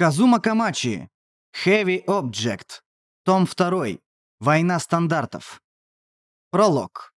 Казума Камачи. Heavy Object. Том 2. Война стандартов. Пролог.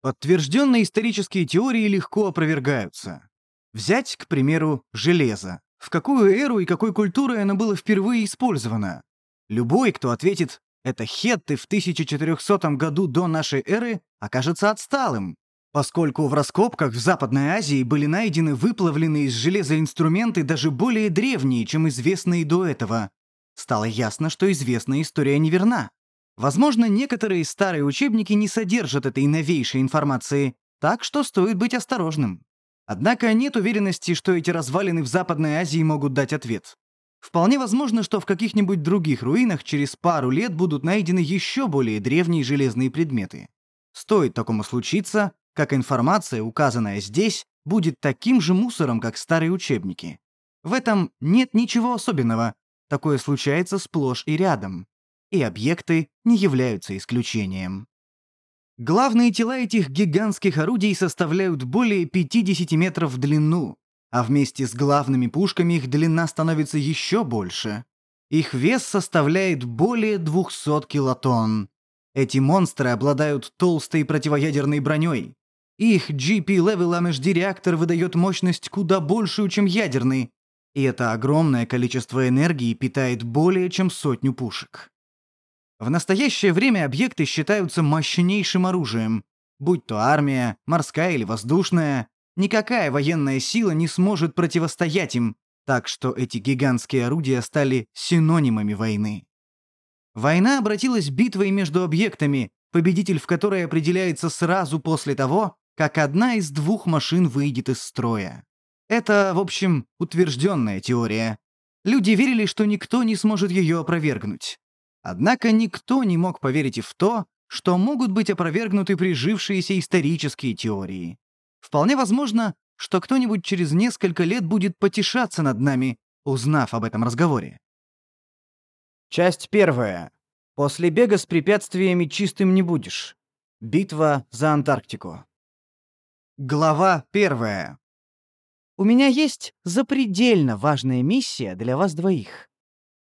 Подтвержденные исторические теории легко опровергаются. Взять, к примеру, железо. В какую эру и какой культурой оно было впервые использовано? Любой, кто ответит «это хетты в 1400 году до нашей эры», окажется отсталым, поскольку в раскопках в Западной Азии были найдены выплавленные из железа инструменты даже более древние, чем известные до этого. Стало ясно, что известная история неверна. Возможно, некоторые старые учебники не содержат этой новейшей информации, так что стоит быть осторожным. Однако нет уверенности, что эти развалины в Западной Азии могут дать ответ. Вполне возможно, что в каких-нибудь других руинах через пару лет будут найдены еще более древние железные предметы. Стоит такому случиться, как информация, указанная здесь, будет таким же мусором, как старые учебники. В этом нет ничего особенного, такое случается сплошь и рядом. И объекты не являются исключением. Главные тела этих гигантских орудий составляют более 50 метров в длину, а вместе с главными пушками их длина становится еще больше. Их вес составляет более 200 килотонн. Эти монстры обладают толстой противоядерной броней. Их GP-Level MHD реактор выдает мощность куда большую, чем ядерный, и это огромное количество энергии питает более чем сотню пушек. В настоящее время объекты считаются мощнейшим оружием. Будь то армия, морская или воздушная, никакая военная сила не сможет противостоять им, так что эти гигантские орудия стали синонимами войны. Война обратилась битвой между объектами, победитель в которой определяется сразу после того, как одна из двух машин выйдет из строя. Это, в общем, утвержденная теория. Люди верили, что никто не сможет ее опровергнуть. Однако никто не мог поверить и в то, что могут быть опровергнуты прижившиеся исторические теории. Вполне возможно, что кто-нибудь через несколько лет будет потешаться над нами, узнав об этом разговоре. Часть первая. После бега с препятствиями чистым не будешь. Битва за Антарктику. Глава первая. У меня есть запредельно важная миссия для вас двоих.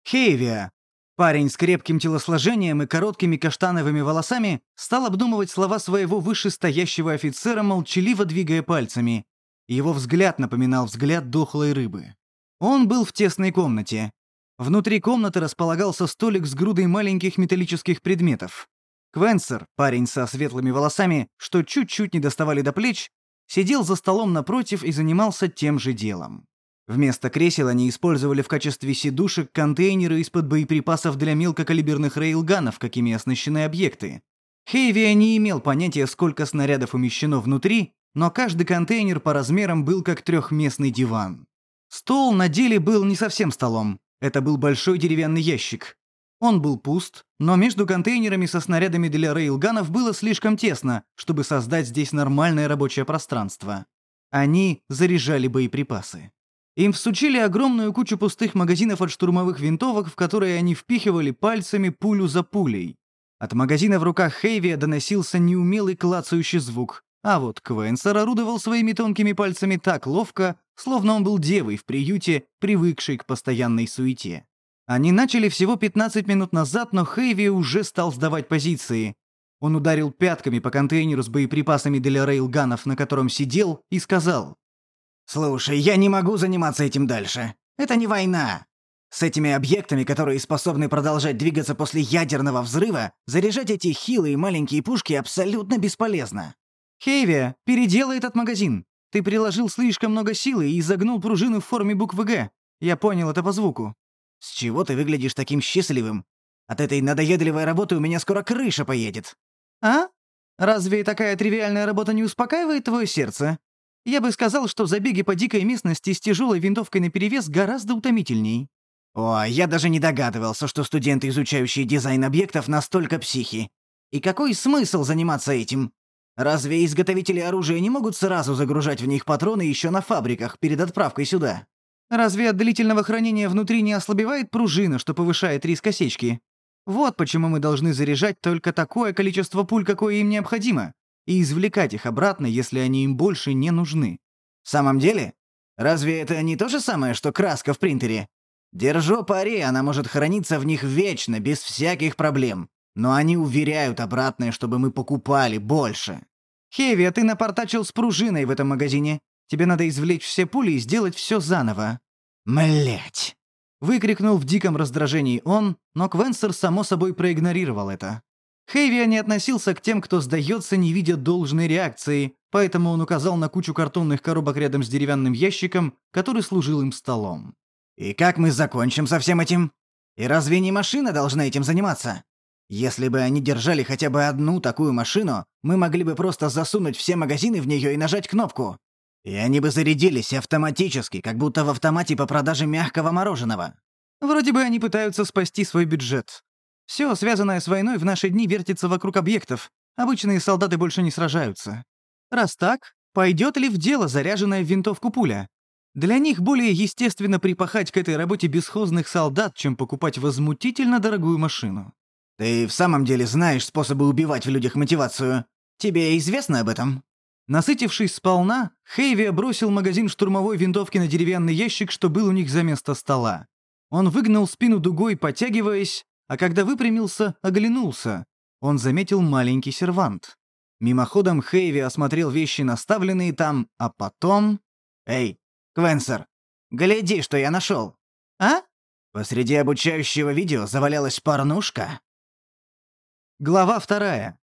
Хейвия, парень с крепким телосложением и короткими каштановыми волосами, стал обдумывать слова своего вышестоящего офицера, молчаливо двигая пальцами. Его взгляд напоминал взгляд дохлой рыбы. Он был в тесной комнате. Внутри комнаты располагался столик с грудой маленьких металлических предметов. Квенсер, парень со светлыми волосами, что чуть-чуть не доставали до плеч, сидел за столом напротив и занимался тем же делом. Вместо кресел они использовали в качестве сидушек контейнеры из-под боеприпасов для мелкокалиберных рейлганов, какими оснащены объекты. Хейвия не имел понятия, сколько снарядов умещено внутри, но каждый контейнер по размерам был как трехместный диван. Стол на деле был не совсем столом. Это был большой деревянный ящик. Он был пуст, но между контейнерами со снарядами для рейлганов было слишком тесно, чтобы создать здесь нормальное рабочее пространство. Они заряжали боеприпасы. Им всучили огромную кучу пустых магазинов от штурмовых винтовок, в которые они впихивали пальцами пулю за пулей. От магазина в руках Хейви доносился неумелый клацающий звук, а вот Квенсер орудовал своими тонкими пальцами так ловко, словно он был девой в приюте, привыкшей к постоянной суете. Они начали всего 15 минут назад, но Хэйви уже стал сдавать позиции. Он ударил пятками по контейнеру с боеприпасами для рейлганов, на котором сидел, и сказал. «Слушай, я не могу заниматься этим дальше. Это не война. С этими объектами, которые способны продолжать двигаться после ядерного взрыва, заряжать эти хилые маленькие пушки абсолютно бесполезно. Хейви, переделай этот магазин. Ты приложил слишком много силы и изогнул пружину в форме буквы «Г». Я понял это по звуку. «С чего ты выглядишь таким счастливым? От этой надоедливой работы у меня скоро крыша поедет». «А? Разве такая тривиальная работа не успокаивает твое сердце? Я бы сказал, что забеги по дикой местности с тяжелой винтовкой наперевес гораздо утомительней». «О, я даже не догадывался, что студенты, изучающие дизайн объектов, настолько психи. И какой смысл заниматься этим? Разве изготовители оружия не могут сразу загружать в них патроны еще на фабриках перед отправкой сюда?» Разве от длительного хранения внутри не ослабевает пружина, что повышает риск осечки? Вот почему мы должны заряжать только такое количество пуль, какое им необходимо, и извлекать их обратно, если они им больше не нужны. В самом деле? Разве это не то же самое, что краска в принтере? Держу пари, она может храниться в них вечно, без всяких проблем. Но они уверяют обратное, чтобы мы покупали больше. Хеви, а ты напортачил с пружиной в этом магазине. Тебе надо извлечь все пули и сделать все заново. Млять! Выкрикнул в диком раздражении он, но Квенсер само собой проигнорировал это. Хейвия не относился к тем, кто сдается, не видя должной реакции, поэтому он указал на кучу картонных коробок рядом с деревянным ящиком, который служил им столом. «И как мы закончим со всем этим? И разве не машина должна этим заниматься? Если бы они держали хотя бы одну такую машину, мы могли бы просто засунуть все магазины в нее и нажать кнопку. И они бы зарядились автоматически, как будто в автомате по продаже мягкого мороженого. Вроде бы они пытаются спасти свой бюджет. Все, связанное с войной, в наши дни вертится вокруг объектов. Обычные солдаты больше не сражаются. Раз так, пойдет ли в дело заряженная в винтовку пуля? Для них более естественно припахать к этой работе бесхозных солдат, чем покупать возмутительно дорогую машину. «Ты в самом деле знаешь способы убивать в людях мотивацию? Тебе известно об этом?» Насытившись сполна, Хейви бросил магазин штурмовой винтовки на деревянный ящик, что был у них за место стола. Он выгнал спину дугой, потягиваясь, а когда выпрямился, оглянулся. Он заметил маленький сервант. Мимоходом Хейви осмотрел вещи, наставленные там, а потом... «Эй, Квенсер, гляди, что я нашел!» «А?» Посреди обучающего видео завалялась порнушка. Глава вторая.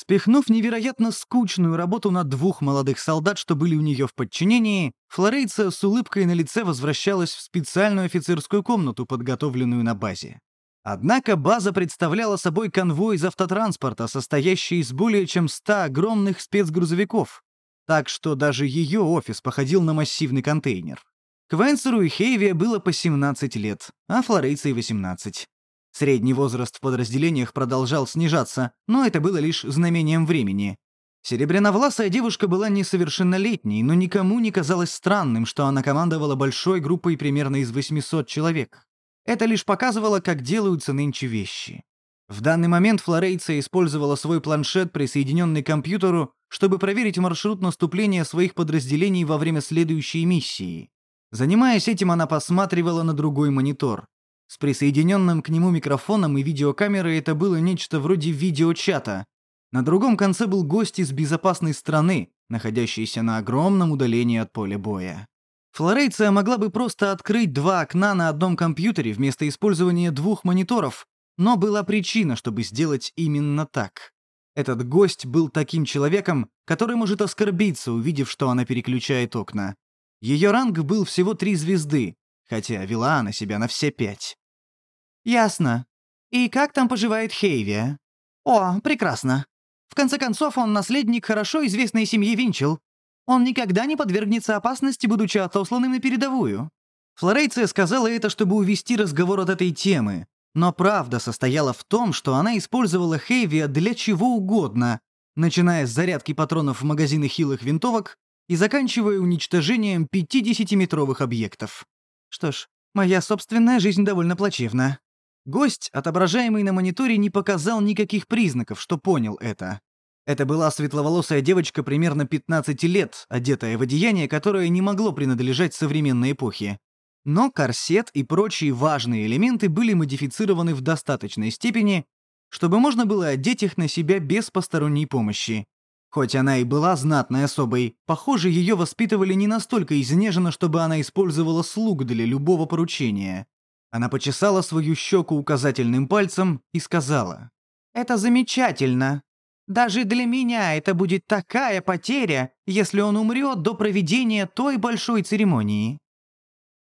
Спихнув невероятно скучную работу на двух молодых солдат, что были у нее в подчинении, Флорейция с улыбкой на лице возвращалась в специальную офицерскую комнату, подготовленную на базе. Однако база представляла собой конвой из автотранспорта, состоящий из более чем ста огромных спецгрузовиков, так что даже ее офис походил на массивный контейнер. Квенсеру и Хейве было по 17 лет, а Флорейции — 18. Средний возраст в подразделениях продолжал снижаться, но это было лишь знамением времени. Серебряновласая девушка была несовершеннолетней, но никому не казалось странным, что она командовала большой группой примерно из 800 человек. Это лишь показывало, как делаются нынче вещи. В данный момент Флорейция использовала свой планшет, присоединенный к компьютеру, чтобы проверить маршрут наступления своих подразделений во время следующей миссии. Занимаясь этим, она посматривала на другой монитор. С присоединенным к нему микрофоном и видеокамерой это было нечто вроде видеочата. На другом конце был гость из безопасной страны, находящийся на огромном удалении от поля боя. Флорейция могла бы просто открыть два окна на одном компьютере вместо использования двух мониторов, но была причина, чтобы сделать именно так. Этот гость был таким человеком, который может оскорбиться, увидев, что она переключает окна. Ее ранг был всего три звезды, хотя вела она себя на все пять. «Ясно. И как там поживает Хейви?» «О, прекрасно. В конце концов, он наследник хорошо известной семьи Винчел. Он никогда не подвергнется опасности, будучи отосланным на передовую». Флорейция сказала это, чтобы увести разговор от этой темы. Но правда состояла в том, что она использовала Хейвия для чего угодно, начиная с зарядки патронов в магазины хилых винтовок и заканчивая уничтожением 50-метровых объектов. Что ж, моя собственная жизнь довольно плачевна. Гость, отображаемый на мониторе, не показал никаких признаков, что понял это. Это была светловолосая девочка примерно 15 лет, одетая в одеяние, которое не могло принадлежать современной эпохе. Но корсет и прочие важные элементы были модифицированы в достаточной степени, чтобы можно было одеть их на себя без посторонней помощи. Хоть она и была знатной особой, похоже, ее воспитывали не настолько изнеженно, чтобы она использовала слуг для любого поручения. Она почесала свою щеку указательным пальцем и сказала. «Это замечательно. Даже для меня это будет такая потеря, если он умрет до проведения той большой церемонии.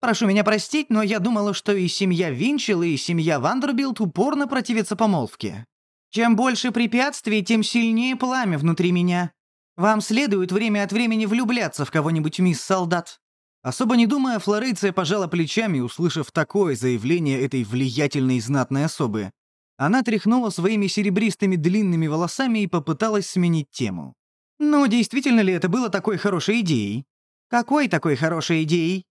Прошу меня простить, но я думала, что и семья Винчел, и семья Вандербилд упорно противятся помолвке. Чем больше препятствий, тем сильнее пламя внутри меня. Вам следует время от времени влюбляться в кого-нибудь, мисс Солдат». Особо не думая, Флорейция пожала плечами, услышав такое заявление этой влиятельной знатной особы. Она тряхнула своими серебристыми длинными волосами и попыталась сменить тему. «Ну, действительно ли это было такой хорошей идеей?» «Какой такой хорошей идеей?»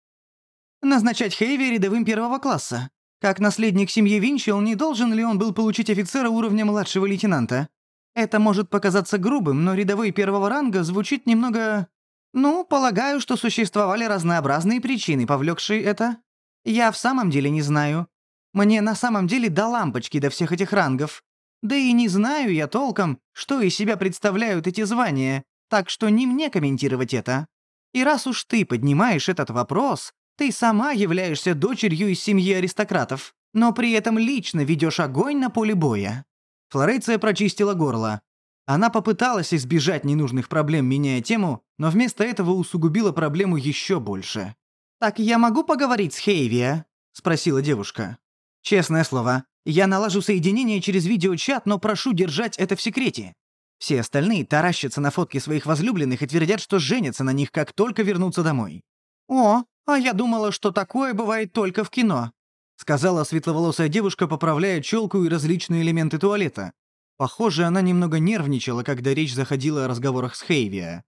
«Назначать Хейви рядовым первого класса. Как наследник семьи Винчел, не должен ли он был получить офицера уровня младшего лейтенанта? Это может показаться грубым, но рядовой первого ранга звучит немного... Ну, полагаю, что существовали разнообразные причины, повлекшие это. Я в самом деле не знаю. Мне на самом деле до лампочки до всех этих рангов. Да и не знаю я толком, что из себя представляют эти звания, так что не мне комментировать это. И раз уж ты поднимаешь этот вопрос, ты сама являешься дочерью из семьи аристократов, но при этом лично ведешь огонь на поле боя». Флорейция прочистила горло. Она попыталась избежать ненужных проблем, меняя тему, но вместо этого усугубила проблему еще больше. «Так я могу поговорить с Хейвия?» — спросила девушка. «Честное слово, я налажу соединение через видеочат, но прошу держать это в секрете. Все остальные таращатся на фотки своих возлюбленных и твердят, что женятся на них, как только вернутся домой. «О, а я думала, что такое бывает только в кино», сказала светловолосая девушка, поправляя челку и различные элементы туалета. Похоже, она немного нервничала, когда речь заходила о разговорах с Хейвия.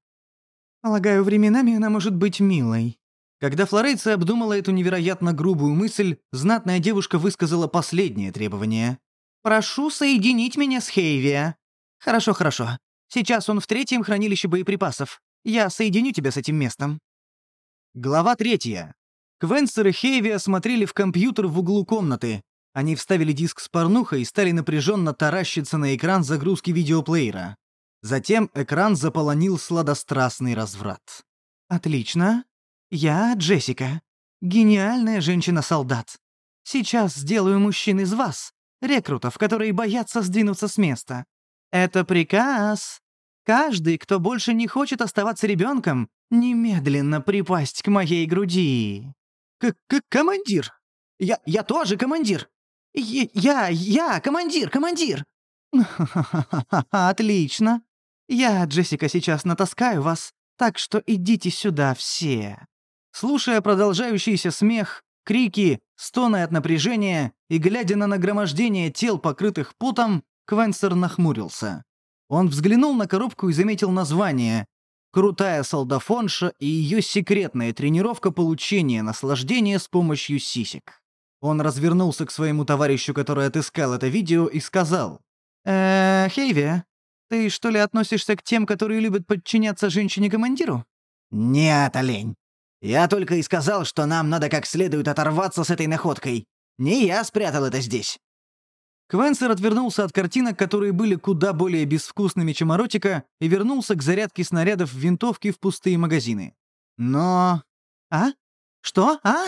«Полагаю, временами она может быть милой». Когда Флорейция обдумала эту невероятно грубую мысль, знатная девушка высказала последнее требование. «Прошу соединить меня с Хейвия. «Хорошо, хорошо. Сейчас он в третьем хранилище боеприпасов. Я соединю тебя с этим местом». Глава третья. Квенсер и Хейви осмотрели в компьютер в углу комнаты. Они вставили диск с порнухой и стали напряженно таращиться на экран загрузки видеоплеера. Затем экран заполонил сладострастный разврат. «Отлично. Я Джессика. Гениальная женщина-солдат. Сейчас сделаю мужчин из вас, рекрутов, которые боятся сдвинуться с места. «Это приказ. Каждый, кто больше не хочет оставаться ребенком, немедленно припасть к моей груди». К -к «Командир! Я, я тоже командир! Я, я, командир, командир!» «Отлично. Я, Джессика, сейчас натаскаю вас, так что идите сюда все». Слушая продолжающийся смех, крики, стоны от напряжения и глядя на нагромождение тел, покрытых потом, Квенсер нахмурился. Он взглянул на коробку и заметил название «Крутая солдафонша и ее секретная тренировка получения наслаждения с помощью сисек». Он развернулся к своему товарищу, который отыскал это видео, и сказал «Э, Хейви, ты что ли относишься к тем, которые любят подчиняться женщине-командиру?» «Нет, олень. Я только и сказал, что нам надо как следует оторваться с этой находкой. Не я спрятал это здесь. Квенсер отвернулся от картинок, которые были куда более безвкусными, чем эротика, и вернулся к зарядке снарядов в винтовки в пустые магазины. Но... А? Что? А?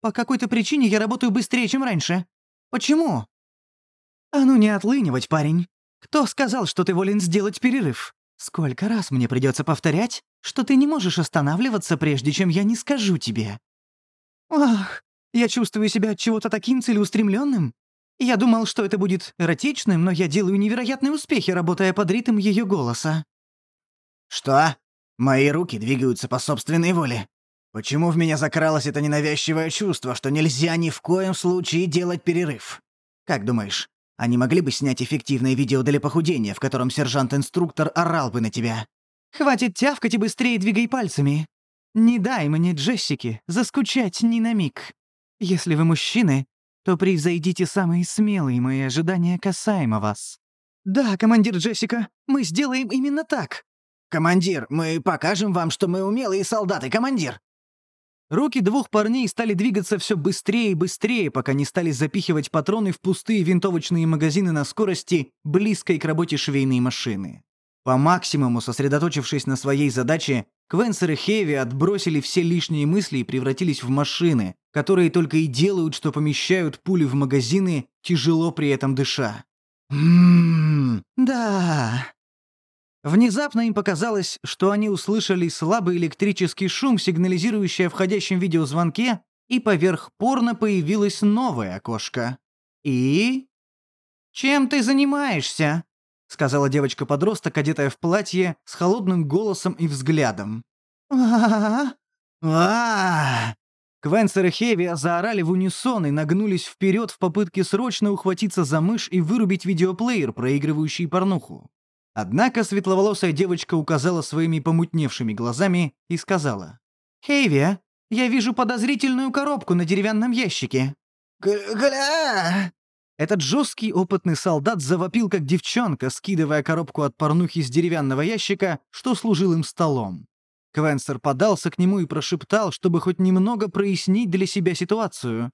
По какой-то причине я работаю быстрее, чем раньше. Почему? А ну не отлынивать, парень. Кто сказал, что ты волен сделать перерыв? Сколько раз мне придется повторять, что ты не можешь останавливаться, прежде чем я не скажу тебе? Ах, я чувствую себя чего-то таким целеустремленным. Я думал, что это будет эротичным, но я делаю невероятные успехи, работая под ритм ее голоса». «Что? Мои руки двигаются по собственной воле. Почему в меня закралось это ненавязчивое чувство, что нельзя ни в коем случае делать перерыв? Как думаешь, они могли бы снять эффективное видео для похудения, в котором сержант-инструктор орал бы на тебя?» «Хватит тявкать и быстрее двигай пальцами. Не дай мне, Джессики, заскучать ни на миг. Если вы мужчины, то превзойдите самые смелые мои ожидания касаемо вас. Да, командир Джессика, мы сделаем именно так. Командир, мы покажем вам, что мы умелые солдаты, командир. Руки двух парней стали двигаться все быстрее и быстрее, пока не стали запихивать патроны в пустые винтовочные магазины на скорости, близкой к работе швейной машины. По максимуму сосредоточившись на своей задаче, Квенсер и Хеви отбросили все лишние мысли и превратились в машины, которые только и делают, что помещают пули в магазины, тяжело при этом дыша. Ммм, да. Внезапно им показалось, что они услышали слабый электрический шум, сигнализирующий о входящем видеозвонке, и поверх порно появилось новое окошко. И... «Чем ты занимаешься?» Сказала девочка-подросток, одетая в платье, с холодным голосом и взглядом. а Квенсер и Хеви заорали в унисон и нагнулись вперед в попытке срочно ухватиться за мышь и вырубить видеоплеер, проигрывающий порнуху. Однако светловолосая девочка указала своими помутневшими глазами и сказала. «Хейви, я вижу подозрительную коробку на деревянном ящике». «Гля!» Этот жесткий опытный солдат завопил, как девчонка, скидывая коробку от порнухи с деревянного ящика, что служил им столом. Квенсер подался к нему и прошептал, чтобы хоть немного прояснить для себя ситуацию.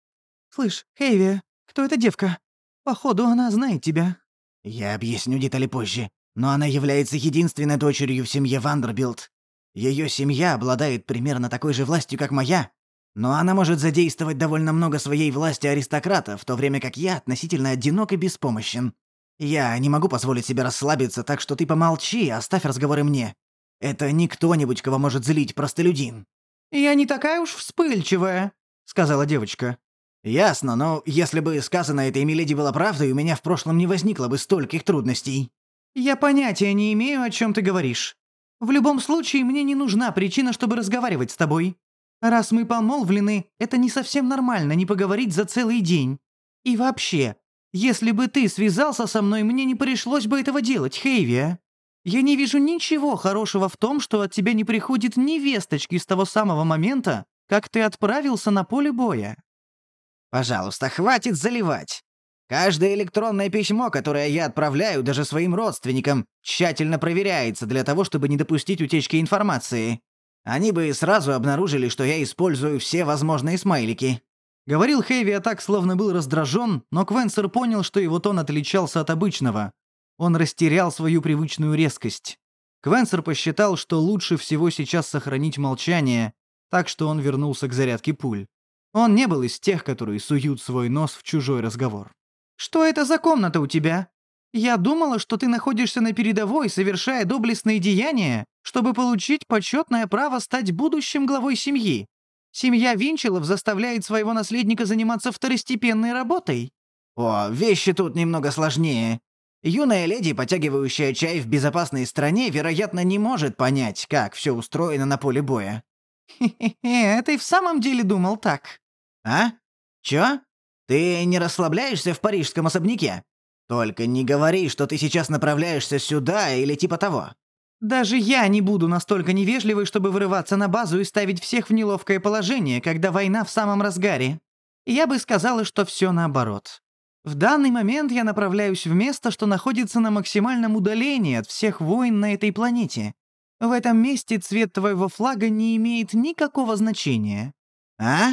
«Слышь, Хейви, кто эта девка? Походу, она знает тебя». «Я объясню детали позже, но она является единственной дочерью в семье Вандербилд. Ее семья обладает примерно такой же властью, как моя, но она может задействовать довольно много своей власти аристократа, в то время как я относительно одинок и беспомощен. Я не могу позволить себе расслабиться, так что ты помолчи и оставь разговоры мне. Это не кто-нибудь, кого может злить простолюдин». «Я не такая уж вспыльчивая», — сказала девочка. «Ясно, но если бы сказано этой миледи было правдой, у меня в прошлом не возникло бы стольких трудностей». «Я понятия не имею, о чем ты говоришь. В любом случае, мне не нужна причина, чтобы разговаривать с тобой. Раз мы помолвлены, это не совсем нормально не поговорить за целый день. И вообще, если бы ты связался со мной, мне не пришлось бы этого делать, Хейвия. Я не вижу ничего хорошего в том, что от тебя не приходит ни весточки с того самого момента, как ты отправился на поле боя. Пожалуйста, хватит заливать. Каждое электронное письмо, которое я отправляю даже своим родственникам, тщательно проверяется для того, чтобы не допустить утечки информации. Они бы сразу обнаружили, что я использую все возможные смайлики. Говорил Хэви так, словно был раздражен, но Квенсер понял, что его тон отличался от обычного. Он растерял свою привычную резкость. Квенсер посчитал, что лучше всего сейчас сохранить молчание, так что он вернулся к зарядке пуль. Он не был из тех, которые суют свой нос в чужой разговор. «Что это за комната у тебя? Я думала, что ты находишься на передовой, совершая доблестные деяния, чтобы получить почетное право стать будущим главой семьи. Семья Винчелов заставляет своего наследника заниматься второстепенной работой». «О, вещи тут немного сложнее. Юная леди, потягивающая чай в безопасной стране, вероятно, не может понять, как все устроено на поле боя». «Хе-хе-хе, ты в самом деле думал так?» «А? Чё? Ты не расслабляешься в парижском особняке? Только не говори, что ты сейчас направляешься сюда или типа того». «Даже я не буду настолько невежливой, чтобы вырываться на базу и ставить всех в неловкое положение, когда война в самом разгаре. Я бы сказала, что все наоборот. В данный момент я направляюсь в место, что находится на максимальном удалении от всех войн на этой планете. В этом месте цвет твоего флага не имеет никакого значения». «А?»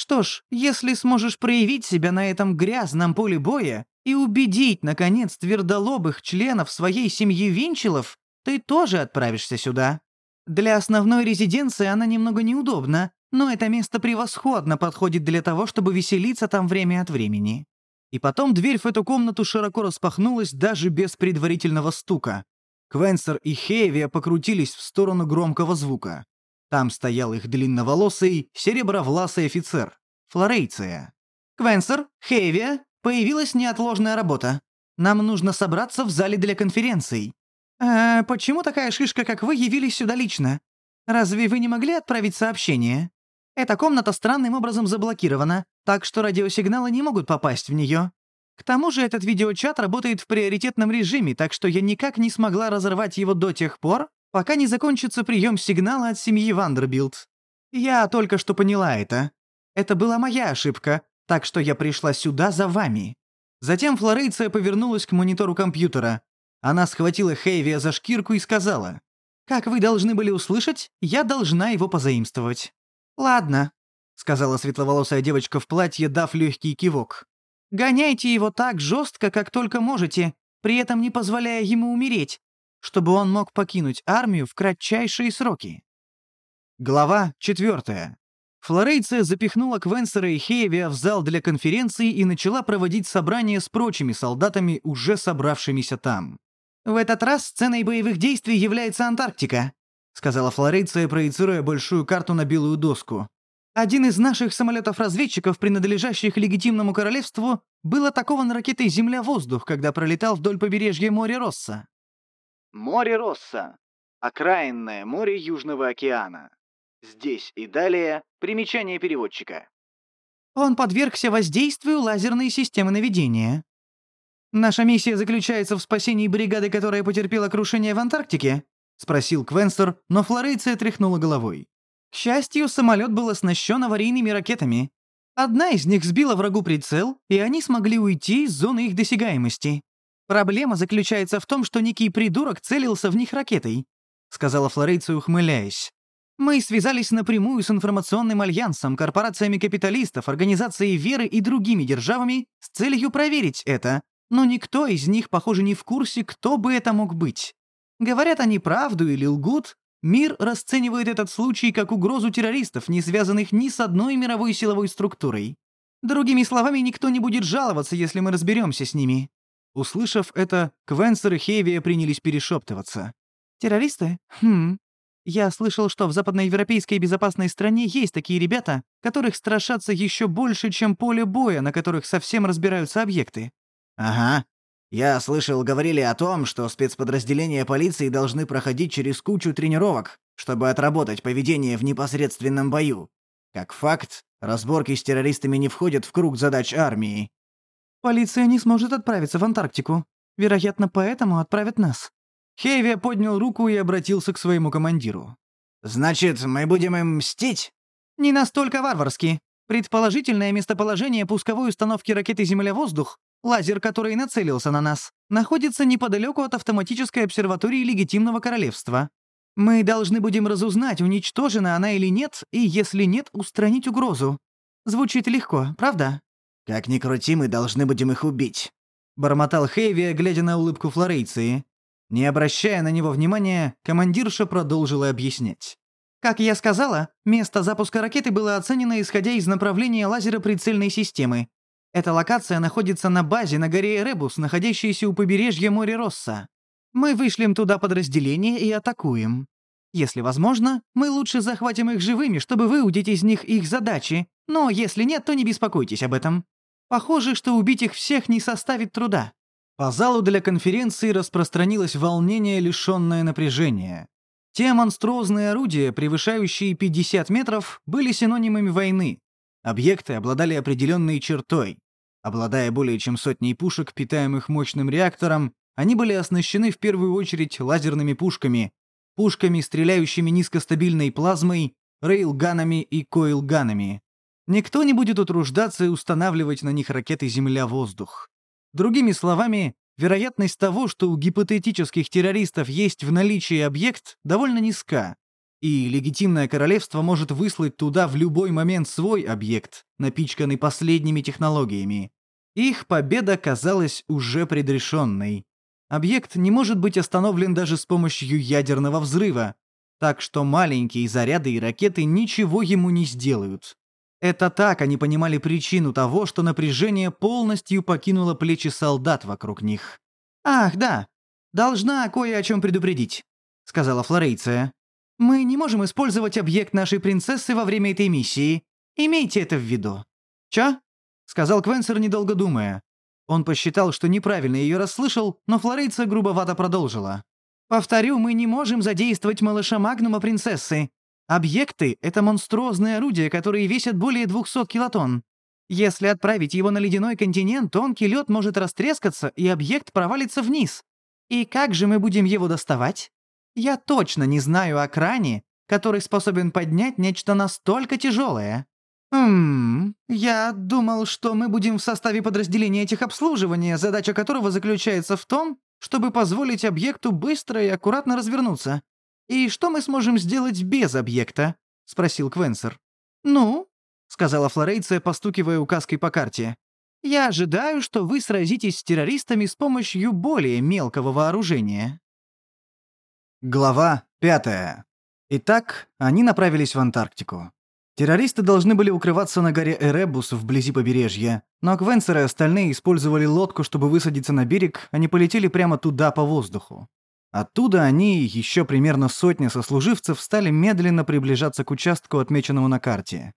Что ж, если сможешь проявить себя на этом грязном поле боя и убедить, наконец, твердолобых членов своей семьи Винчелов, ты тоже отправишься сюда. Для основной резиденции она немного неудобна, но это место превосходно подходит для того, чтобы веселиться там время от времени. И потом дверь в эту комнату широко распахнулась даже без предварительного стука. Квенсер и Хейвия покрутились в сторону громкого звука. Там стоял их длинноволосый, серебровласый офицер, Флорейция. «Квенсер, Хейвия, появилась неотложная работа. Нам нужно собраться в зале для конференций. «А почему такая шишка, как вы, явились сюда лично? Разве вы не могли отправить сообщение? Эта комната странным образом заблокирована, так что радиосигналы не могут попасть в нее. К тому же этот видеочат работает в приоритетном режиме, так что я никак не смогла разорвать его до тех пор, пока не закончится прием сигнала от семьи Вандербилд. Я только что поняла это. Это была моя ошибка, так что я пришла сюда за вами». Затем Флорейция повернулась к монитору компьютера. Она схватила Хейвия за шкирку и сказала, «Как вы должны были услышать, я должна его позаимствовать». «Ладно», — сказала светловолосая девочка в платье, дав легкий кивок. «Гоняйте его так жестко, как только можете, при этом не позволяя ему умереть, чтобы он мог покинуть армию в кратчайшие сроки. Глава 4. Флорейция запихнула Квенсера и Хейвия в зал для конференции и начала проводить собрание с прочими солдатами, уже собравшимися там. «В этот раз сценой боевых действий является Антарктика», сказала Флорейция, проецируя большую карту на белую доску. «Один из наших самолетов-разведчиков, принадлежащих легитимному королевству, был атакован ракетой «Земля-воздух», когда пролетал вдоль побережья моря Росса. Море Росса. Окраинное море Южного океана. Здесь и далее примечание переводчика. Он подвергся воздействию лазерной системы наведения. «Наша миссия заключается в спасении бригады, которая потерпела крушение в Антарктике?» — спросил Квенстер, но Флорейция тряхнула головой. К счастью, самолет был оснащен аварийными ракетами. Одна из них сбила врагу прицел, и они смогли уйти из зоны их досягаемости. Проблема заключается в том, что некий придурок целился в них ракетой», — сказала Флорейция, ухмыляясь. Мы связались напрямую с информационным альянсом, корпорациями капиталистов, организацией веры и другими державами с целью проверить это, но никто из них, похоже, не в курсе, кто бы это мог быть. Говорят они правду или лгут, мир расценивает этот случай как угрозу террористов, не связанных ни с одной мировой силовой структурой. Другими словами, никто не будет жаловаться, если мы разберемся с ними». Услышав это, Квенсер и Хевия принялись перешептываться. «Террористы? Хм. Я слышал, что в западноевропейской безопасной стране есть такие ребята, которых страшатся еще больше, чем поле боя, на которых совсем разбираются объекты». «Ага. Я слышал, говорили о том, что спецподразделения полиции должны проходить через кучу тренировок, чтобы отработать поведение в непосредственном бою. Как факт, разборки с террористами не входят в круг задач армии. Полиция не сможет отправиться в Антарктику. Вероятно, поэтому отправят нас. Хейви поднял руку и обратился к своему командиру. «Значит, мы будем им мстить?» «Не настолько варварски. Предположительное местоположение пусковой установки ракеты «Земля-воздух», лазер, который нацелился на нас, находится неподалеку от автоматической обсерватории легитимного королевства. Мы должны будем разузнать, уничтожена она или нет, и если нет, устранить угрозу. Звучит легко, правда? Как ни крути, мы должны будем их убить. Бормотал Хейви, глядя на улыбку Флорейции. Не обращая на него внимания, командирша продолжила объяснять. Как я сказала, место запуска ракеты было оценено исходя из направления лазера прицельной системы. Эта локация находится на базе на горе Эребус, находящейся у побережья моря Росса. Мы вышлем туда подразделение и атакуем. Если возможно, мы лучше захватим их живыми, чтобы выудить из них их задачи, но если нет, то не беспокойтесь об этом. Похоже, что убить их всех не составит труда». По залу для конференции распространилось волнение, лишённое напряжения. Те монструозные орудия, превышающие 50 метров, были синонимами войны. Объекты обладали определенной чертой. Обладая более чем сотней пушек, питаемых мощным реактором, они были оснащены в первую очередь лазерными пушками, пушками, стреляющими низкостабильной плазмой, рейлганами и коилганами. Никто не будет утруждаться и устанавливать на них ракеты «Земля-воздух». Другими словами, вероятность того, что у гипотетических террористов есть в наличии объект, довольно низка, и легитимное королевство может выслать туда в любой момент свой объект, напичканный последними технологиями. Их победа казалась уже предрешенной. Объект не может быть остановлен даже с помощью ядерного взрыва, так что маленькие заряды и ракеты ничего ему не сделают. Это так они понимали причину того, что напряжение полностью покинуло плечи солдат вокруг них. «Ах, да, должна кое о чем предупредить», — сказала Флорейция. «Мы не можем использовать объект нашей принцессы во время этой миссии. Имейте это в виду». «Чё?» — сказал Квенсер, недолго думая. Он посчитал, что неправильно ее расслышал, но Флорейца грубовато продолжила. «Повторю, мы не можем задействовать малыша Магнума принцессы. Объекты — это монструозные орудия, которые весят более 200 килотонн. Если отправить его на ледяной континент, тонкий лед может растрескаться, и объект провалится вниз. И как же мы будем его доставать? Я точно не знаю о кране, который способен поднять нечто настолько тяжелое. «Хм, я думал, что мы будем в составе подразделения техобслуживания, задача которого заключается в том, чтобы позволить объекту быстро и аккуратно развернуться. И что мы сможем сделать без объекта?» — спросил Квенсер. «Ну?» — сказала Флорейция, постукивая указкой по карте. «Я ожидаю, что вы сразитесь с террористами с помощью более мелкого вооружения». Глава пятая. Итак, они направились в Антарктику. Террористы должны были укрываться на горе Эребус вблизи побережья, но Квенсер и остальные использовали лодку, чтобы высадиться на берег, не полетели прямо туда по воздуху. Оттуда они и еще примерно сотня сослуживцев стали медленно приближаться к участку, отмеченному на карте.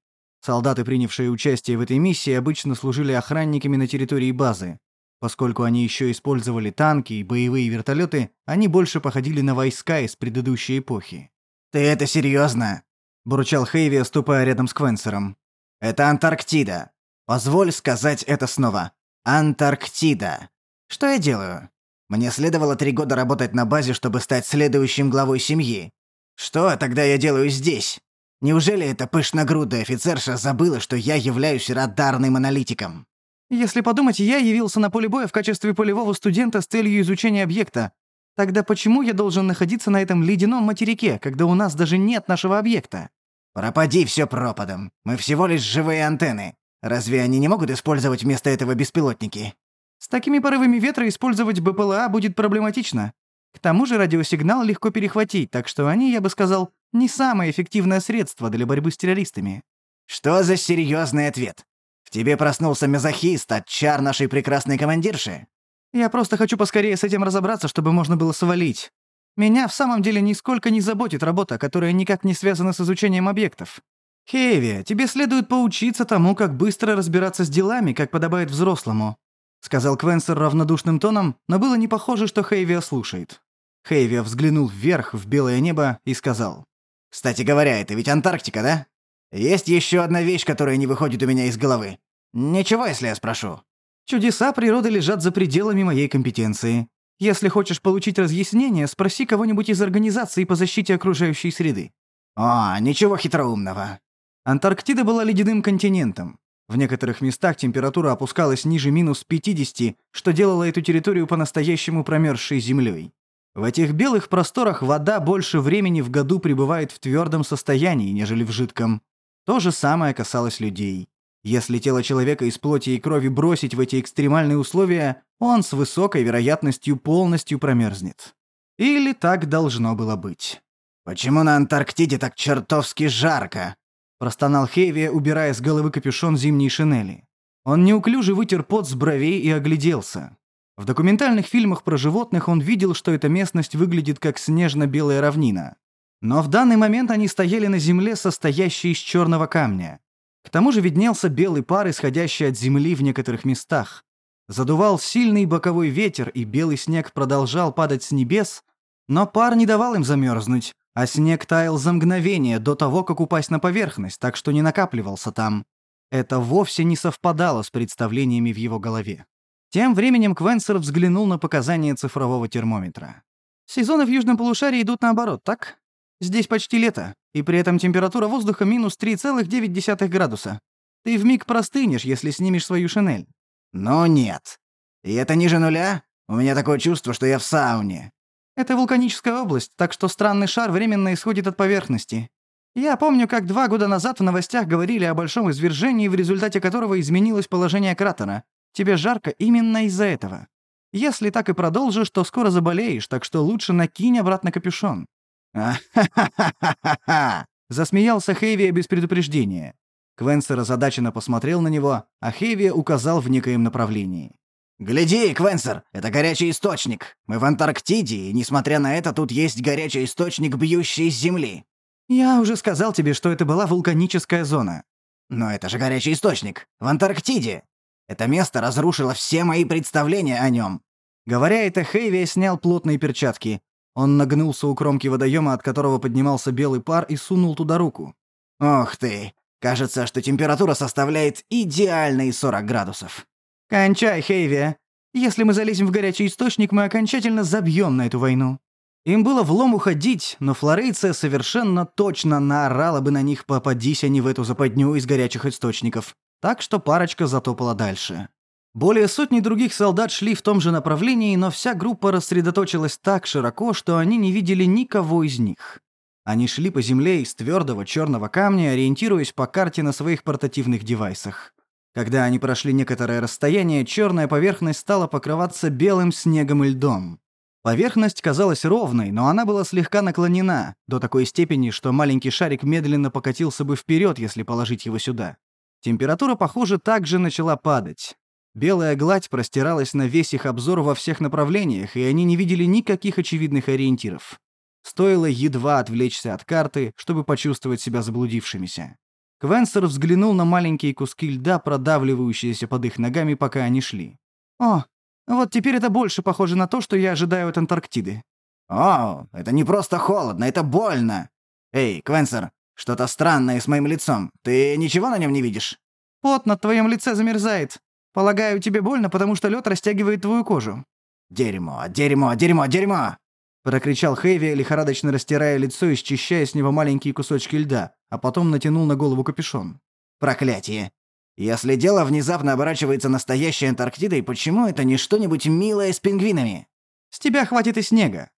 Солдаты, принявшие участие в этой миссии, обычно служили охранниками на территории базы. Поскольку они еще использовали танки и боевые вертолеты, они больше походили на войска из предыдущей эпохи. «Ты это серьезно? — бурчал Хейви, ступая рядом с Квенсером. «Это Антарктида. Позволь сказать это снова. Антарктида. Что я делаю? Мне следовало три года работать на базе, чтобы стать следующим главой семьи. Что тогда я делаю здесь? Неужели эта пышногрудая офицерша забыла, что я являюсь радарным аналитиком?» «Если подумать, я явился на поле боя в качестве полевого студента с целью изучения объекта. Тогда почему я должен находиться на этом ледяном материке, когда у нас даже нет нашего объекта? Пропади все пропадом. Мы всего лишь живые антенны. Разве они не могут использовать вместо этого беспилотники? С такими порывами ветра использовать БПЛА будет проблематично. К тому же радиосигнал легко перехватить, так что они, я бы сказал, не самое эффективное средство для борьбы с террористами. Что за серьезный ответ? В тебе проснулся мазохист от чар нашей прекрасной командирши? Я просто хочу поскорее с этим разобраться, чтобы можно было свалить. Меня в самом деле нисколько не заботит работа, которая никак не связана с изучением объектов. Хейви, тебе следует поучиться тому, как быстро разбираться с делами, как подобает взрослому», — сказал Квенсер равнодушным тоном, но было не похоже, что Хейвия слушает. Хейвия взглянул вверх в белое небо и сказал. «Кстати говоря, это ведь Антарктика, да? Есть еще одна вещь, которая не выходит у меня из головы. Ничего, если я спрошу. Чудеса природы лежат за пределами моей компетенции. Если хочешь получить разъяснение, спроси кого-нибудь из организации по защите окружающей среды». «О, ничего хитроумного». Антарктида была ледяным континентом. В некоторых местах температура опускалась ниже минус 50, что делало эту территорию по-настоящему промерзшей землей. В этих белых просторах вода больше времени в году пребывает в твердом состоянии, нежели в жидком. То же самое касалось людей. Если тело человека из плоти и крови бросить в эти экстремальные условия, он с высокой вероятностью полностью промерзнет. Или так должно было быть. «Почему на Антарктиде так чертовски жарко?» простонал Хейви, убирая с головы капюшон зимней шинели. Он неуклюже вытер пот с бровей и огляделся. В документальных фильмах про животных он видел, что эта местность выглядит как снежно-белая равнина. Но в данный момент они стояли на земле, состоящей из черного камня. К тому же виднелся белый пар, исходящий от земли в некоторых местах. Задувал сильный боковой ветер, и белый снег продолжал падать с небес, но пар не давал им замерзнуть, а снег таял за мгновение до того, как упасть на поверхность, так что не накапливался там. Это вовсе не совпадало с представлениями в его голове. Тем временем Квенсер взглянул на показания цифрового термометра. Сезоны в южном полушарии идут наоборот, так? Здесь почти лето, и при этом температура воздуха минус 3,9 градуса. Ты вмиг простынешь, если снимешь свою шинель. Но нет. И это ниже нуля? У меня такое чувство, что я в сауне. Это вулканическая область, так что странный шар временно исходит от поверхности. Я помню, как два года назад в новостях говорили о большом извержении, в результате которого изменилось положение кратера. Тебе жарко именно из-за этого. Если так и продолжишь, то скоро заболеешь, так что лучше накинь обратно капюшон. «А-ха-ха-ха-ха!» Засмеялся Хейвия без предупреждения. Квенсер озадаченно посмотрел на него, а Хейвия указал в некоем направлении. «Гляди, Квенсер, это горячий источник. Мы в Антарктиде, и, несмотря на это, тут есть горячий источник, бьющий из земли». «Я уже сказал тебе, что это была вулканическая зона». «Но это же горячий источник. В Антарктиде. Это место разрушило все мои представления о нем. Говоря это, Хейвия снял плотные перчатки. Он нагнулся у кромки водоема, от которого поднимался белый пар, и сунул туда руку. «Ох ты! Кажется, что температура составляет идеальные 40 градусов». «Кончай, Хейви. Если мы залезем в горячий источник, мы окончательно забьем на эту войну». Им было влом уходить, но Флорейция совершенно точно наорала бы на них, попадись они в эту западню из горячих источников. Так что парочка затопала дальше. Более сотни других солдат шли в том же направлении, но вся группа рассредоточилась так широко, что они не видели никого из них. Они шли по земле из твердого черного камня, ориентируясь по карте на своих портативных девайсах. Когда они прошли некоторое расстояние, черная поверхность стала покрываться белым снегом и льдом. Поверхность казалась ровной, но она была слегка наклонена, до такой степени, что маленький шарик медленно покатился бы вперед, если положить его сюда. Температура, похоже, также начала падать. Белая гладь простиралась на весь их обзор во всех направлениях, и они не видели никаких очевидных ориентиров. Стоило едва отвлечься от карты, чтобы почувствовать себя заблудившимися. Квенсер взглянул на маленькие куски льда, продавливающиеся под их ногами, пока они шли. «О, вот теперь это больше похоже на то, что я ожидаю от Антарктиды». «О, это не просто холодно, это больно. Эй, Квенсер, что-то странное с моим лицом. Ты ничего на нем не видишь?» «Пот на твоем лице замерзает. Полагаю, тебе больно, потому что лед растягивает твою кожу». «Дерьмо, дерьмо, дерьмо, дерьмо!» Прокричал Хэви, лихорадочно растирая лицо и счищая с него маленькие кусочки льда, а потом натянул на голову капюшон. «Проклятие! Если дело внезапно оборачивается настоящей Антарктидой, почему это не что-нибудь милое с пингвинами?» С тебя хватит и снега.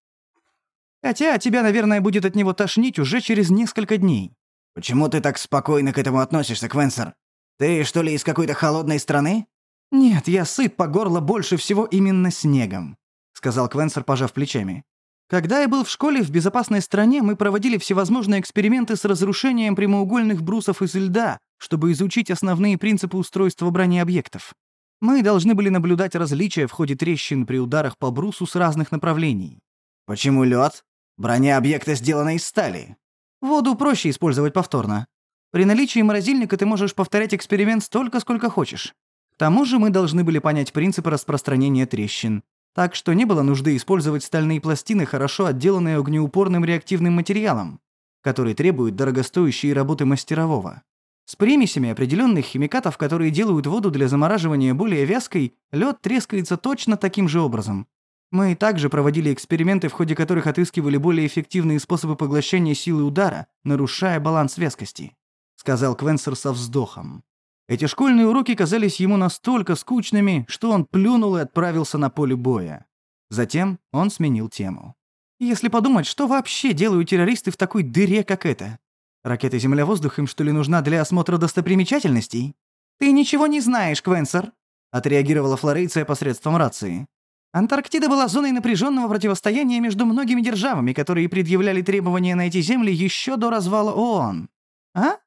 Хотя тебя, наверное, будет от него тошнить уже через несколько дней. Почему ты так спокойно к этому относишься, Квенсер? Ты что ли из какой-то холодной страны? Нет, я сыт по горло больше всего именно снегом, сказал Квенсер, пожав плечами. Когда я был в школе в безопасной стране, мы проводили всевозможные эксперименты с разрушением прямоугольных брусов из льда, чтобы изучить основные принципы устройства брони объектов. Мы должны были наблюдать различия в ходе трещин при ударах по брусу с разных направлений. Почему лед? Броня объекта сделана из стали. Воду проще использовать повторно. При наличии морозильника ты можешь повторять эксперимент столько, сколько хочешь. Тому же мы должны были понять принципы распространения трещин. Так что не было нужды использовать стальные пластины, хорошо отделанные огнеупорным реактивным материалом, который требует дорогостоящей работы мастерового. С примесями определенных химикатов, которые делают воду для замораживания более вязкой, лед трескается точно таким же образом. Мы также проводили эксперименты, в ходе которых отыскивали более эффективные способы поглощения силы удара, нарушая баланс вязкости», — сказал Квенсер со вздохом. Эти школьные уроки казались ему настолько скучными, что он плюнул и отправился на поле боя. Затем он сменил тему. Если подумать, что вообще делают террористы в такой дыре, как эта? Ракета Земля-воздух им что ли нужна для осмотра достопримечательностей? Ты ничего не знаешь, Квенсер, отреагировала Флорейция посредством рации. Антарктида была зоной напряженного противостояния между многими державами, которые предъявляли требования на эти земли еще до развала ООН. А?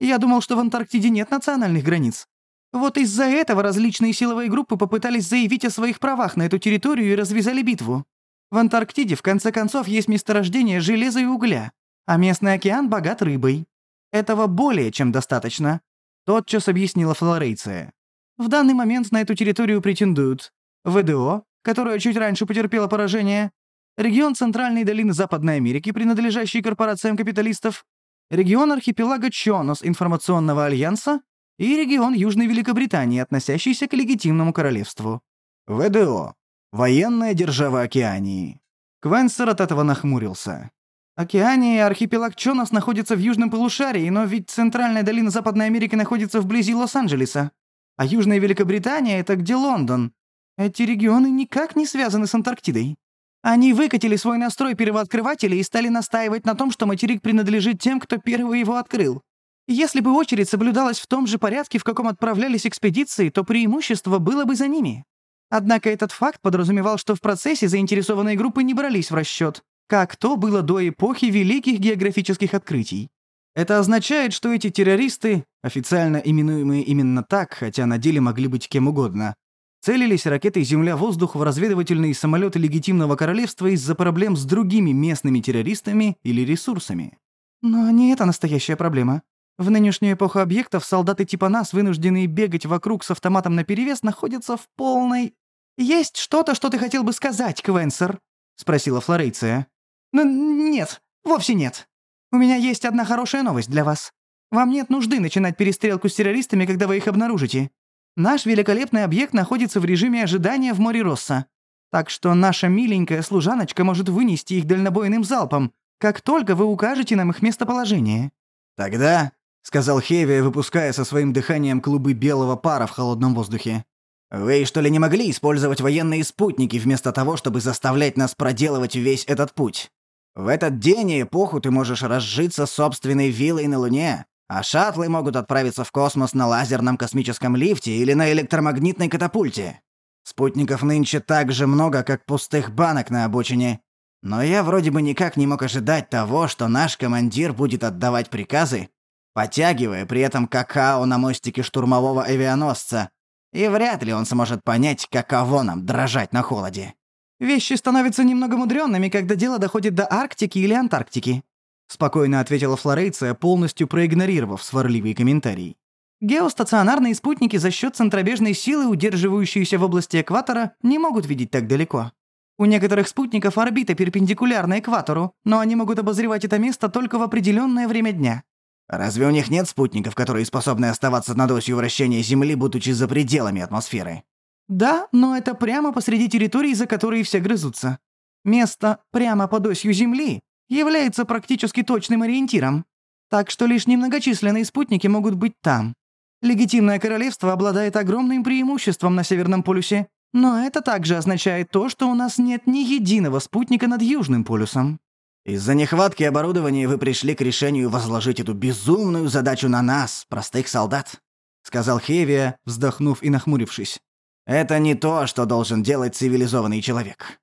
Я думал, что в Антарктиде нет национальных границ. Вот из-за этого различные силовые группы попытались заявить о своих правах на эту территорию и развязали битву. В Антарктиде, в конце концов, есть месторождение железа и угля, а местный океан богат рыбой. Этого более чем достаточно», — тотчас объяснила Флорейция. «В данный момент на эту территорию претендуют ВДО, которая чуть раньше потерпела поражение, регион Центральной долины Западной Америки, принадлежащий корпорациям капиталистов, регион архипелага Чонос информационного альянса и регион Южной Великобритании, относящийся к легитимному королевству. ВДО. Военная держава Океании. Квенсер от этого нахмурился. Океания и архипелаг Чонос находятся в южном полушарии, но ведь центральная долина Западной Америки находится вблизи Лос-Анджелеса. А Южная Великобритания — это где Лондон. Эти регионы никак не связаны с Антарктидой. Они выкатили свой настрой первооткрывателей и стали настаивать на том, что материк принадлежит тем, кто первый его открыл. Если бы очередь соблюдалась в том же порядке, в каком отправлялись экспедиции, то преимущество было бы за ними. Однако этот факт подразумевал, что в процессе заинтересованные группы не брались в расчет, как то было до эпохи великих географических открытий. Это означает, что эти террористы, официально именуемые именно так, хотя на деле могли быть кем угодно, целились ракетой «Земля-воздух» в разведывательные самолеты легитимного королевства из-за проблем с другими местными террористами или ресурсами. Но не это настоящая проблема. В нынешнюю эпоху объектов солдаты типа нас, вынужденные бегать вокруг с автоматом наперевес, находятся в полной... «Есть что-то, что ты хотел бы сказать, Квенсер?» — спросила Флорейция. «Нет, вовсе нет. У меня есть одна хорошая новость для вас. Вам нет нужды начинать перестрелку с террористами, когда вы их обнаружите. Наш великолепный объект находится в режиме ожидания в море Росса. Так что наша миленькая служаночка может вынести их дальнобойным залпом, как только вы укажете нам их местоположение». «Тогда», — сказал Хеви, выпуская со своим дыханием клубы белого пара в холодном воздухе, «вы что ли не могли использовать военные спутники вместо того, чтобы заставлять нас проделывать весь этот путь? В этот день и эпоху ты можешь разжиться собственной виллой на Луне, а шаттлы могут отправиться в космос на лазерном космическом лифте или на электромагнитной катапульте. Спутников нынче так же много, как пустых банок на обочине. Но я вроде бы никак не мог ожидать того, что наш командир будет отдавать приказы, потягивая при этом какао на мостике штурмового авианосца. И вряд ли он сможет понять, каково нам дрожать на холоде. Вещи становятся немного мудрёнными, когда дело доходит до Арктики или Антарктики. — спокойно ответила Флорейция, полностью проигнорировав сварливый комментарий. «Геостационарные спутники за счет центробежной силы, удерживающиеся в области экватора, не могут видеть так далеко. У некоторых спутников орбита перпендикулярна экватору, но они могут обозревать это место только в определенное время дня». «Разве у них нет спутников, которые способны оставаться над осью вращения Земли, будучи за пределами атмосферы?» «Да, но это прямо посреди территории, за которые все грызутся. Место прямо под осью Земли является практически точным ориентиром. Так что лишь немногочисленные спутники могут быть там. Легитимное королевство обладает огромным преимуществом на Северном полюсе, Но это также означает то, что у нас нет ни единого спутника над Южным полюсом. Из-за нехватки оборудования вы пришли к решению возложить эту безумную задачу на нас, простых солдат», — сказал Хевия, вздохнув и нахмурившись. «Это не то, что должен делать цивилизованный человек».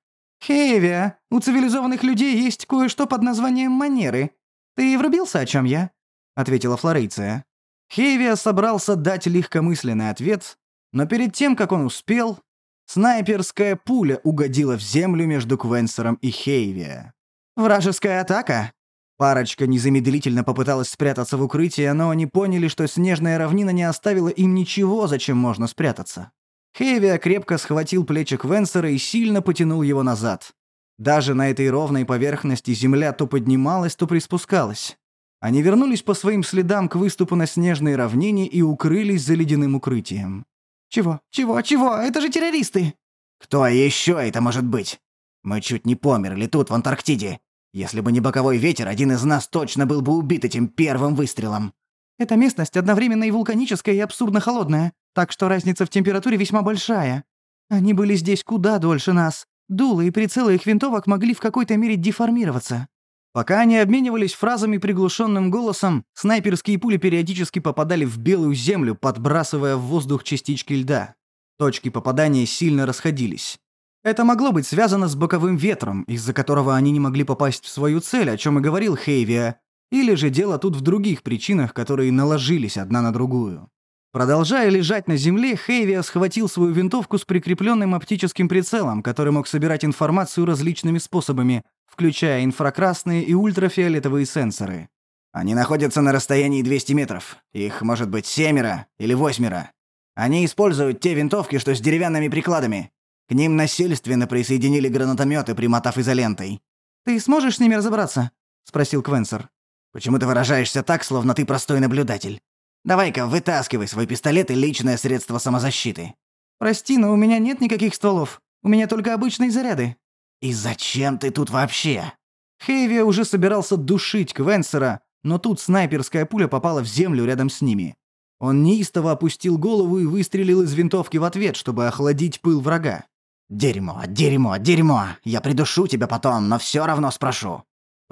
«Хевия, у цивилизованных людей есть кое-что под названием манеры. Ты врубился, о чем я?» — ответила Флорейция. Хевия собрался дать легкомысленный ответ, но перед тем, как он успел, Снайперская пуля угодила в землю между Квенсером и Хейвия. «Вражеская атака!» Парочка незамедлительно попыталась спрятаться в укрытие, но они поняли, что снежная равнина не оставила им ничего, зачем можно спрятаться. Хейвия крепко схватил плечи Квенсера и сильно потянул его назад. Даже на этой ровной поверхности земля то поднималась, то приспускалась. Они вернулись по своим следам к выступу на снежной равнине и укрылись за ледяным укрытием. «Чего? Чего? Чего? Это же террористы!» «Кто еще это может быть? Мы чуть не померли тут, в Антарктиде. Если бы не боковой ветер, один из нас точно был бы убит этим первым выстрелом». «Эта местность одновременно и вулканическая, и абсурдно холодная, так что разница в температуре весьма большая. Они были здесь куда дольше нас. Дулы и прицелы их винтовок могли в какой-то мере деформироваться. Пока они обменивались фразами приглушенным голосом, снайперские пули периодически попадали в белую землю, подбрасывая в воздух частички льда. Точки попадания сильно расходились. Это могло быть связано с боковым ветром, из-за которого они не могли попасть в свою цель, о чем и говорил Хейвия, или же дело тут в других причинах, которые наложились одна на другую. Продолжая лежать на земле, Хейвия схватил свою винтовку с прикрепленным оптическим прицелом, который мог собирать информацию различными способами, включая инфракрасные и ультрафиолетовые сенсоры. Они находятся на расстоянии 200 метров. Их может быть семеро или восьмеро. Они используют те винтовки, что с деревянными прикладами. К ним насильственно присоединили гранатометы, примотав изолентой. «Ты сможешь с ними разобраться?» — спросил Квенсер. «Почему ты выражаешься так, словно ты простой наблюдатель? Давай-ка вытаскивай свой пистолет и личное средство самозащиты». «Прости, но у меня нет никаких стволов. У меня только обычные заряды». «И зачем ты тут вообще?» Хейви уже собирался душить Квенсера, но тут снайперская пуля попала в землю рядом с ними. Он неистово опустил голову и выстрелил из винтовки в ответ, чтобы охладить пыл врага. «Дерьмо, дерьмо, дерьмо! Я придушу тебя потом, но все равно спрошу.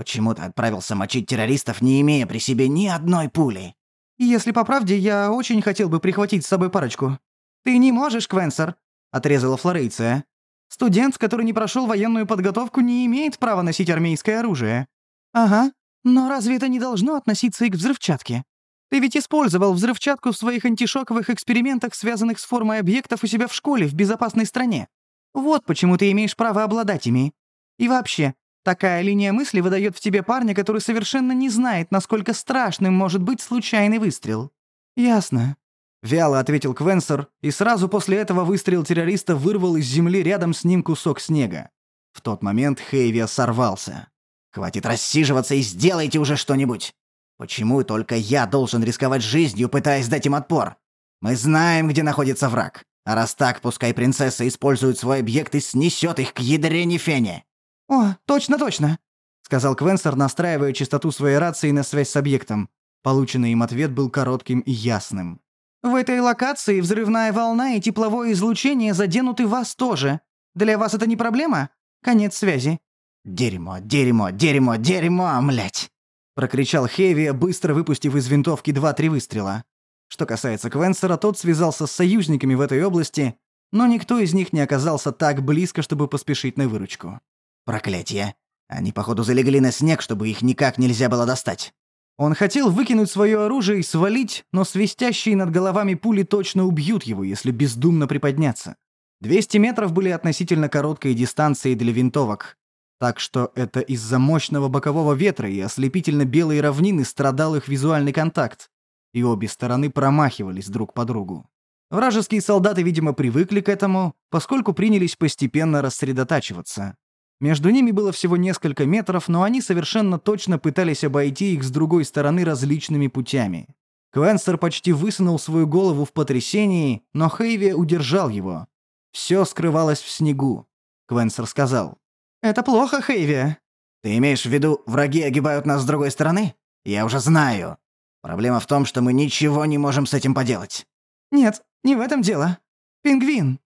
Почему ты отправился мочить террористов, не имея при себе ни одной пули?» «Если по правде, я очень хотел бы прихватить с собой парочку». «Ты не можешь, Квенсер», — отрезала Флорейция. Студент, который не прошел военную подготовку, не имеет права носить армейское оружие. Ага, но разве это не должно относиться и к взрывчатке? Ты ведь использовал взрывчатку в своих антишоковых экспериментах, связанных с формой объектов у себя в школе в безопасной стране. Вот почему ты имеешь право обладать ими. И вообще, такая линия мысли выдает в тебе парня, который совершенно не знает, насколько страшным может быть случайный выстрел. Ясно. Вяло ответил Квенсер, и сразу после этого выстрел террориста вырвал из земли рядом с ним кусок снега. В тот момент Хейвия сорвался. «Хватит рассиживаться и сделайте уже что-нибудь! Почему только я должен рисковать жизнью, пытаясь дать им отпор? Мы знаем, где находится враг. А раз так, пускай принцесса использует свой объект и снесет их к ядрене фене!» «О, точно, точно!» — сказал Квенсер, настраивая частоту своей рации на связь с объектом. Полученный им ответ был коротким и ясным. В этой локации взрывная волна и тепловое излучение заденут и вас тоже. Для вас это не проблема? Конец связи». «Дерьмо, дерьмо, дерьмо, дерьмо, млять!» Прокричал Хеви, быстро выпустив из винтовки два-три выстрела. Что касается Квенсера, тот связался с союзниками в этой области, но никто из них не оказался так близко, чтобы поспешить на выручку. «Проклятие! Они, походу, залегли на снег, чтобы их никак нельзя было достать». Он хотел выкинуть свое оружие и свалить, но свистящие над головами пули точно убьют его, если бездумно приподняться. 200 метров были относительно короткой дистанцией для винтовок, так что это из-за мощного бокового ветра и ослепительно белой равнины страдал их визуальный контакт, и обе стороны промахивались друг по другу. Вражеские солдаты, видимо, привыкли к этому, поскольку принялись постепенно рассредотачиваться. Между ними было всего несколько метров, но они совершенно точно пытались обойти их с другой стороны различными путями. Квенстер почти высунул свою голову в потрясении, но Хейви удержал его. Все скрывалось в снегу. Квенстер сказал. «Это плохо, Хейви». «Ты имеешь в виду, враги огибают нас с другой стороны? Я уже знаю. Проблема в том, что мы ничего не можем с этим поделать». «Нет, не в этом дело. Пингвин».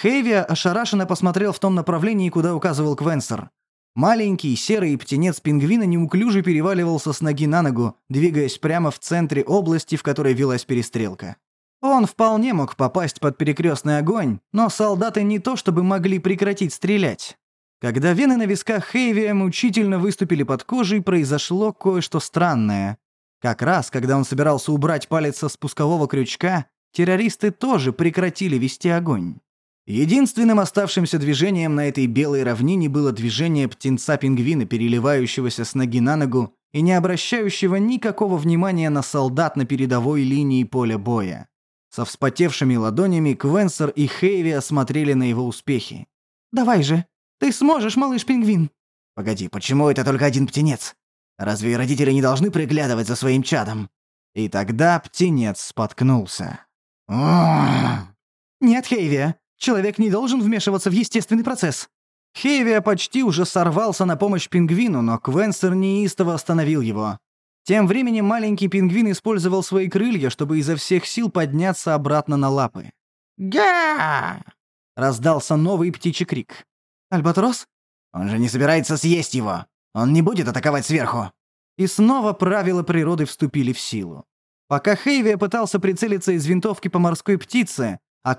Хейвия ошарашенно посмотрел в том направлении, куда указывал Квенсер. Маленький серый птенец пингвина неуклюже переваливался с ноги на ногу, двигаясь прямо в центре области, в которой велась перестрелка. Он вполне мог попасть под перекрестный огонь, но солдаты не то чтобы могли прекратить стрелять. Когда вены на висках Хейвия мучительно выступили под кожей, произошло кое-что странное. Как раз, когда он собирался убрать палец со спускового крючка, террористы тоже прекратили вести огонь. Единственным оставшимся движением на этой белой равнине было движение птенца-пингвина, переливающегося с ноги на ногу и не обращающего никакого внимания на солдат на передовой линии поля боя. Со вспотевшими ладонями Квенсер и Хейви осмотрели на его успехи. «Давай же! Ты сможешь, малыш-пингвин!» «Погоди, почему это только один птенец? Разве родители не должны приглядывать за своим чадом?» И тогда птенец споткнулся. «Нет, Хейви, человек не должен вмешиваться в естественный процесс». Хейвия почти уже сорвался на помощь пингвину, но Квенсер неистово остановил его. Тем временем маленький пингвин использовал свои крылья, чтобы изо всех сил подняться обратно на лапы. «Га!» — раздался новый птичий крик. «Альбатрос? Он же не собирается съесть его. Он не будет атаковать сверху». И снова правила природы вступили в силу. Пока Хейвия пытался прицелиться из винтовки по морской птице, а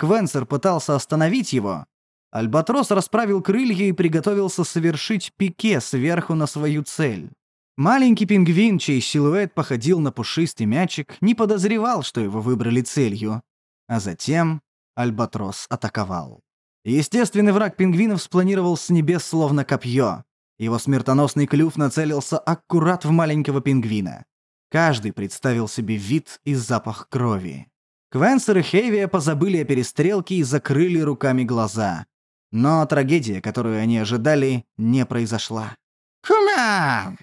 пытался остановить его, Альбатрос расправил крылья и приготовился совершить пике сверху на свою цель. Маленький пингвин, чей силуэт походил на пушистый мячик, не подозревал, что его выбрали целью. А затем Альбатрос атаковал. Естественный враг пингвинов спланировал с небес словно копье. Его смертоносный клюв нацелился аккурат в маленького пингвина. Каждый представил себе вид и запах крови. Квенсер и Хейвия позабыли о перестрелке и закрыли руками глаза. Но трагедия, которую они ожидали, не произошла. «Кумя!»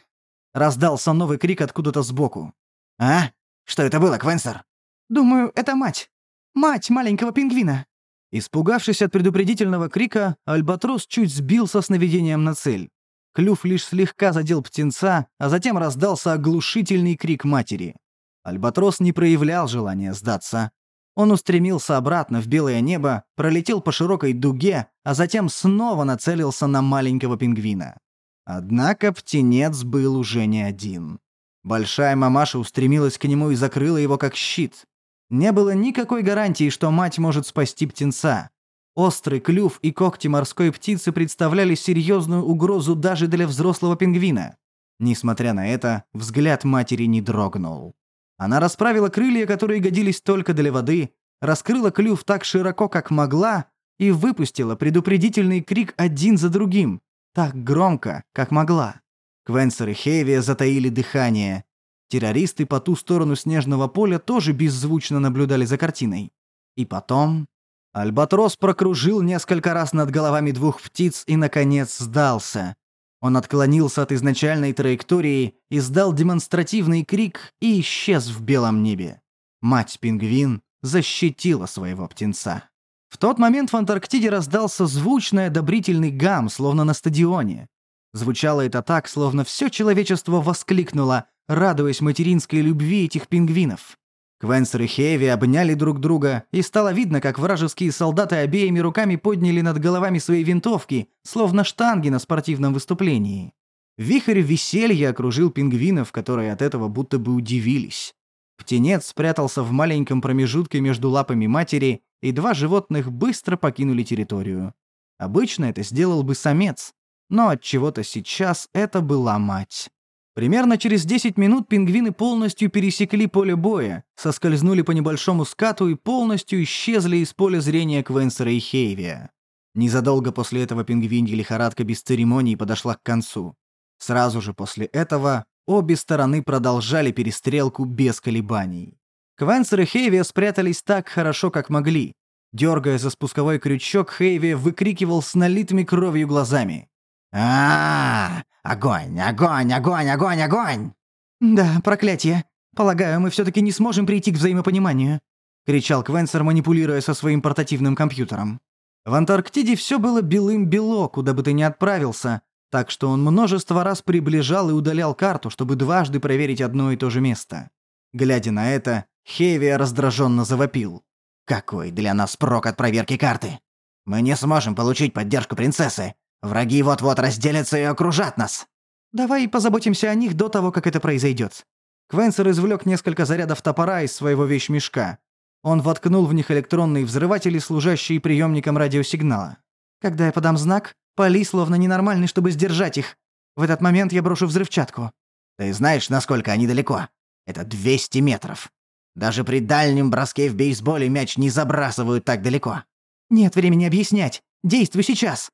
Раздался новый крик откуда-то сбоку. «А? Что это было, Квенсер?» «Думаю, это мать. Мать маленького пингвина». Испугавшись от предупредительного крика, Альбатрос чуть сбился с наведением на цель. Клюв лишь слегка задел птенца, а затем раздался оглушительный крик матери. Альбатрос не проявлял желания сдаться. Он устремился обратно в белое небо, пролетел по широкой дуге, а затем снова нацелился на маленького пингвина. Однако птенец был уже не один. Большая мамаша устремилась к нему и закрыла его как щит. Не было никакой гарантии, что мать может спасти птенца. Острый клюв и когти морской птицы представляли серьезную угрозу даже для взрослого пингвина. Несмотря на это, взгляд матери не дрогнул. Она расправила крылья, которые годились только для воды, раскрыла клюв так широко, как могла, и выпустила предупредительный крик один за другим, так громко, как могла. Квенсер и Хейвия затаили дыхание. Террористы по ту сторону снежного поля тоже беззвучно наблюдали за картиной. И потом... Альбатрос прокружил несколько раз над головами двух птиц и, наконец, сдался. Он отклонился от изначальной траектории, издал демонстративный крик и исчез в белом небе. Мать-пингвин защитила своего птенца. В тот момент в Антарктиде раздался звучный одобрительный гам, словно на стадионе. Звучало это так, словно все человечество воскликнуло, радуясь материнской любви этих пингвинов. Квенсер и Хеви обняли друг друга, и стало видно, как вражеские солдаты обеими руками подняли над головами свои винтовки, словно штанги на спортивном выступлении. Вихрь веселья окружил пингвинов, которые от этого будто бы удивились. Птенец спрятался в маленьком промежутке между лапами матери и два животных быстро покинули территорию. Обычно это сделал бы самец, но от чего-то сейчас это была мать. Примерно через 10 минут пингвины полностью пересекли поле боя, соскользнули по небольшому скату и полностью исчезли из поля зрения Квенсера и Хейвия. Незадолго после этого пингвинья лихорадка без церемоний подошла к концу. Сразу же после этого обе стороны продолжали перестрелку без колебаний. Квенсер и Хейви спрятались так хорошо, как могли. Дергая за спусковой крючок, Хейви выкрикивал с налитыми кровью глазами. А, Огонь, огонь, огонь, огонь, огонь!» «Да, проклятие. Полагаю, мы все-таки не сможем прийти к взаимопониманию», — кричал Квенсер, манипулируя со своим портативным компьютером. В Антарктиде все было белым-бело, куда бы ты ни отправился, так что он множество раз приближал и удалял карту, чтобы дважды проверить одно и то же место. Глядя на это, Хевия раздраженно завопил. «Какой для нас прок от проверки карты? Мы не сможем получить поддержку принцессы. Враги вот-вот разделятся и окружат нас. Давай позаботимся о них до того, как это произойдет. Квенсер извлек несколько зарядов топора из своего вещмешка. Он воткнул в них электронные взрыватели, служащие приемником радиосигнала. Когда я подам знак, пали словно ненормальный, чтобы сдержать их. В этот момент я брошу взрывчатку. Ты знаешь, насколько они далеко? Это 200 метров. Даже при дальнем броске в бейсболе мяч не забрасывают так далеко. Нет времени объяснять. Действуй сейчас.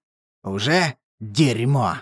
Уже дерьмо.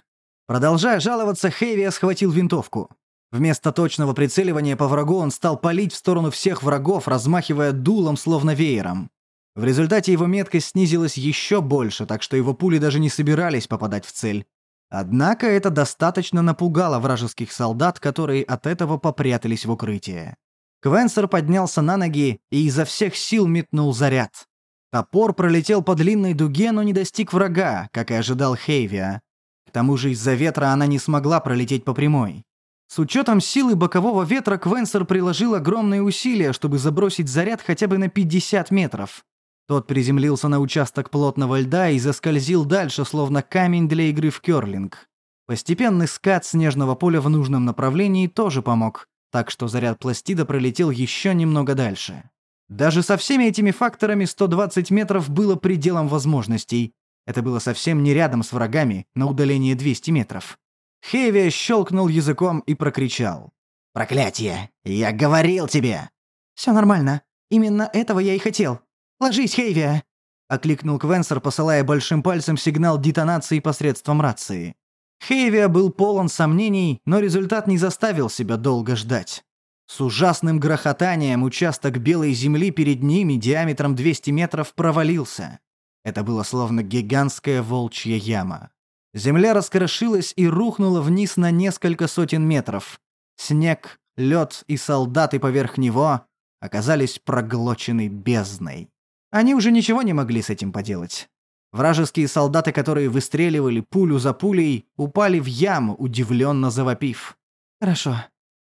Продолжая жаловаться, Хэви схватил винтовку. Вместо точного прицеливания по врагу он стал палить в сторону всех врагов, размахивая дулом, словно веером. В результате его меткость снизилась еще больше, так что его пули даже не собирались попадать в цель. Однако это достаточно напугало вражеских солдат, которые от этого попрятались в укрытие. Квенсер поднялся на ноги и изо всех сил метнул заряд. Топор пролетел по длинной дуге, но не достиг врага, как и ожидал Хейвия. К тому же из-за ветра она не смогла пролететь по прямой. С учетом силы бокового ветра Квенсер приложил огромные усилия, чтобы забросить заряд хотя бы на 50 метров. Тот приземлился на участок плотного льда и заскользил дальше, словно камень для игры в кёрлинг. Постепенный скат снежного поля в нужном направлении тоже помог, так что заряд пластида пролетел еще немного дальше. Даже со всеми этими факторами 120 метров было пределом возможностей. Это было совсем не рядом с врагами, на удалении 200 метров. Хеви щелкнул языком и прокричал. «Проклятие! Я говорил тебе!» «Все нормально. Именно этого я и хотел. Ложись, Хейвия!» — окликнул Квенсер, посылая большим пальцем сигнал детонации посредством рации. Хейвия был полон сомнений, но результат не заставил себя долго ждать. С ужасным грохотанием участок белой земли перед ними диаметром 200 метров провалился. Это было словно гигантская волчья яма. Земля раскрошилась и рухнула вниз на несколько сотен метров. Снег, лед и солдаты поверх него оказались проглочены бездной. Они уже ничего не могли с этим поделать. Вражеские солдаты, которые выстреливали пулю за пулей, упали в яму, удивленно завопив. «Хорошо.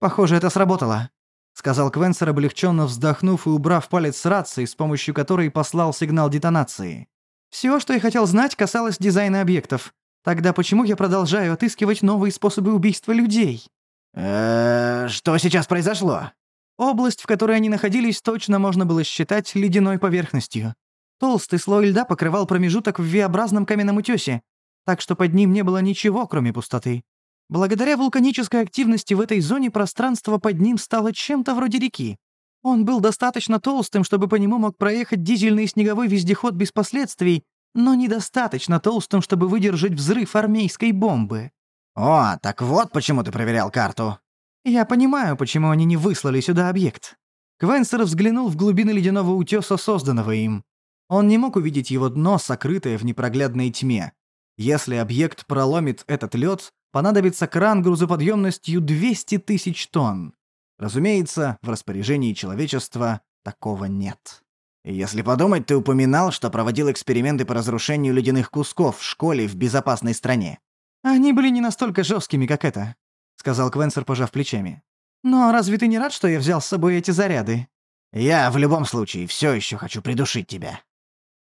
Похоже, это сработало», — сказал Квенсер, облегченно вздохнув и убрав палец с рации, с помощью которой послал сигнал детонации. «Все, что я хотел знать, касалось дизайна объектов. Тогда почему я продолжаю отыскивать новые способы убийства людей?» «Э-э, что сейчас произошло?» Область, в которой они находились, точно можно было считать ледяной поверхностью. Толстый слой льда покрывал промежуток в V-образном каменном утёсе, так что под ним не было ничего, кроме пустоты. Благодаря вулканической активности в этой зоне пространство под ним стало чем-то вроде реки. Он был достаточно толстым, чтобы по нему мог проехать дизельный снеговой вездеход без последствий, но недостаточно толстым, чтобы выдержать взрыв армейской бомбы. «О, так вот почему ты проверял карту». «Я понимаю, почему они не выслали сюда объект». Квенсер взглянул в глубины ледяного утёса, созданного им. Он не мог увидеть его дно, сокрытое в непроглядной тьме. Если объект проломит этот лед, понадобится кран грузоподъемностью 200 тысяч тонн. Разумеется, в распоряжении человечества такого нет. Если подумать, ты упоминал, что проводил эксперименты по разрушению ледяных кусков в школе в безопасной стране. Они были не настолько жесткими, как это, сказал Квенсер, пожав плечами. Но разве ты не рад, что я взял с собой эти заряды? Я в любом случае все еще хочу придушить тебя.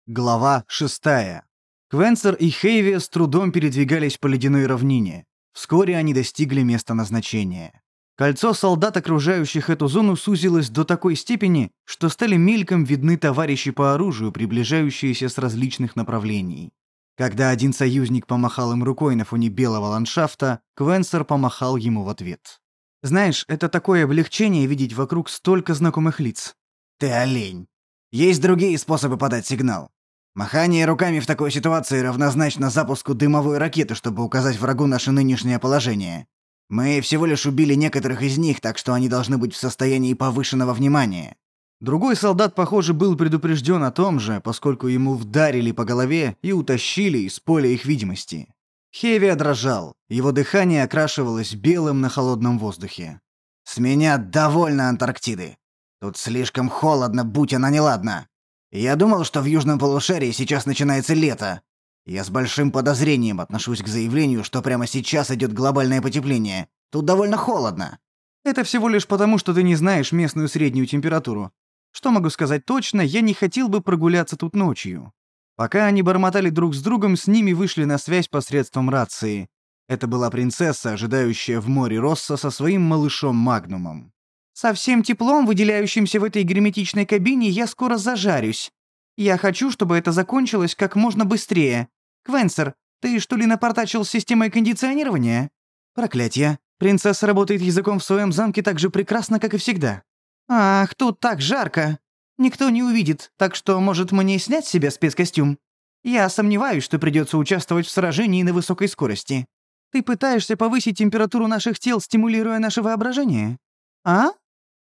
Глава шестая. Квенсер и Хейви с трудом передвигались по ледяной равнине. Вскоре они достигли места назначения. Кольцо солдат, окружающих эту зону, сузилось до такой степени, что стали мельком видны товарищи по оружию, приближающиеся с различных направлений. Когда один союзник помахал им рукой на фоне белого ландшафта, Квенсер помахал ему в ответ. «Знаешь, это такое облегчение видеть вокруг столько знакомых лиц». «Ты олень. Есть другие способы подать сигнал. Махание руками в такой ситуации равнозначно запуску дымовой ракеты, чтобы указать врагу наше нынешнее положение. Мы всего лишь убили некоторых из них, так что они должны быть в состоянии повышенного внимания. Другой солдат, похоже, был предупрежден о том же, поскольку ему вдарили по голове и утащили из поля их видимости. Хеви дрожал, его дыхание окрашивалось белым на холодном воздухе. «С меня довольно Антарктиды. Тут слишком холодно, будь она неладна. Я думал, что в южном полушарии сейчас начинается лето. Я с большим подозрением отношусь к заявлению, что прямо сейчас идет глобальное потепление. Тут довольно холодно. Это всего лишь потому, что ты не знаешь местную среднюю температуру. Что могу сказать точно, я не хотел бы прогуляться тут ночью. Пока они бормотали друг с другом, с ними вышли на связь посредством рации. Это была принцесса, ожидающая в море Росса со своим малышом Магнумом. «Со всем теплом, выделяющимся в этой герметичной кабине, я скоро зажарюсь. Я хочу, чтобы это закончилось как можно быстрее. Квенсер, ты что ли напортачил с системой кондиционирования?» «Проклятье. Принцесса работает языком в своем замке так же прекрасно, как и всегда». «Ах, тут так жарко. Никто не увидит, так что, может, мне снять с себя спецкостюм? Я сомневаюсь, что придется участвовать в сражении на высокой скорости. Ты пытаешься повысить температуру наших тел, стимулируя наше воображение? А?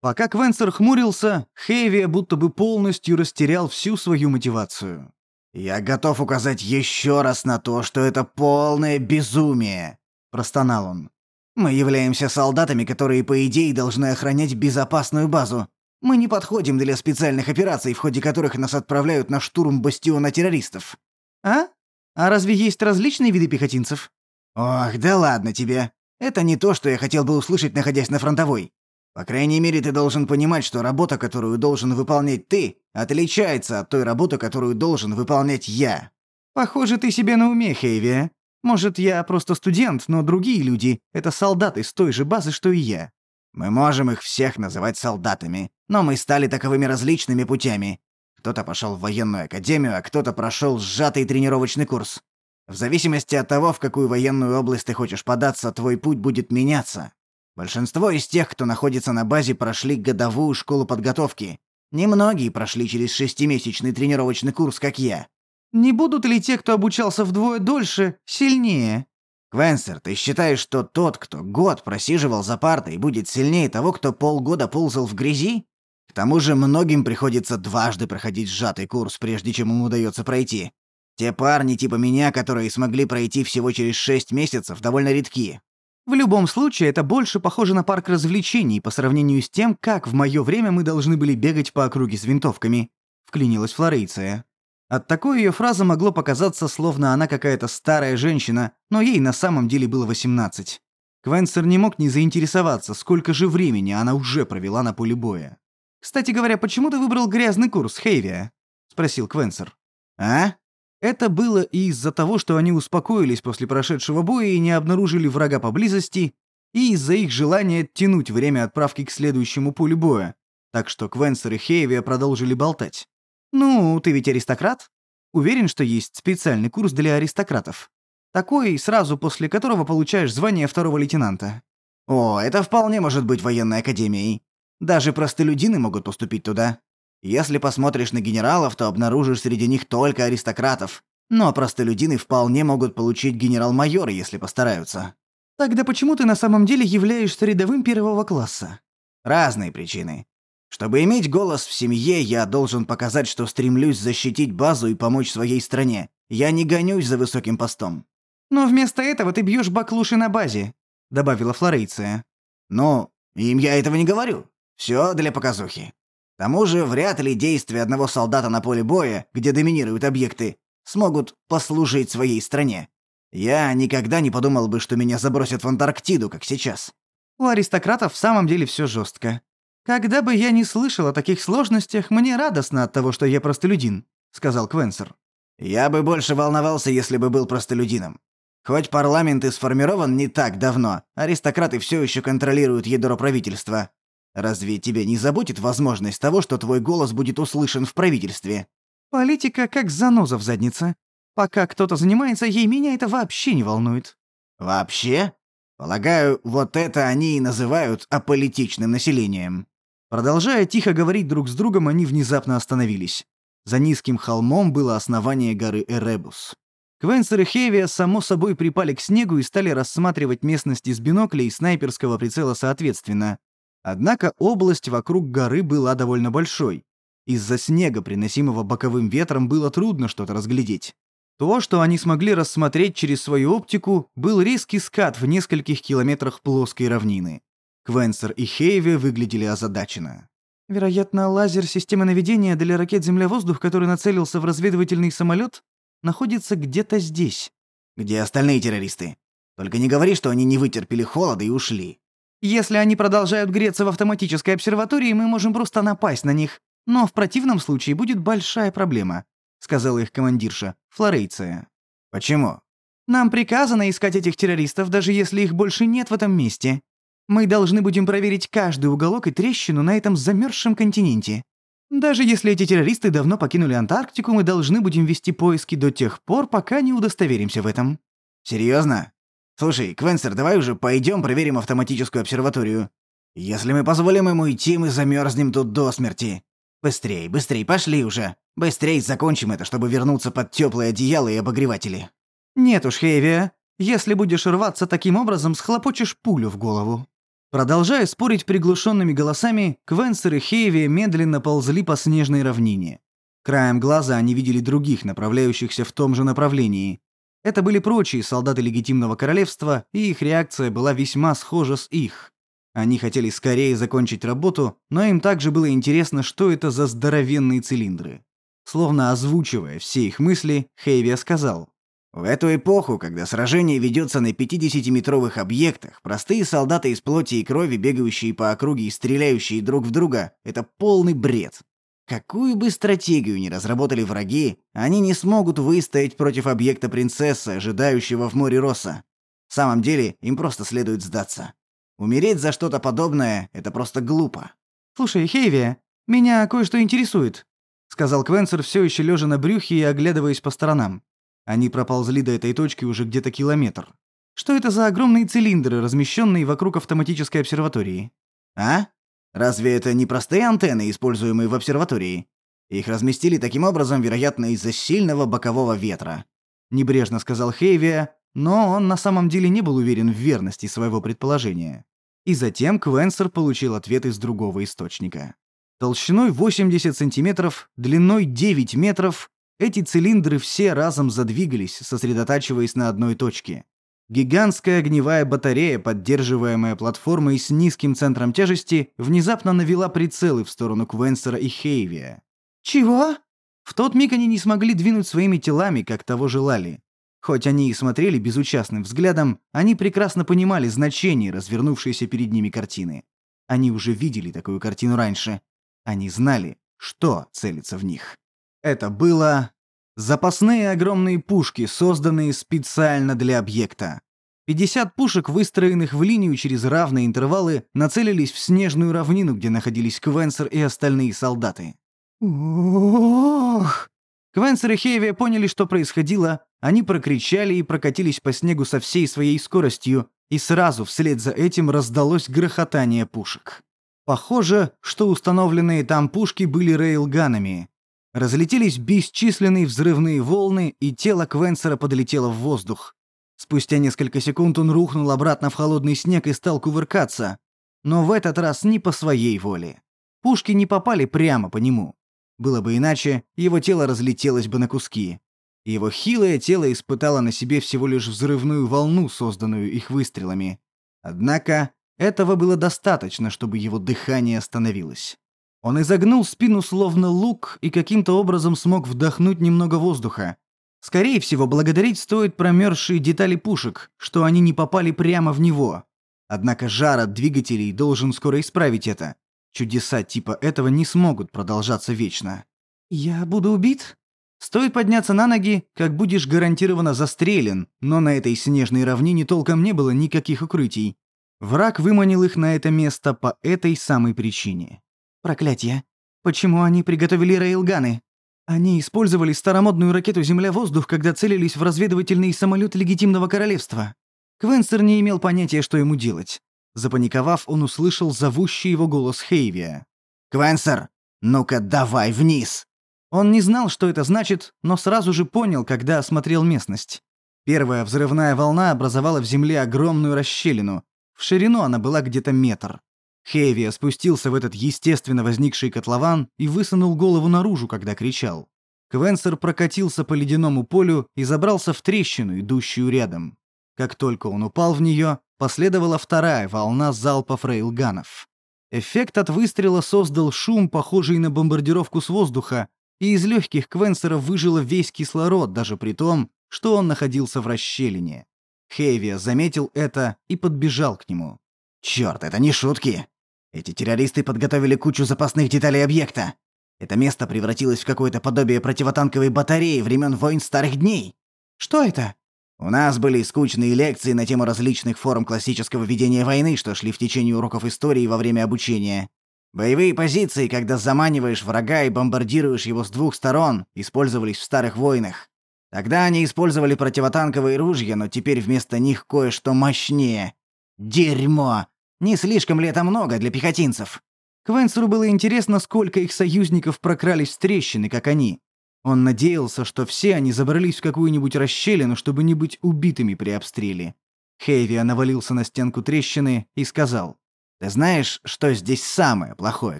Пока Квенсер хмурился, Хейви будто бы полностью растерял всю свою мотивацию. «Я готов указать еще раз на то, что это полное безумие», — простонал он. «Мы являемся солдатами, которые, по идее, должны охранять безопасную базу. Мы не подходим для специальных операций, в ходе которых нас отправляют на штурм бастиона террористов». «А? А разве есть различные виды пехотинцев?» «Ох, да ладно тебе. Это не то, что я хотел бы услышать, находясь на фронтовой. По крайней мере, ты должен понимать, что работа, которую должен выполнять ты, отличается от той работы, которую должен выполнять я». «Похоже, ты себе на уме, Хейви. Может, я просто студент, но другие люди — это солдаты с той же базы, что и я». «Мы можем их всех называть солдатами, но мы стали таковыми различными путями. Кто-то пошел в военную академию, а кто-то прошел сжатый тренировочный курс. В зависимости от того, в какую военную область ты хочешь податься, твой путь будет меняться. Большинство из тех, кто находится на базе, прошли годовую школу подготовки. Немногие прошли через шестимесячный тренировочный курс, как я. Не будут ли те, кто обучался вдвое дольше, сильнее? Квенсер, ты считаешь, что тот, кто год просиживал за партой, будет сильнее того, кто полгода ползал в грязи? К тому же многим приходится дважды проходить сжатый курс, прежде чем ему удается пройти. Те парни типа меня, которые смогли пройти всего через шесть месяцев, довольно редки. В любом случае, это больше похоже на парк развлечений по сравнению с тем, как в моё время мы должны были бегать по округе с винтовками», — вклинилась Флорейция. От такой её фразы могло показаться, словно она какая-то старая женщина, но ей на самом деле было 18. Квенсер не мог не заинтересоваться, сколько же времени она уже провела на поле боя. «Кстати говоря, почему ты выбрал грязный курс, Хейвия?» — спросил Квенсер. «А?» Это было и из-за того, что они успокоились после прошедшего боя и не обнаружили врага поблизости, и из-за их желания оттянуть время отправки к следующему полю боя. Так что Квенсер и Хейвия продолжили болтать. «Ну, ты ведь аристократ? Уверен, что есть специальный курс для аристократов. Такой, сразу после которого получаешь звание второго лейтенанта». «О, это вполне может быть военной академией. Даже простолюдины могут поступить туда. Если посмотришь на генералов, то обнаружишь среди них только аристократов. Но простолюдины вполне могут получить генерал-майора, если постараются. Тогда почему ты на самом деле являешься рядовым первого класса? Разные причины. Чтобы иметь голос в семье, я должен показать, что стремлюсь защитить базу и помочь своей стране. Я не гонюсь за высоким постом. Но вместо этого ты бьешь баклуши на базе, добавила Флорейция. Ну, им я этого не говорю. Все для показухи. К тому же вряд ли действия одного солдата на поле боя, где доминируют объекты, смогут послужить своей стране. Я никогда не подумал бы, что меня забросят в Антарктиду, как сейчас. У аристократов в самом деле все жестко. Когда бы я не слышал о таких сложностях, мне радостно от того, что я простолюдин, сказал Квенсер. Я бы больше волновался, если бы был простолюдином. Хоть парламент и сформирован не так давно, аристократы все еще контролируют ядро правительства, Разве тебя не заботит возможность того, что твой голос будет услышан в правительстве? Политика как заноза в заднице. Пока кто-то занимается ей, меня это вообще не волнует. Вообще? Полагаю, вот это они и называют аполитичным населением. Продолжая тихо говорить друг с другом, они внезапно остановились. За низким холмом было основание горы Эребус. Квенсер и Хевия само собой припали к снегу и стали рассматривать местность из бинокля и снайперского прицела соответственно. Однако область вокруг горы была довольно большой. Из-за снега, приносимого боковым ветром, было трудно что-то разглядеть. То, что они смогли рассмотреть через свою оптику, был резкий скат в нескольких километрах плоской равнины. Квенсер и Хейви выглядели озадаченно. Вероятно, лазер системы наведения для ракет Земля-воздух, который нацелился в разведывательный самолет, находится где-то здесь. Где остальные террористы? Только не говори, что они не вытерпели холода и ушли. Если они продолжают греться в автоматической обсерватории, мы можем просто напасть на них. Но в противном случае будет большая проблема», — сказала их командирша, Флорейция. Почему? Нам приказано искать этих террористов, даже если их больше нет в этом месте. Мы должны будем проверить каждый уголок и трещину на этом замерзшем континенте. Даже если эти террористы давно покинули Антарктику, мы должны будем вести поиски до тех пор, пока не удостоверимся в этом. Серьезно? Слушай, Квенсер, давай уже пойдем проверим автоматическую обсерваторию. Если мы позволим ему идти, мы замерзнем тут до смерти. Быстрей, быстрей, пошли уже. Быстрей закончим это, чтобы вернуться под теплые одеяла и обогреватели. Нет уж, Хейвия, если будешь рваться таким образом, схлопочешь пулю в голову. Продолжая спорить приглушенными голосами, Квенсер и Хейви медленно ползли по снежной равнине. Краем глаза они видели других, направляющихся в том же направлении. Это были прочие солдаты легитимного королевства, и их реакция была весьма схожа с их. Они хотели скорее закончить работу, но им также было интересно, что это за здоровенные цилиндры. Словно озвучивая все их мысли, Хейвия сказал. В эту эпоху, когда сражение ведется на 50-метровых объектах, простые солдаты из плоти и крови, бегающие по округе и стреляющие друг в друга, это полный бред. Какую бы стратегию ни разработали враги, они не смогут выстоять против объекта принцессы, ожидающего в море Росса. В самом деле, им просто следует сдаться. Умереть за что-то подобное — это просто глупо. «Слушай, Хейви, меня кое-что интересует», — сказал Квенсер, все еще лежа на брюхе и оглядываясь по сторонам. Они проползли до этой точки уже где-то километр. Что это за огромные цилиндры, размещенные вокруг автоматической обсерватории? А? Разве это не простые антенны, используемые в обсерватории? Их разместили таким образом, вероятно, из-за сильного бокового ветра. Небрежно сказал Хейвия, но он на самом деле не был уверен в верности своего предположения. И затем Квенсер получил ответ из другого источника. Толщиной 80 сантиметров, длиной 9 метров эти цилиндры все разом задвигались, сосредотачиваясь на одной точке. Гигантская огневая батарея, поддерживаемая платформой с низким центром тяжести, внезапно навела прицелы в сторону Квенсера и Хейвия. «Чего?» В тот миг они не смогли двинуть своими телами, как того желали. Хоть они и смотрели безучастным взглядом, они прекрасно понимали значение развернувшейся перед ними картины. Они уже видели такую картину раньше. Они знали, что целится в них. Это было запасные огромные пушки, созданные специально для объекта. 50 пушек, выстроенных в линию через равные интервалы, нацелились в снежную равнину, где находились Квенсер и остальные солдаты. Ох! Квенсер и Хейви поняли, что происходило, они прокричали и прокатились по снегу со всей своей скоростью, и сразу вслед за этим раздалось грохотание пушек. Похоже, что установленные там пушки были рейлганами. Разлетелись бесчисленные взрывные волны, и тело Квенсера подлетело в воздух. Спустя несколько секунд он рухнул обратно в холодный снег и стал кувыркаться. Но в этот раз не по своей воле. Пушки не попали прямо по нему. Было бы иначе, его тело разлетелось бы на куски. Его хилое тело испытало на себе всего лишь взрывную волну, созданную их выстрелами. Однако этого было достаточно, чтобы его дыхание остановилось. Он изогнул спину словно лук и каким-то образом смог вдохнуть немного воздуха. Скорее всего, благодарить стоит промерзшие детали пушек, что они не попали прямо в него. Однако жар от двигателей должен скоро исправить это. Чудеса типа этого не смогут продолжаться вечно. «Я буду убит?» Стоит подняться на ноги, как будешь гарантированно застрелен, но на этой снежной равнине толком не было никаких укрытий. Враг выманил их на это место по этой самой причине. Проклятье. Почему они приготовили рейлганы? Они использовали старомодную ракету «Земля-воздух», когда целились в разведывательный самолет легитимного королевства. Квенсер не имел понятия, что ему делать. Запаниковав, он услышал зовущий его голос Хейвия. «Квенсер, ну-ка давай вниз!» Он не знал, что это значит, но сразу же понял, когда осмотрел местность. Первая взрывная волна образовала в земле огромную расщелину. В ширину она была где-то метр. Хейви спустился в этот естественно возникший котлован и высунул голову наружу, когда кричал. Квенсер прокатился по ледяному полю и забрался в трещину, идущую рядом. Как только он упал в нее, последовала вторая волна залпов рейлганов. Эффект от выстрела создал шум, похожий на бомбардировку с воздуха, и из легких Квенсера выжило весь кислород, даже при том, что он находился в расщелине. Хейвия заметил это и подбежал к нему. «Чёрт, это не шутки!» Эти террористы подготовили кучу запасных деталей объекта. Это место превратилось в какое-то подобие противотанковой батареи времен войн старых дней. Что это? У нас были скучные лекции на тему различных форм классического ведения войны, что шли в течение уроков истории во время обучения. Боевые позиции, когда заманиваешь врага и бомбардируешь его с двух сторон, использовались в старых войнах. Тогда они использовали противотанковые ружья, но теперь вместо них кое-что мощнее. Дерьмо! Не слишком ли это много для пехотинцев? Квенсеру было интересно, сколько их союзников прокрались в трещины, как они. Он надеялся, что все они забрались в какую-нибудь расщелину, чтобы не быть убитыми при обстреле. Хейвия навалился на стенку трещины и сказал, «Ты знаешь, что здесь самое плохое,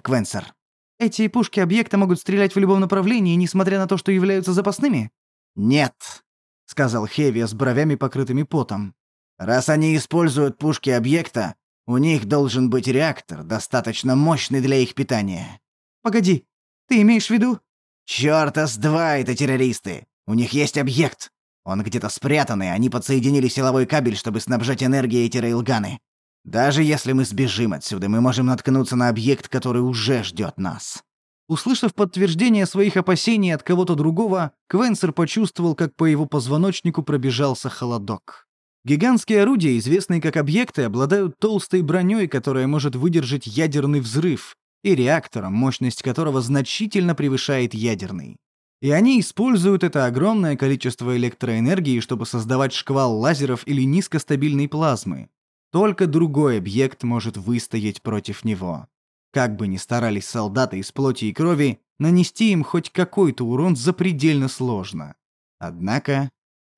Квенсер?» «Эти пушки объекта могут стрелять в любом направлении, несмотря на то, что являются запасными?» «Нет», — сказал Хейвия с бровями, покрытыми потом. «Раз они используют пушки объекта, у них должен быть реактор, достаточно мощный для их питания». «Погоди, ты имеешь в виду?» «Чёрта с два это террористы! У них есть объект! Он где-то спрятан, и они подсоединили силовой кабель, чтобы снабжать энергией эти рейлганы. Даже если мы сбежим отсюда, мы можем наткнуться на объект, который уже ждет нас». Услышав подтверждение своих опасений от кого-то другого, Квенсер почувствовал, как по его позвоночнику пробежался холодок. Гигантские орудия, известные как объекты, обладают толстой броней, которая может выдержать ядерный взрыв, и реактором, мощность которого значительно превышает ядерный. И они используют это огромное количество электроэнергии, чтобы создавать шквал лазеров или низкостабильной плазмы. Только другой объект может выстоять против него. Как бы ни старались солдаты из плоти и крови, нанести им хоть какой-то урон запредельно сложно. Однако...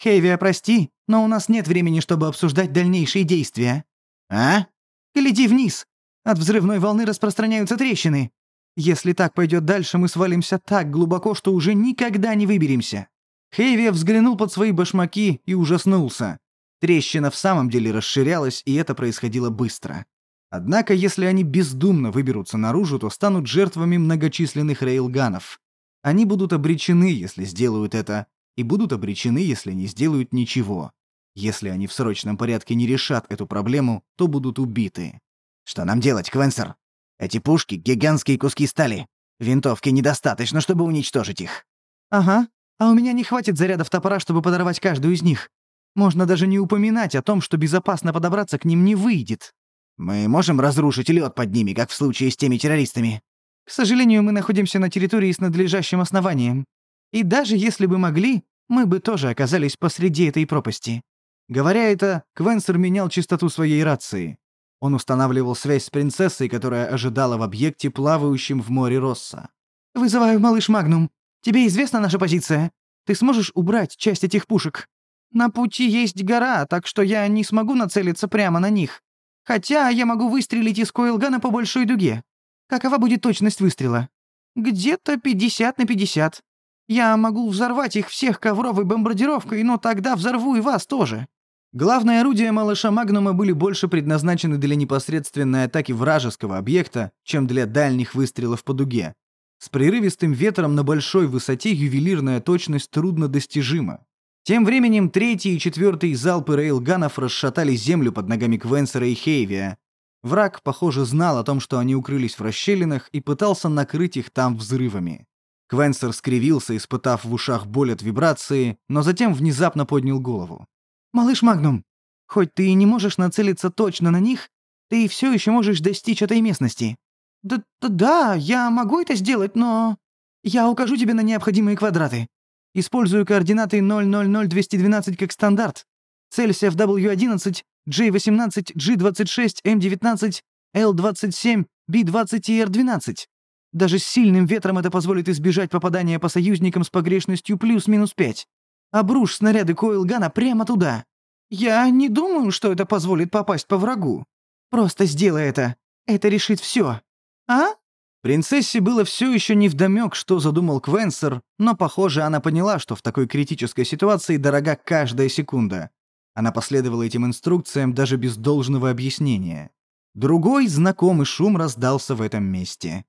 «Хейвия, прости, но у нас нет времени, чтобы обсуждать дальнейшие действия». «А?» «Гляди вниз. От взрывной волны распространяются трещины. Если так пойдет дальше, мы свалимся так глубоко, что уже никогда не выберемся». Хейвия взглянул под свои башмаки и ужаснулся. Трещина в самом деле расширялась, и это происходило быстро. Однако, если они бездумно выберутся наружу, то станут жертвами многочисленных рейлганов. Они будут обречены, если сделают это, и будут обречены, если не сделают ничего. Если они в срочном порядке не решат эту проблему, то будут убиты. Что нам делать, Квенсер? Эти пушки — гигантские куски стали. Винтовки недостаточно, чтобы уничтожить их. Ага, а у меня не хватит зарядов топора, чтобы подорвать каждую из них. Можно даже не упоминать о том, что безопасно подобраться к ним не выйдет. Мы можем разрушить лед под ними, как в случае с теми террористами. К сожалению, мы находимся на территории с надлежащим основанием. И даже если бы могли, мы бы тоже оказались посреди этой пропасти. Говоря это, Квенсер менял частоту своей рации. Он устанавливал связь с принцессой, которая ожидала в объекте, плавающем в море Росса. «Вызываю, малыш Магнум. Тебе известна наша позиция? Ты сможешь убрать часть этих пушек? На пути есть гора, так что я не смогу нацелиться прямо на них. Хотя я могу выстрелить из коилгана по большой дуге. Какова будет точность выстрела? Где-то 50 на 50. Я могу взорвать их всех ковровой бомбардировкой, но тогда взорву и вас тоже». Главные орудия малыша Магнума были больше предназначены для непосредственной атаки вражеского объекта, чем для дальних выстрелов по дуге. С прерывистым ветром на большой высоте ювелирная точность трудно достижима. Тем временем третий и четвертый залпы рейлганов расшатали землю под ногами Квенсера и Хейвия. Враг, похоже, знал о том, что они укрылись в расщелинах, и пытался накрыть их там взрывами. Квенсер скривился, испытав в ушах боль от вибрации, но затем внезапно поднял голову. «Малыш Магнум, хоть ты и не можешь нацелиться точно на них, ты все еще можешь достичь этой местности. Да, да, да, я могу это сделать, но... Я укажу тебе на необходимые квадраты. Использую координаты 000212 как стандарт. Целься в W11, J18, G26, M19, L27, B20 и R12. Даже с сильным ветром это позволит избежать попадания по союзникам с погрешностью плюс-минус 5. Обрушь снаряды Коилгана прямо туда. Я не думаю, что это позволит попасть по врагу. Просто сделай это. Это решит все. А? Принцессе было все еще невдомек, что задумал Квенсер, но, похоже, она поняла, что в такой критической ситуации дорога каждая секунда. Она последовала этим инструкциям даже без должного объяснения. Другой знакомый шум раздался в этом месте.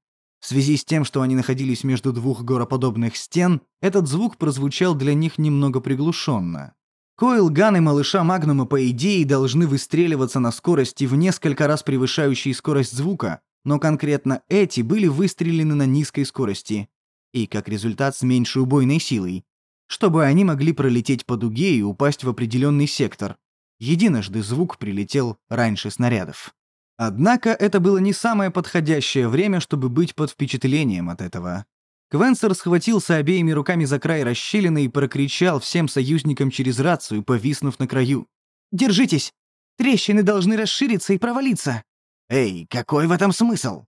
В связи с тем, что они находились между двух гороподобных стен, этот звук прозвучал для них немного приглушенно. Койл-ганы малыша Магнума, по идее, должны выстреливаться на скорости в несколько раз превышающей скорость звука, но конкретно эти были выстрелены на низкой скорости. и, как результат, с меньшей убойной силой, чтобы они могли пролететь по дуге и упасть в определенный сектор. Единожды звук прилетел раньше снарядов. Однако это было не самое подходящее время, чтобы быть под впечатлением от этого. Квенсер схватился обеими руками за край расщелины и прокричал всем союзникам через рацию, повиснув на краю. «Держитесь! Трещины должны расшириться и провалиться!» «Эй, какой в этом смысл?»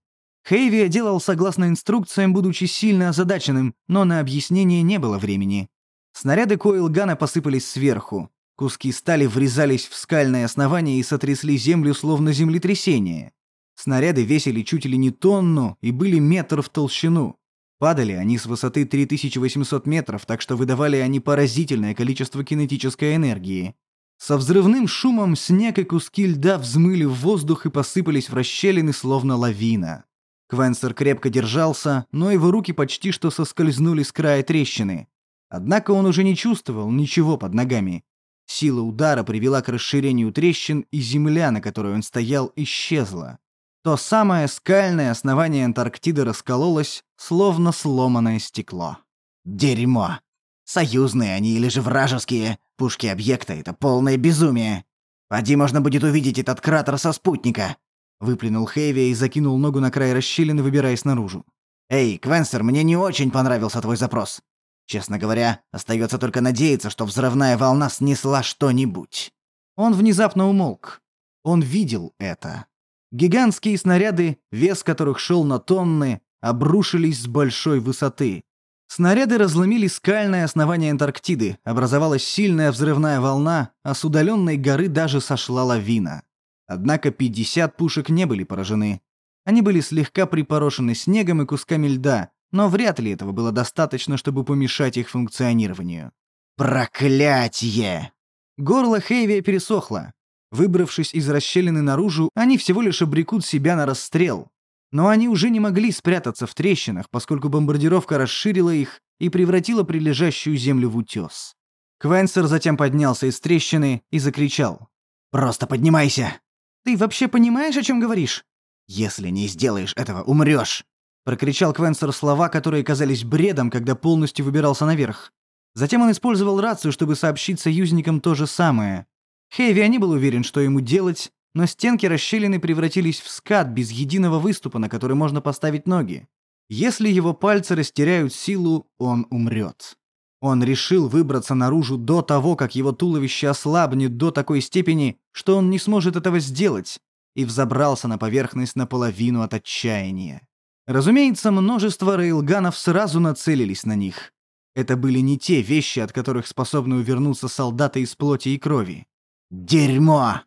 Хейви делал согласно инструкциям, будучи сильно озадаченным, но на объяснение не было времени. Снаряды Коилгана посыпались сверху. Куски стали врезались в скальное основание и сотрясли землю, словно землетрясение. Снаряды весили чуть ли не тонну и были метр в толщину. Падали они с высоты 3800 метров, так что выдавали они поразительное количество кинетической энергии. Со взрывным шумом снег и куски льда взмыли в воздух и посыпались в расщелины, словно лавина. Квенсер крепко держался, но его руки почти что соскользнули с края трещины. Однако он уже не чувствовал ничего под ногами. Сила удара привела к расширению трещин, и земля, на которой он стоял, исчезла. То самое скальное основание Антарктиды раскололось, словно сломанное стекло. «Дерьмо! Союзные они или же вражеские? Пушки объекта — это полное безумие! Поди можно будет увидеть этот кратер со спутника!» Выплюнул Хэви и закинул ногу на край расщелины, выбираясь наружу. «Эй, Квенсер, мне не очень понравился твой запрос. Честно говоря, остается только надеяться, что взрывная волна снесла что-нибудь». Он внезапно умолк. Он видел это. Гигантские снаряды, вес которых шел на тонны, обрушились с большой высоты. Снаряды разломили скальное основание Антарктиды, образовалась сильная взрывная волна, а с удаленной горы даже сошла лавина. Однако 50 пушек не были поражены. Они были слегка припорошены снегом и кусками льда, но вряд ли этого было достаточно, чтобы помешать их функционированию. «Проклятье!» Горло Хейвия пересохло. Выбравшись из расщелины наружу, они всего лишь обрекут себя на расстрел. Но они уже не могли спрятаться в трещинах, поскольку бомбардировка расширила их и превратила прилежащую землю в утес. Квенсер затем поднялся из трещины и закричал. «Просто поднимайся!» «Ты вообще понимаешь, о чем говоришь?» «Если не сделаешь этого, умрешь!» Прокричал Квенсер слова, которые казались бредом, когда полностью выбирался наверх. Затем он использовал рацию, чтобы сообщить союзникам то же самое. Хейви не был уверен, что ему делать, но стенки расщелины превратились в скат без единого выступа, на который можно поставить ноги. Если его пальцы растеряют силу, он умрет. Он решил выбраться наружу до того, как его туловище ослабнет до такой степени, что он не сможет этого сделать, и взобрался на поверхность наполовину от отчаяния. Разумеется, множество рейлганов сразу нацелились на них. Это были не те вещи, от которых способны увернуться солдаты из плоти и крови. «Дерьмо!»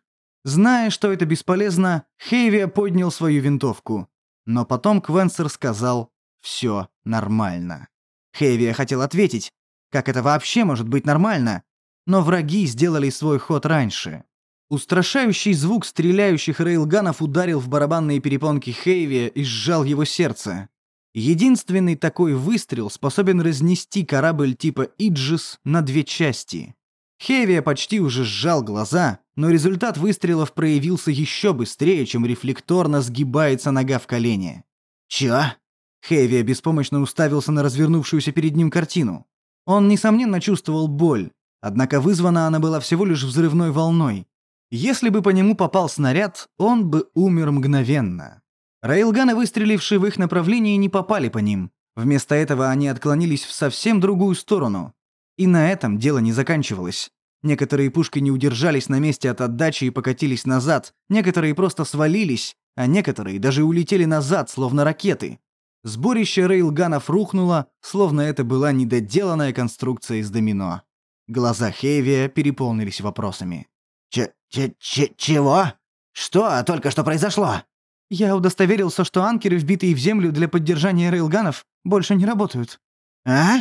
Зная, что это бесполезно, Хейвия поднял свою винтовку. Но потом Квенсер сказал «все нормально». Хейвия хотел ответить, как это вообще может быть нормально? Но враги сделали свой ход раньше. Устрашающий звук стреляющих рейлганов ударил в барабанные перепонки Хейви и сжал его сердце. Единственный такой выстрел способен разнести корабль типа Иджис на две части. Хевия почти уже сжал глаза, но результат выстрелов проявился еще быстрее, чем рефлекторно сгибается нога в колене. «Чё?» Хевия беспомощно уставился на развернувшуюся перед ним картину. Он, несомненно, чувствовал боль, однако вызвана она была всего лишь взрывной волной. Если бы по нему попал снаряд, он бы умер мгновенно. Рейлганы, выстрелившие в их направлении, не попали по ним. Вместо этого они отклонились в совсем другую сторону. И на этом дело не заканчивалось. Некоторые пушки не удержались на месте от отдачи и покатились назад, некоторые просто свалились, а некоторые даже улетели назад, словно ракеты. Сборище рейлганов рухнуло, словно это была недоделанная конструкция из домино. Глаза Хейвия переполнились вопросами. Ч ч чего? Что только что произошло? Я удостоверился, что анкеры, вбитые в землю для поддержания рейлганов, больше не работают. А?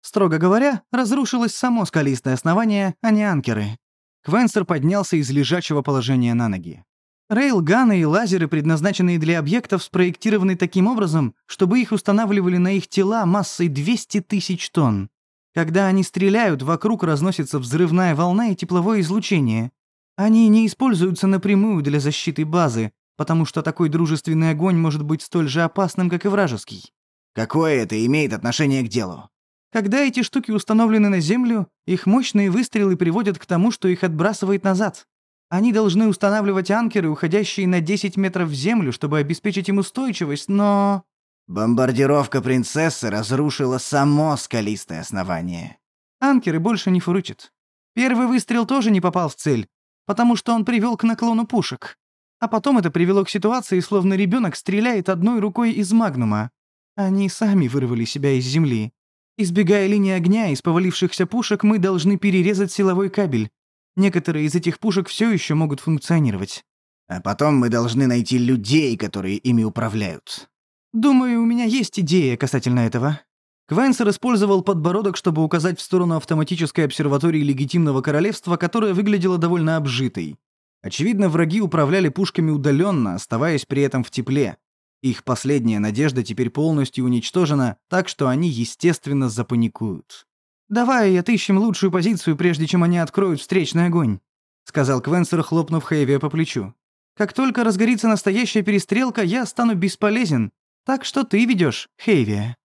Строго говоря, разрушилось само скалистое основание, а не анкеры. Квенсер поднялся из лежачего положения на ноги. Рейлганы и лазеры, предназначенные для объектов, спроектированы таким образом, чтобы их устанавливали на их тела массой 200 тысяч тонн. Когда они стреляют, вокруг разносится взрывная волна и тепловое излучение. Они не используются напрямую для защиты базы, потому что такой дружественный огонь может быть столь же опасным, как и вражеский. Какое это имеет отношение к делу? Когда эти штуки установлены на Землю, их мощные выстрелы приводят к тому, что их отбрасывает назад. Они должны устанавливать анкеры, уходящие на 10 метров в Землю, чтобы обеспечить им устойчивость, но... Бомбардировка принцессы разрушила само скалистое основание. Анкеры больше не фурычат. Первый выстрел тоже не попал в цель, потому что он привел к наклону пушек. А потом это привело к ситуации, словно ребенок стреляет одной рукой из магнума. Они сами вырвали себя из земли. Избегая линии огня из повалившихся пушек, мы должны перерезать силовой кабель. Некоторые из этих пушек все еще могут функционировать. А потом мы должны найти людей, которые ими управляют. Думаю, у меня есть идея касательно этого. Квенсер использовал подбородок, чтобы указать в сторону автоматической обсерватории легитимного королевства, которая выглядела довольно обжитой. Очевидно, враги управляли пушками удаленно, оставаясь при этом в тепле. Их последняя надежда теперь полностью уничтожена, так что они, естественно, запаникуют. «Давай отыщем лучшую позицию, прежде чем они откроют встречный огонь», — сказал Квенсер, хлопнув Хэйвия по плечу. «Как только разгорится настоящая перестрелка, я стану бесполезен. Так что ты ведешь, Хэйвия».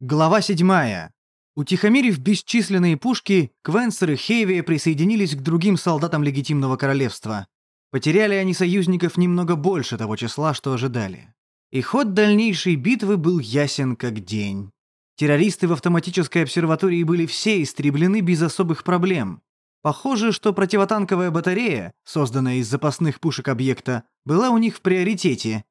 Глава седьмая. Утихомирив бесчисленные пушки, Квенсер и присоединились к другим солдатам легитимного королевства. Потеряли они союзников немного больше того числа, что ожидали. И ход дальнейшей битвы был ясен как день. Террористы в автоматической обсерватории были все истреблены без особых проблем. Похоже, что противотанковая батарея, созданная из запасных пушек объекта, была у них в приоритете,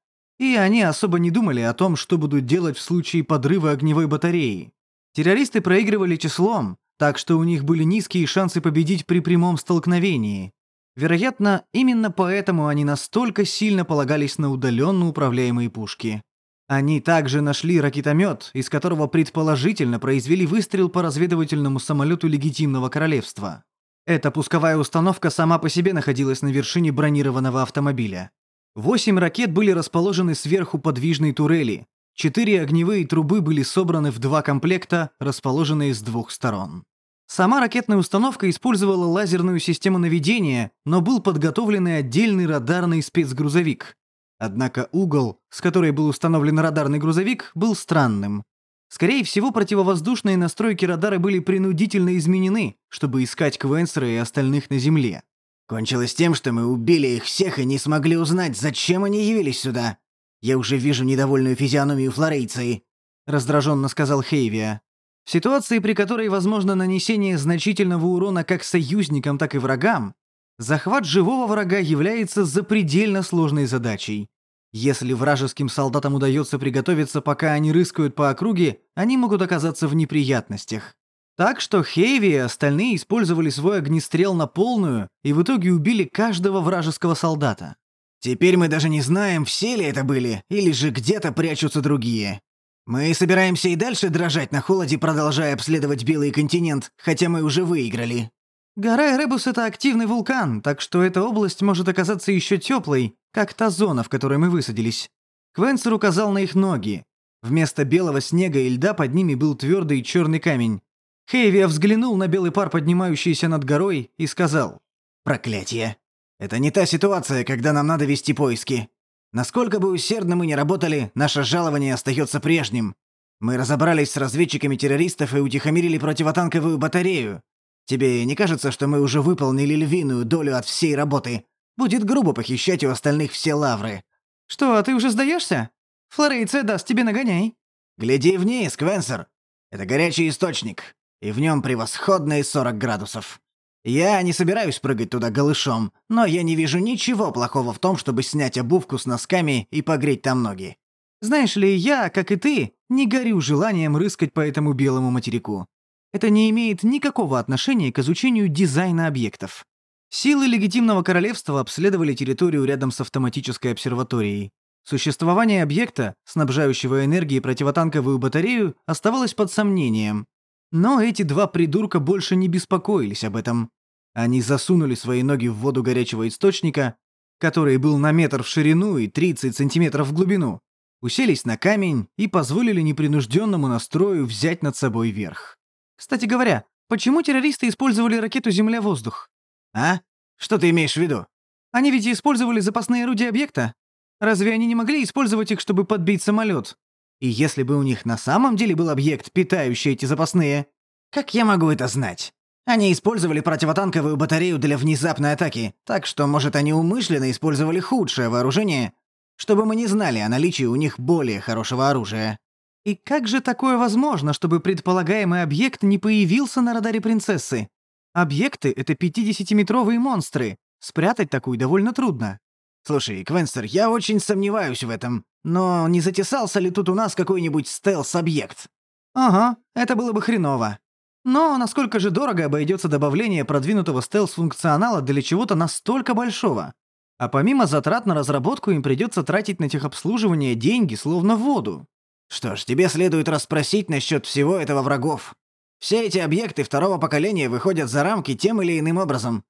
и они особо не думали о том, что будут делать в случае подрыва огневой батареи. Террористы проигрывали числом, так что у них были низкие шансы победить при прямом столкновении. Вероятно, именно поэтому они настолько сильно полагались на удаленно управляемые пушки. Они также нашли ракетомет, из которого предположительно произвели выстрел по разведывательному самолету легитимного королевства. Эта пусковая установка сама по себе находилась на вершине бронированного автомобиля. Восемь ракет были расположены сверху подвижной турели. Четыре огневые трубы были собраны в два комплекта, расположенные с двух сторон. Сама ракетная установка использовала лазерную систему наведения, но был подготовлен и отдельный радарный спецгрузовик. Однако угол, с которой был установлен радарный грузовик, был странным. Скорее всего, противовоздушные настройки радара были принудительно изменены, чтобы искать Квенсера и остальных на Земле. Кончилось тем, что мы убили их всех и не смогли узнать, зачем они явились сюда. Я уже вижу недовольную физиономию флорейции», — раздраженно сказал Хейвия. В ситуации, при которой возможно нанесение значительного урона как союзникам, так и врагам, захват живого врага является запредельно сложной задачей. Если вражеским солдатам удается приготовиться, пока они рыскают по округе, они могут оказаться в неприятностях. Так что Хейви и остальные использовали свой огнестрел на полную и в итоге убили каждого вражеского солдата. Теперь мы даже не знаем, все ли это были, или же где-то прячутся другие. Мы собираемся и дальше дрожать на холоде, продолжая обследовать Белый континент, хотя мы уже выиграли. Гора Эребус — это активный вулкан, так что эта область может оказаться еще теплой, как та зона, в которой мы высадились. Квенсер указал на их ноги. Вместо белого снега и льда под ними был твердый черный камень. Хейвия взглянул на белый пар, поднимающийся над горой, и сказал. «Проклятие! Это не та ситуация, когда нам надо вести поиски. Насколько бы усердно мы ни работали, наше жалование остается прежним. Мы разобрались с разведчиками террористов и утихомирили противотанковую батарею. Тебе не кажется, что мы уже выполнили львиную долю от всей работы? Будет грубо похищать у остальных все лавры». «Что, ты уже сдаешься? Флорейция даст тебе нагоняй». «Гляди вниз, Квенсер. Это горячий источник, и в нем превосходные 40 градусов. Я не собираюсь прыгать туда голышом, но я не вижу ничего плохого в том, чтобы снять обувку с носками и погреть там ноги. Знаешь ли, я, как и ты, не горю желанием рыскать по этому белому материку. Это не имеет никакого отношения к изучению дизайна объектов. Силы легитимного королевства обследовали территорию рядом с автоматической обсерваторией. Существование объекта, снабжающего энергией противотанковую батарею, оставалось под сомнением, но эти два придурка больше не беспокоились об этом. Они засунули свои ноги в воду горячего источника, который был на метр в ширину и 30 сантиметров в глубину, уселись на камень и позволили непринужденному настрою взять над собой верх. Кстати говоря, почему террористы использовали ракету «Земля-воздух»? А? Что ты имеешь в виду? Они ведь использовали запасные орудия объекта. Разве они не могли использовать их, чтобы подбить самолет? И если бы у них на самом деле был объект, питающий эти запасные... Как я могу это знать? Они использовали противотанковую батарею для внезапной атаки, так что, может, они умышленно использовали худшее вооружение, чтобы мы не знали о наличии у них более хорошего оружия. И как же такое возможно, чтобы предполагаемый объект не появился на радаре принцессы? Объекты — это 50-метровые монстры. Спрятать такую довольно трудно. Слушай, Квенстер, я очень сомневаюсь в этом. Но не затесался ли тут у нас какой-нибудь стелс-объект? Ага, это было бы хреново. Но насколько же дорого обойдется добавление продвинутого стелс-функционала для чего-то настолько большого? А помимо затрат на разработку им придется тратить на техобслуживание деньги словно воду. Что ж, тебе следует расспросить насчет всего этого врагов. Все эти объекты второго поколения выходят за рамки тем или иным образом.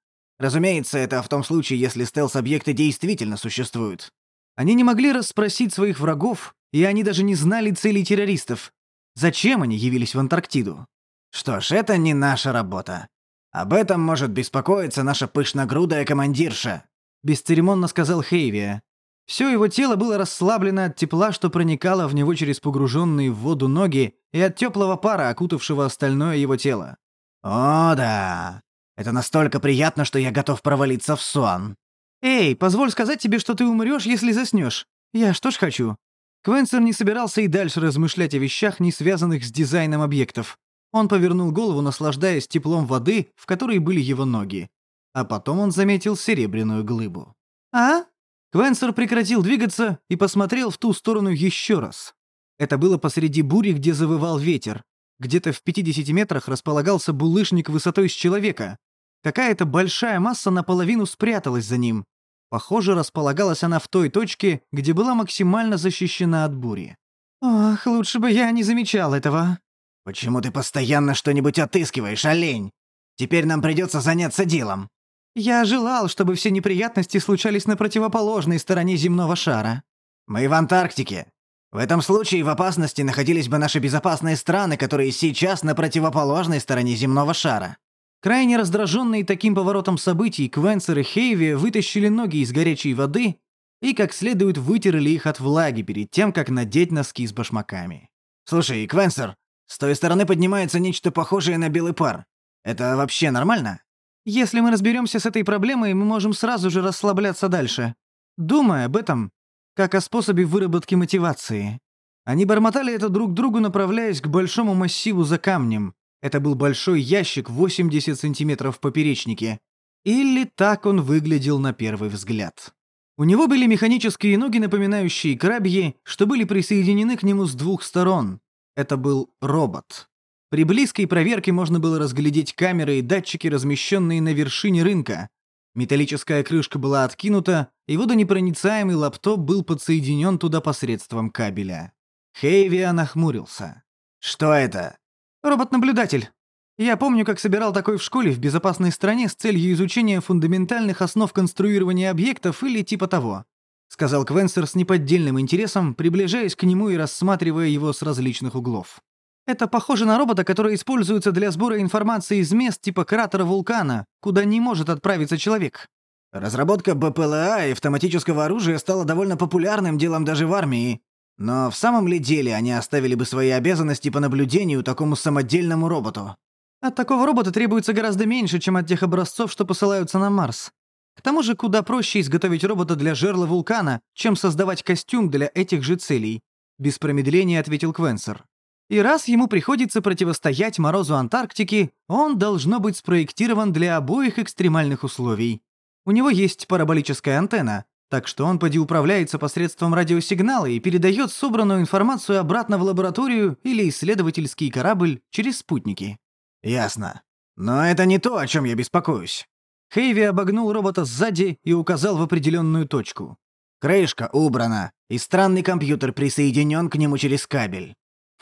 Разумеется, это в том случае, если стелс-объекты действительно существуют. Они не могли расспросить своих врагов, и они даже не знали целей террористов. Зачем они явились в Антарктиду? Что ж, это не наша работа. Об этом может беспокоиться наша пышногрудая командирша. Бесцеремонно сказал Хейвия. Все его тело было расслаблено от тепла, что проникало в него через погруженные в воду ноги, и от теплого пара, окутавшего остальное его тело. «О, да. Это настолько приятно, что я готов провалиться в сон». «Эй, позволь сказать тебе, что ты умрешь, если заснешь. Я что ж хочу». Квенсер не собирался и дальше размышлять о вещах, не связанных с дизайном объектов. Он повернул голову, наслаждаясь теплом воды, в которой были его ноги. А потом он заметил серебряную глыбу. «А?» Квенсер прекратил двигаться и посмотрел в ту сторону еще раз. Это было посреди бури, где завывал ветер. Где-то в 50 метрах располагался булыжник высотой с человека. Какая-то большая масса наполовину спряталась за ним. Похоже, располагалась она в той точке, где была максимально защищена от бури. «Ох, лучше бы я не замечал этого». «Почему ты постоянно что-нибудь отыскиваешь, олень? Теперь нам придется заняться делом». Я желал, чтобы все неприятности случались на противоположной стороне земного шара. Мы в Антарктике. В этом случае в опасности находились бы наши безопасные страны, которые сейчас на противоположной стороне земного шара. Крайне раздраженные таким поворотом событий, Квенсер и Хейви вытащили ноги из горячей воды и как следует вытерли их от влаги перед тем, как надеть носки с башмаками. «Слушай, Квенсер, с той стороны поднимается нечто похожее на белый пар. Это вообще нормально?» Если мы разберемся с этой проблемой, мы можем сразу же расслабляться дальше. Думая об этом, как о способе выработки мотивации. Они бормотали это друг другу, направляясь к большому массиву за камнем. Это был большой ящик 80 сантиметров в поперечнике. Или так он выглядел на первый взгляд. У него были механические ноги, напоминающие крабьи, что были присоединены к нему с двух сторон. Это был робот. При близкой проверке можно было разглядеть камеры и датчики, размещенные на вершине рынка. Металлическая крышка была откинута, и водонепроницаемый лаптоп был подсоединен туда посредством кабеля. Хейвия нахмурился. «Что это?» «Робот-наблюдатель. Я помню, как собирал такой в школе в безопасной стране с целью изучения фундаментальных основ конструирования объектов или типа того», сказал Квенсер с неподдельным интересом, приближаясь к нему и рассматривая его с различных углов. Это похоже на робота, который используется для сбора информации из мест типа кратера вулкана, куда не может отправиться человек. Разработка БПЛА и автоматического оружия стала довольно популярным делом даже в армии. Но в самом ли деле они оставили бы свои обязанности по наблюдению такому самодельному роботу? От такого робота требуется гораздо меньше, чем от тех образцов, что посылаются на Марс. К тому же куда проще изготовить робота для жерла вулкана, чем создавать костюм для этих же целей. Без промедления ответил Квенсер. И раз ему приходится противостоять морозу Антарктики, он должно быть спроектирован для обоих экстремальных условий. У него есть параболическая антенна, так что он поди управляется посредством радиосигнала и передает собранную информацию обратно в лабораторию или исследовательский корабль через спутники. Ясно. Но это не то, о чем я беспокоюсь. Хейви обогнул робота сзади и указал в определенную точку. Крышка убрана, и странный компьютер присоединен к нему через кабель.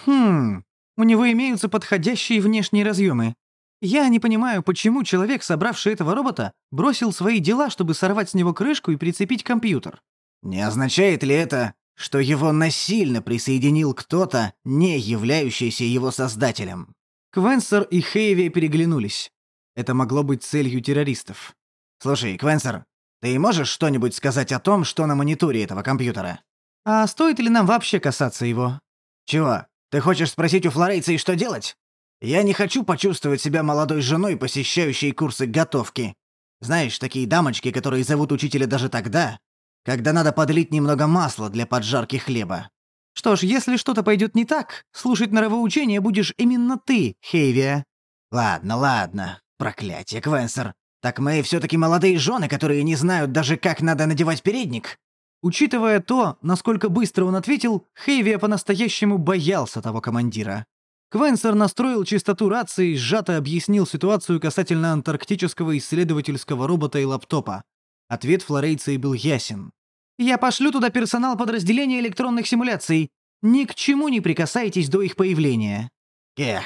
Хм, у него имеются подходящие внешние разъемы. Я не понимаю, почему человек, собравший этого робота, бросил свои дела, чтобы сорвать с него крышку и прицепить компьютер. Не означает ли это, что его насильно присоединил кто-то, не являющийся его создателем? Квенсер и Хейви переглянулись. Это могло быть целью террористов. «Слушай, Квенсер, ты можешь что-нибудь сказать о том, что на мониторе этого компьютера?» «А стоит ли нам вообще касаться его?» Чего? Ты хочешь спросить у флорейца, и что делать? Я не хочу почувствовать себя молодой женой, посещающей курсы готовки. Знаешь, такие дамочки, которые зовут учителя даже тогда, когда надо подлить немного масла для поджарки хлеба. Что ж, если что-то пойдет не так, слушать норовоучение будешь именно ты, Хейвия. Ладно, ладно. Проклятие, Квенсер. Так мы все таки молодые жены, которые не знают даже, как надо надевать передник. Учитывая то, насколько быстро он ответил, Хейвия по-настоящему боялся того командира. Квенсер настроил частоту рации и сжато объяснил ситуацию касательно антарктического исследовательского робота и лаптопа. Ответ Флорейции был ясен. «Я пошлю туда персонал подразделения электронных симуляций. Ни к чему не прикасайтесь до их появления». «Эх,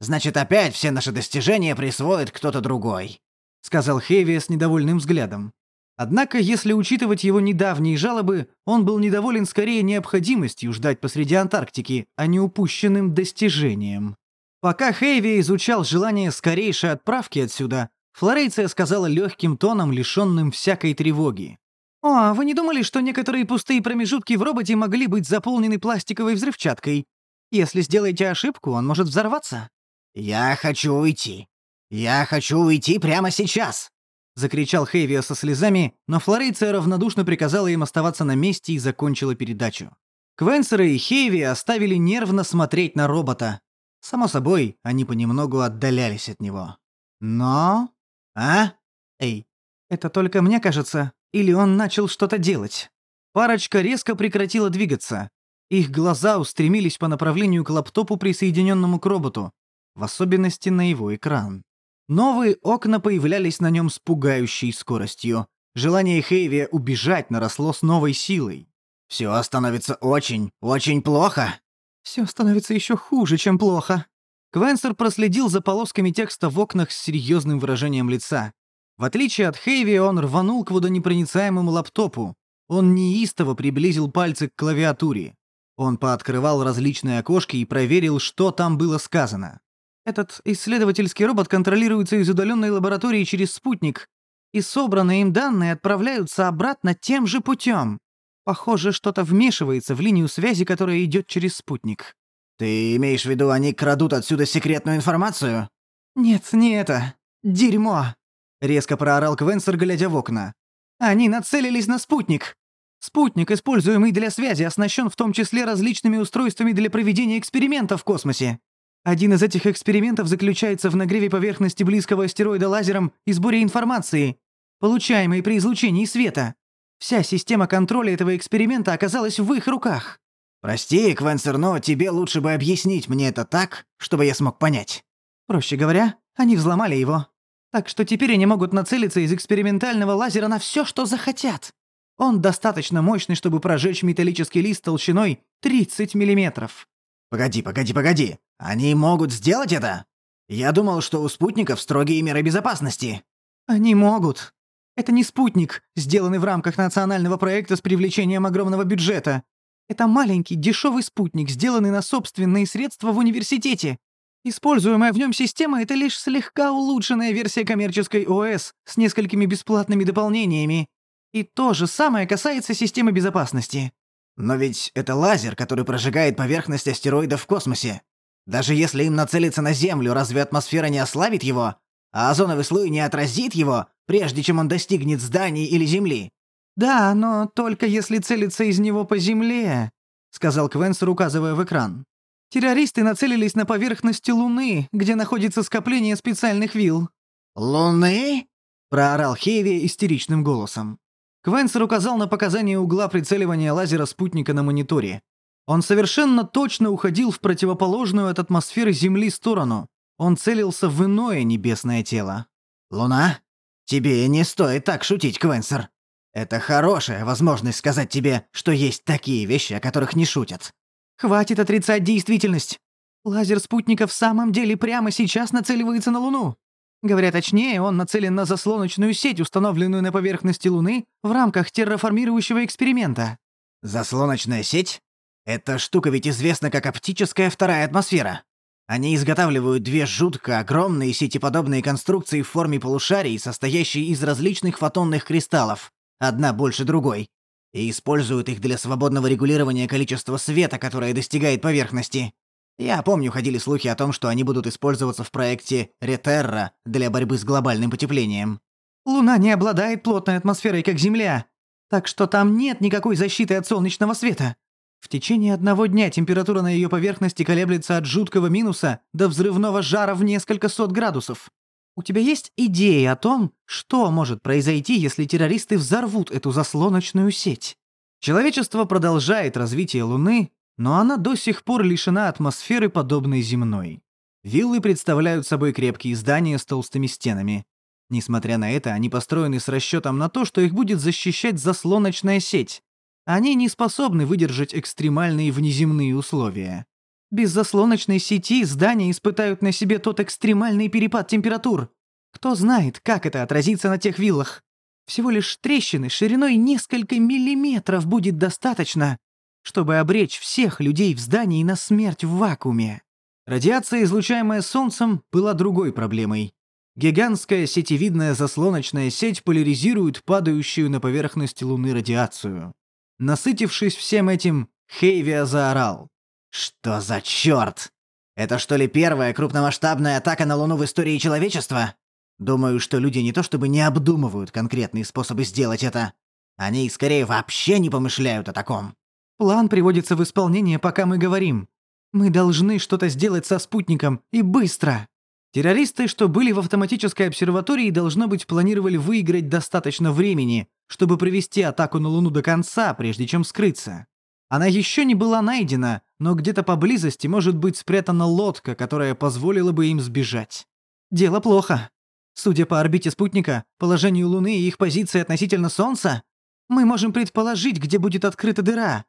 значит, опять все наши достижения присвоит кто-то другой», — сказал Хейвия с недовольным взглядом. Однако, если учитывать его недавние жалобы, он был недоволен скорее необходимостью ждать посреди Антарктики, а не упущенным достижением. Пока Хейви изучал желание скорейшей отправки отсюда, Флорейция сказала легким тоном, лишенным всякой тревоги. «О, а вы не думали, что некоторые пустые промежутки в роботе могли быть заполнены пластиковой взрывчаткой? Если сделаете ошибку, он может взорваться». «Я хочу уйти. Я хочу уйти прямо сейчас!» — закричал Хейвия со слезами, но Флорейция равнодушно приказала им оставаться на месте и закончила передачу. Квенсера и Хейви оставили нервно смотреть на робота. Само собой, они понемногу отдалялись от него. Но... А? Эй, это только мне кажется, или он начал что-то делать? Парочка резко прекратила двигаться. Их глаза устремились по направлению к лаптопу, присоединенному к роботу, в особенности на его экран. Новые окна появлялись на нем с пугающей скоростью. Желание Хейви убежать наросло с новой силой. «Все становится очень, очень плохо!» «Все становится еще хуже, чем плохо!» Квенсер проследил за полосками текста в окнах с серьезным выражением лица. В отличие от Хейви, он рванул к водонепроницаемому лаптопу. Он неистово приблизил пальцы к клавиатуре. Он пооткрывал различные окошки и проверил, что там было сказано. Этот исследовательский робот контролируется из удаленной лаборатории через спутник, и собранные им данные отправляются обратно тем же путем. Похоже, что-то вмешивается в линию связи, которая идет через спутник. Ты имеешь в виду, они крадут отсюда секретную информацию? Нет, не это. Дерьмо. Резко проорал Квенсер, глядя в окна. Они нацелились на спутник. Спутник, используемый для связи, оснащен в том числе различными устройствами для проведения экспериментов в космосе. Один из этих экспериментов заключается в нагреве поверхности близкого астероида лазером и сборе информации, получаемой при излучении света. Вся система контроля этого эксперимента оказалась в их руках. «Прости, Квенсер, но тебе лучше бы объяснить мне это так, чтобы я смог понять». Проще говоря, они взломали его. Так что теперь они могут нацелиться из экспериментального лазера на все, что захотят. Он достаточно мощный, чтобы прожечь металлический лист толщиной 30 миллиметров. «Погоди, погоди, погоди. Они могут сделать это? Я думал, что у спутников строгие меры безопасности». «Они могут. Это не спутник, сделанный в рамках национального проекта с привлечением огромного бюджета. Это маленький, дешевый спутник, сделанный на собственные средства в университете. Используемая в нем система — это лишь слегка улучшенная версия коммерческой ОС с несколькими бесплатными дополнениями. И то же самое касается системы безопасности. Но ведь это лазер, который прожигает поверхность астероида в космосе. Даже если им нацелиться на Землю, разве атмосфера не ослабит его? А озоновый слой не отразит его, прежде чем он достигнет зданий или Земли? «Да, но только если целиться из него по Земле», — сказал Квенсер, указывая в экран. «Террористы нацелились на поверхности Луны, где находится скопление специальных вилл». «Луны?» — проорал Хейви истеричным голосом. Квенсер указал на показания угла прицеливания лазера спутника на мониторе. Он совершенно точно уходил в противоположную от атмосферы Земли сторону. Он целился в иное небесное тело. «Луна? Тебе не стоит так шутить, Квенсер. Это хорошая возможность сказать тебе, что есть такие вещи, о которых не шутят». «Хватит отрицать действительность. Лазер спутника в самом деле прямо сейчас нацеливается на Луну. Говоря точнее, он нацелен на заслоночную сеть, установленную на поверхности Луны в рамках терраформирующего эксперимента. Заслоночная сеть? Эта штука ведь известна как оптическая вторая атмосфера. Они изготавливают две жутко огромные сетеподобные конструкции в форме полушарий, состоящие из различных фотонных кристаллов, одна больше другой. и используют их для свободного регулирования количества света, которое достигает поверхности. Я помню, ходили слухи о том, что они будут использоваться в проекте Ретерра для борьбы с глобальным потеплением. Луна не обладает плотной атмосферой, как Земля, так что там нет никакой защиты от солнечного света. В течение одного дня температура на ее поверхности колеблется от жуткого минуса до взрывного жара в несколько сот градусов. У тебя есть идеи о том, что может произойти, если террористы взорвут эту заслоночную сеть? Человечество продолжает развитие Луны, но она до сих пор лишена атмосферы, подобной земной. Виллы представляют собой крепкие здания с толстыми стенами. Несмотря на это, они построены с расчетом на то, что их будет защищать заслоночная сеть, они не способны выдержать экстремальные внеземные условия. Без заслоночной сети здания испытают на себе тот экстремальный перепад температур. Кто знает, как это отразится на тех виллах. Всего лишь трещины шириной несколько миллиметров будет достаточно, чтобы обречь всех людей в здании на смерть в вакууме. Радиация, излучаемая Солнцем, была другой проблемой. Гигантская сетевидная заслоночная сеть поляризирует падающую на поверхность Луны радиацию. Насытившись всем этим, Хейвия заорал. «Что за чёрт? Это что ли первая крупномасштабная атака на Луну в истории человечества? Думаю, что люди не то чтобы не обдумывают конкретные способы сделать это. Они скорее вообще не помышляют о таком. План приводится в исполнение, пока мы говорим. Мы должны что-то сделать со спутником, и быстро. Террористы, что были в автоматической обсерватории, должно быть, планировали выиграть достаточно времени, чтобы провести атаку на Луну до конца, прежде чем скрыться. Она еще не была найдена, но где-то поблизости может быть спрятана лодка, которая позволила бы им сбежать. Дело плохо. Судя по орбите спутника, положению Луны и их позиции относительно Солнца, мы можем предположить, где будет открыта дыра,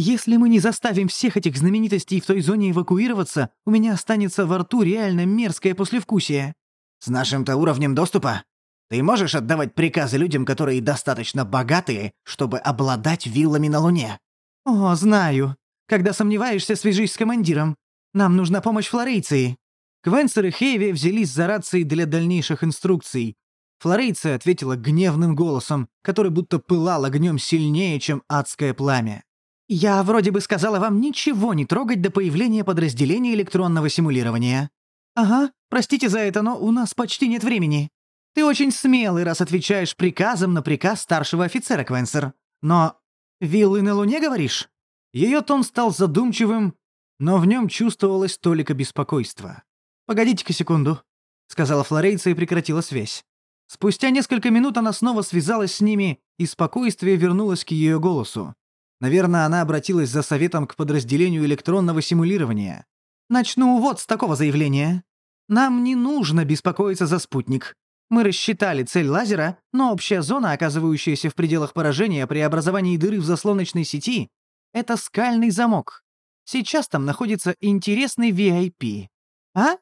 если мы не заставим всех этих знаменитостей в той зоне эвакуироваться, у меня останется во рту реально мерзкое послевкусие. С нашим-то уровнем доступа ты можешь отдавать приказы людям, которые достаточно богатые, чтобы обладать виллами на Луне? О, знаю. Когда сомневаешься, свяжись с командиром. Нам нужна помощь флорейции. Квенсер и Хейви взялись за рации для дальнейших инструкций. Флорейция ответила гневным голосом, который будто пылал огнем сильнее, чем адское пламя. «Я вроде бы сказала вам ничего не трогать до появления подразделения электронного симулирования». «Ага, простите за это, но у нас почти нет времени. Ты очень смелый, раз отвечаешь приказом на приказ старшего офицера, Квенсер. Но... Виллы на Луне, говоришь?» Ее тон стал задумчивым, но в нем чувствовалось только беспокойство. «Погодите-ка секунду», — сказала Флорейца и прекратила связь. Спустя несколько минут она снова связалась с ними, и спокойствие вернулось к ее голосу. Наверное, она обратилась за советом к подразделению электронного симулирования. Начну вот с такого заявления. Нам не нужно беспокоиться за спутник. Мы рассчитали цель лазера, но общая зона, оказывающаяся в пределах поражения при образовании дыры в заслоночной сети, это скальный замок. Сейчас там находится интересный VIP. А?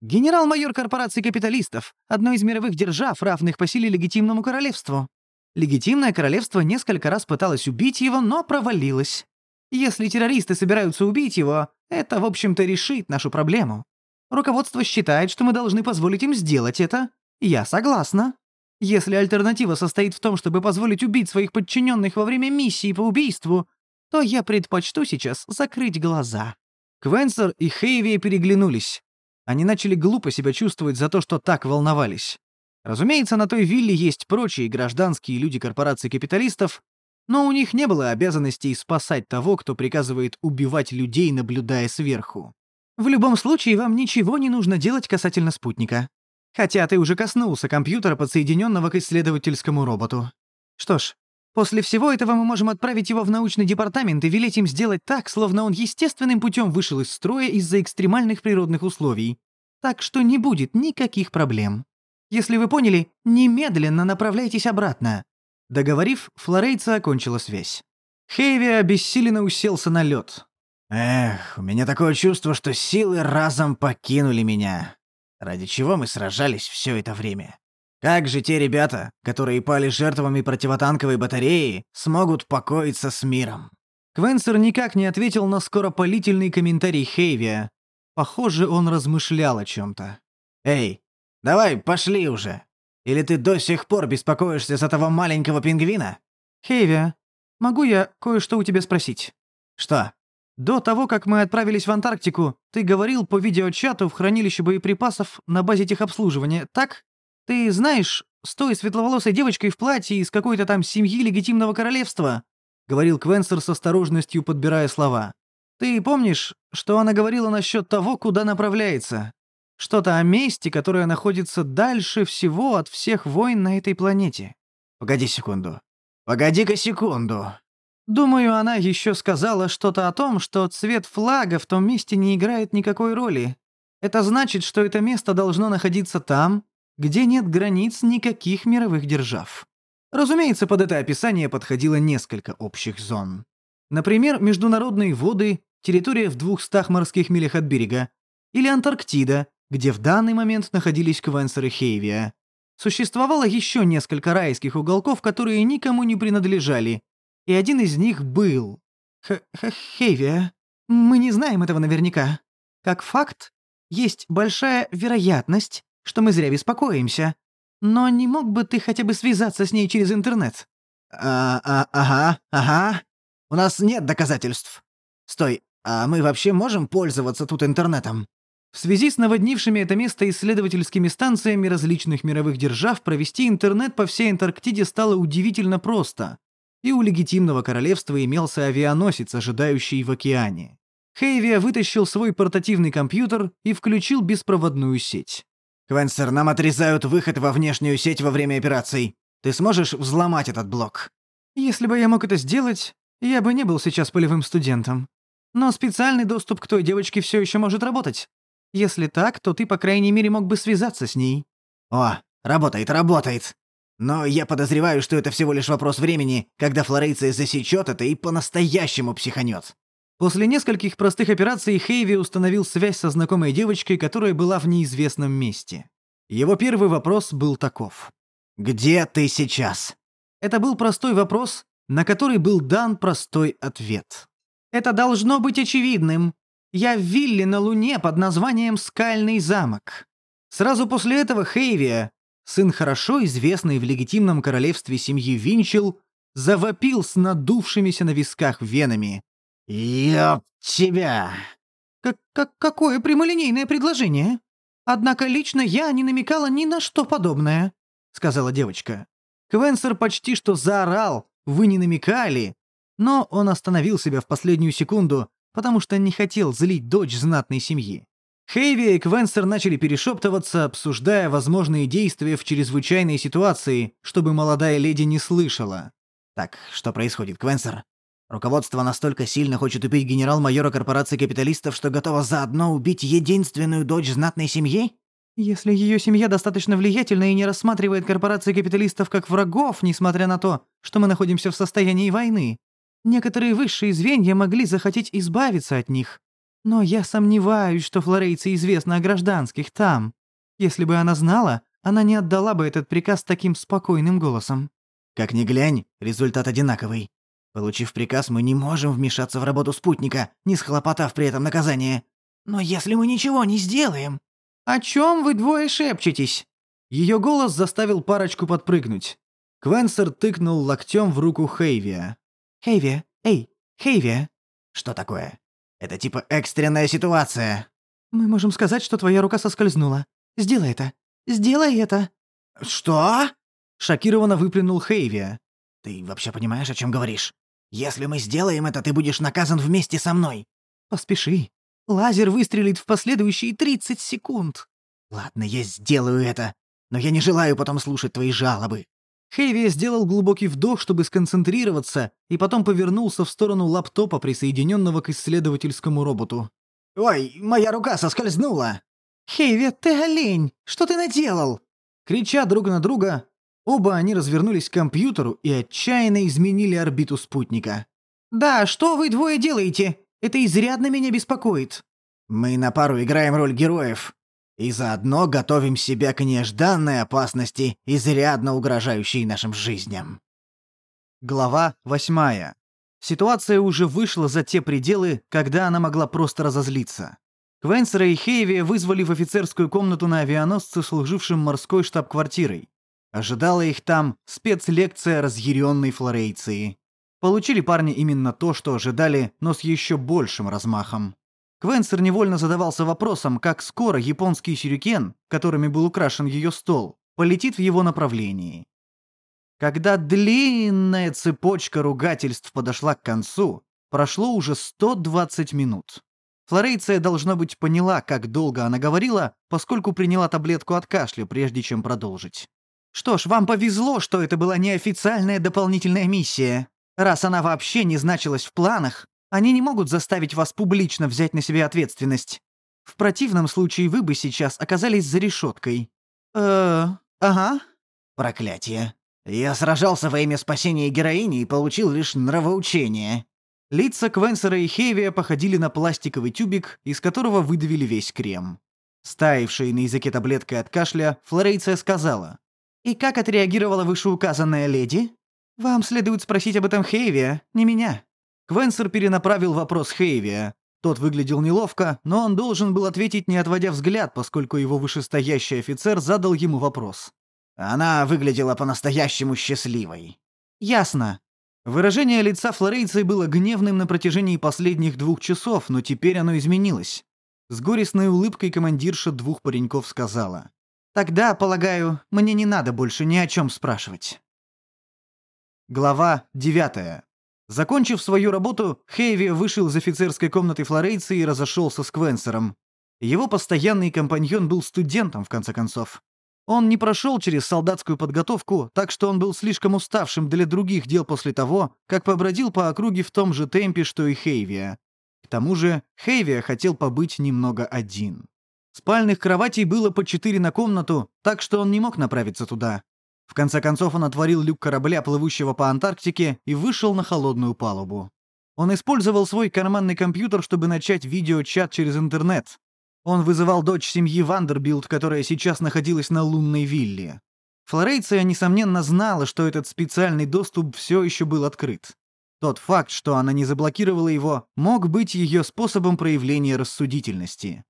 Генерал-майор корпорации капиталистов, одной из мировых держав, равных по силе легитимному королевству. Легитимное королевство несколько раз пыталось убить его, но провалилось. Если террористы собираются убить его, это, в общем-то, решит нашу проблему. Руководство считает, что мы должны позволить им сделать это. Я согласна. Если альтернатива состоит в том, чтобы позволить убить своих подчиненных во время миссии по убийству, то я предпочту сейчас закрыть глаза». Квенсер и Хейви переглянулись. Они начали глупо себя чувствовать за то, что так волновались. Разумеется, на той вилле есть прочие гражданские люди корпораций капиталистов, но у них не было обязанностей спасать того, кто приказывает убивать людей, наблюдая сверху. В любом случае, вам ничего не нужно делать касательно спутника. Хотя ты уже коснулся компьютера, подсоединенного к исследовательскому роботу. Что ж, после всего этого мы можем отправить его в научный департамент и велеть им сделать так, словно он естественным путем вышел из строя из-за экстремальных природных условий. Так что не будет никаких проблем. Если вы поняли, немедленно направляйтесь обратно». Договорив, Флорейца окончила связь. Хейви обессиленно уселся на лед. «Эх, у меня такое чувство, что силы разом покинули меня. Ради чего мы сражались все это время? Как же те ребята, которые пали жертвами противотанковой батареи, смогут покоиться с миром?» Квенсер никак не ответил на скоропалительный комментарий Хейвия. Похоже, он размышлял о чем-то. «Эй, Давай, пошли уже. Или ты до сих пор беспокоишься за того маленького пингвина?» «Хейви, Могу я кое-что у тебя спросить?» «Что?» «До того, как мы отправились в Антарктику, ты говорил по видеочату в хранилище боеприпасов на базе техобслуживания, так? Ты знаешь, с той светловолосой девочкой в платье из какой-то там семьи легитимного королевства?» — говорил Квенсер с осторожностью, подбирая слова. «Ты помнишь, что она говорила насчет того, куда направляется? Что-то о месте, которое находится дальше всего от всех войн на этой планете?» «Погоди секунду. Погоди-ка секунду». Думаю, она еще сказала что-то о том, что цвет флага в том месте не играет никакой роли. Это значит, что это место должно находиться там, где нет границ никаких мировых держав. Разумеется, под это описание подходило несколько общих зон. Например, международные воды, территория в 200 морских милях от берега, или Антарктида, где в данный момент находились Квенсер и Хейвия. Существовало еще несколько райских уголков, которые никому не принадлежали, и один из них был... Х -х Хейвия. Мы не знаем этого наверняка. Как факт, есть большая вероятность, что мы зря беспокоимся. Но не мог бы ты хотя бы связаться с ней через интернет? А, а, ага, ага. У нас нет доказательств. Стой, а мы вообще можем пользоваться тут интернетом? В связи с наводнившими это место исследовательскими станциями различных мировых держав провести интернет по всей Антарктиде стало удивительно просто и у легитимного королевства имелся авианосец, ожидающий в океане. Хейвия вытащил свой портативный компьютер и включил беспроводную сеть. «Квенсер, нам отрезают выход во внешнюю сеть во время операций. Ты сможешь взломать этот блок?» «Если бы я мог это сделать, я бы не был сейчас полевым студентом. Но специальный доступ к той девочке все еще может работать. Если так, то ты, по крайней мере, мог бы связаться с ней». «О, работает, работает!» Но я подозреваю, что это всего лишь вопрос времени, когда Флорейция засечет это и по-настоящему психанет. После нескольких простых операций Хейви установил связь со знакомой девочкой, которая была в неизвестном месте. Его первый вопрос был таков. «Где ты сейчас?» Это был простой вопрос, на который был дан простой ответ. «Это должно быть очевидным. Я в вилле на Луне под названием «Скальный замок». Сразу после этого Хейвия, сын хорошо известный в легитимном королевстве семьи Винчел, завопил с надувшимися на висках венами. «Ёб тебя!» как, как «Какое прямолинейное предложение? Однако лично я не намекала ни на что подобное», — сказала девочка. Квенсер почти что заорал «Вы не намекали!» Но он остановил себя в последнюю секунду, потому что не хотел злить дочь знатной семьи. Хейви и Квенсер начали перешептываться, обсуждая возможные действия в чрезвычайной ситуации, чтобы молодая леди не слышала. «Так, что происходит, Квенсер? Руководство настолько сильно хочет убить генерал-майора корпорации капиталистов, что готово заодно убить единственную дочь знатной семьи?» «Если ее семья достаточно влиятельна и не рассматривает корпорации капиталистов как врагов, несмотря на то, что мы находимся в состоянии войны, некоторые высшие звенья могли захотеть избавиться от них, но я сомневаюсь, что Флорейце известно о гражданских там. Если бы она знала, она не отдала бы этот приказ таким спокойным голосом. Как ни глянь, результат одинаковый. Получив приказ, мы не можем вмешаться в работу спутника, не схлопотав при этом наказание. Но если мы ничего не сделаем... «О чем вы двое шепчетесь?» Ее голос заставил парочку подпрыгнуть. Квенсер тыкнул локтем в руку Хейвия. «Хейвия, эй, Хейвия!» «Что такое?» Это типа экстренная ситуация. Мы можем сказать, что твоя рука соскользнула. Сделай это. Сделай это. Что? Шокированно выплюнул Хейвия. Ты вообще понимаешь, о чем говоришь? Если мы сделаем это, ты будешь наказан вместе со мной. Поспеши. Лазер выстрелит в последующие 30 секунд. Ладно, я сделаю это. Но я не желаю потом слушать твои жалобы. Хэви сделал глубокий вдох, чтобы сконцентрироваться, и потом повернулся в сторону лаптопа, присоединенного к исследовательскому роботу. «Ой, моя рука соскользнула!» «Хейви, ты олень! Что ты наделал?» Крича друг на друга, оба они развернулись к компьютеру и отчаянно изменили орбиту спутника. «Да, что вы двое делаете? Это изрядно меня беспокоит». «Мы на пару играем роль героев. И заодно готовим себя к нежданной опасности, изрядно угрожающей нашим жизням. Глава восьмая. Ситуация уже вышла за те пределы, когда она могла просто разозлиться. Квенсера и Хейви вызвали в офицерскую комнату на авианосце, служившем морской штаб-квартирой. Ожидала их там спецлекция разъяренной флорейции. Получили парни именно то, что ожидали, но с еще большим размахом. Квенсер невольно задавался вопросом, как скоро японский сюрикен, которыми был украшен ее стол, полетит в его направлении. Когда длинная цепочка ругательств подошла к концу, прошло уже 120 минут. Флорейция, должно быть, поняла, как долго она говорила, поскольку приняла таблетку от кашля, прежде чем продолжить. «Что ж, вам повезло, что это была неофициальная дополнительная миссия. Раз она вообще не значилась в планах, они не могут заставить вас публично взять на себя ответственность. В противном случае вы бы сейчас оказались за решеткой». «Э, ага». «Проклятие. Я сражался во имя спасения героини и получил лишь нравоучение». Лица Квенсера и Хейвия походили на пластиковый тюбик, из которого выдавили весь крем. Стаившей на языке таблеткой от кашля, Флорейция сказала. «И как отреагировала вышеуказанная леди? Вам следует спросить об этом Хейвия, не меня». Квенсер перенаправил вопрос Хейвия. Тот выглядел неловко, но он должен был ответить, не отводя взгляд, поскольку его вышестоящий офицер задал ему вопрос. Она выглядела по-настоящему счастливой. «Ясно. Выражение лица флорейцы было гневным на протяжении последних двух часов, но теперь оно изменилось. С горестной улыбкой командирша двух пареньков сказала. «Тогда, полагаю, мне не надо больше ни о чем спрашивать». Глава 9. Закончив свою работу, Хейви вышел из офицерской комнаты флорейцы и разошелся с Квенсером. Его постоянный компаньон был студентом, в конце концов. Он не прошел через солдатскую подготовку, так что он был слишком уставшим для других дел после того, как побродил по округе в том же темпе, что и Хейвия. К тому же Хейвия хотел побыть немного один. Спальных кроватей было по четыре на комнату, так что он не мог направиться туда. В конце концов он отворил люк корабля, плывущего по Антарктике, и вышел на холодную палубу. Он использовал свой карманный компьютер, чтобы начать видеочат через интернет, он вызывал дочь семьи Вандербилд, которая сейчас находилась на лунной вилле. Флорейция, несомненно, знала, что этот специальный доступ все еще был открыт. Тот факт, что она не заблокировала его, мог быть ее способом проявления рассудительности.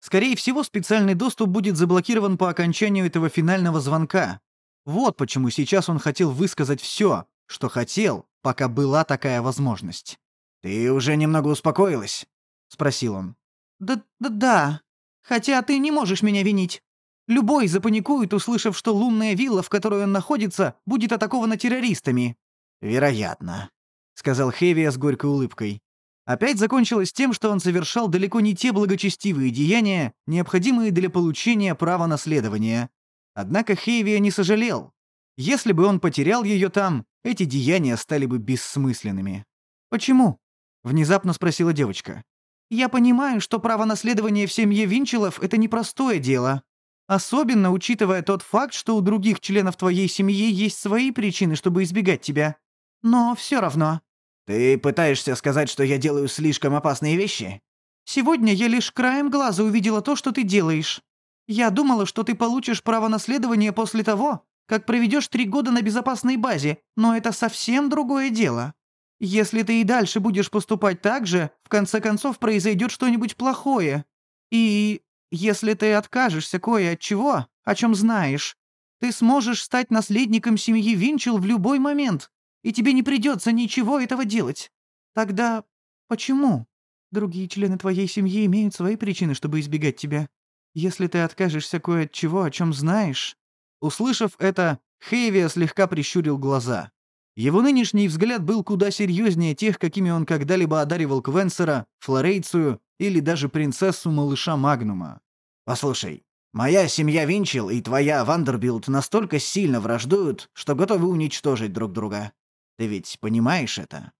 Скорее всего, специальный доступ будет заблокирован по окончанию этого финального звонка. Вот почему сейчас он хотел высказать все, что хотел, пока была такая возможность. «Ты уже немного успокоилась?» — спросил он. «Да-да-да. Хотя ты не можешь меня винить. Любой запаникует, услышав, что лунная вилла, в которой он находится, будет атакована террористами». «Вероятно», — сказал Хевия с горькой улыбкой. Опять закончилось тем, что он совершал далеко не те благочестивые деяния, необходимые для получения права наследования. Однако Хейвия не сожалел. Если бы он потерял ее там, эти деяния стали бы бессмысленными. «Почему?» — внезапно спросила девочка. Я понимаю, что право наследования в семье Винчелов – это непростое дело. Особенно учитывая тот факт, что у других членов твоей семьи есть свои причины, чтобы избегать тебя. Но все равно. Ты пытаешься сказать, что я делаю слишком опасные вещи? Сегодня я лишь краем глаза увидела то, что ты делаешь. Я думала, что ты получишь право наследования после того, как проведешь три года на безопасной базе, но это совсем другое дело. Если ты и дальше будешь поступать так же, в конце концов произойдет что-нибудь плохое. И если ты откажешься кое от чего, о чем знаешь, ты сможешь стать наследником семьи Винчел в любой момент, и тебе не придется ничего этого делать. Тогда почему? Другие члены твоей семьи имеют свои причины, чтобы избегать тебя. Если ты откажешься кое от чего, о чем знаешь...» Услышав это, Хейвия слегка прищурил глаза. Его нынешний взгляд был куда серьезнее тех, какими он когда-либо одаривал Квенсера, Флорейцию или даже принцессу малыша Магнума. «Послушай, моя семья Винчел и твоя Вандербилд настолько сильно враждуют, что готовы уничтожить друг друга. Ты ведь понимаешь это?»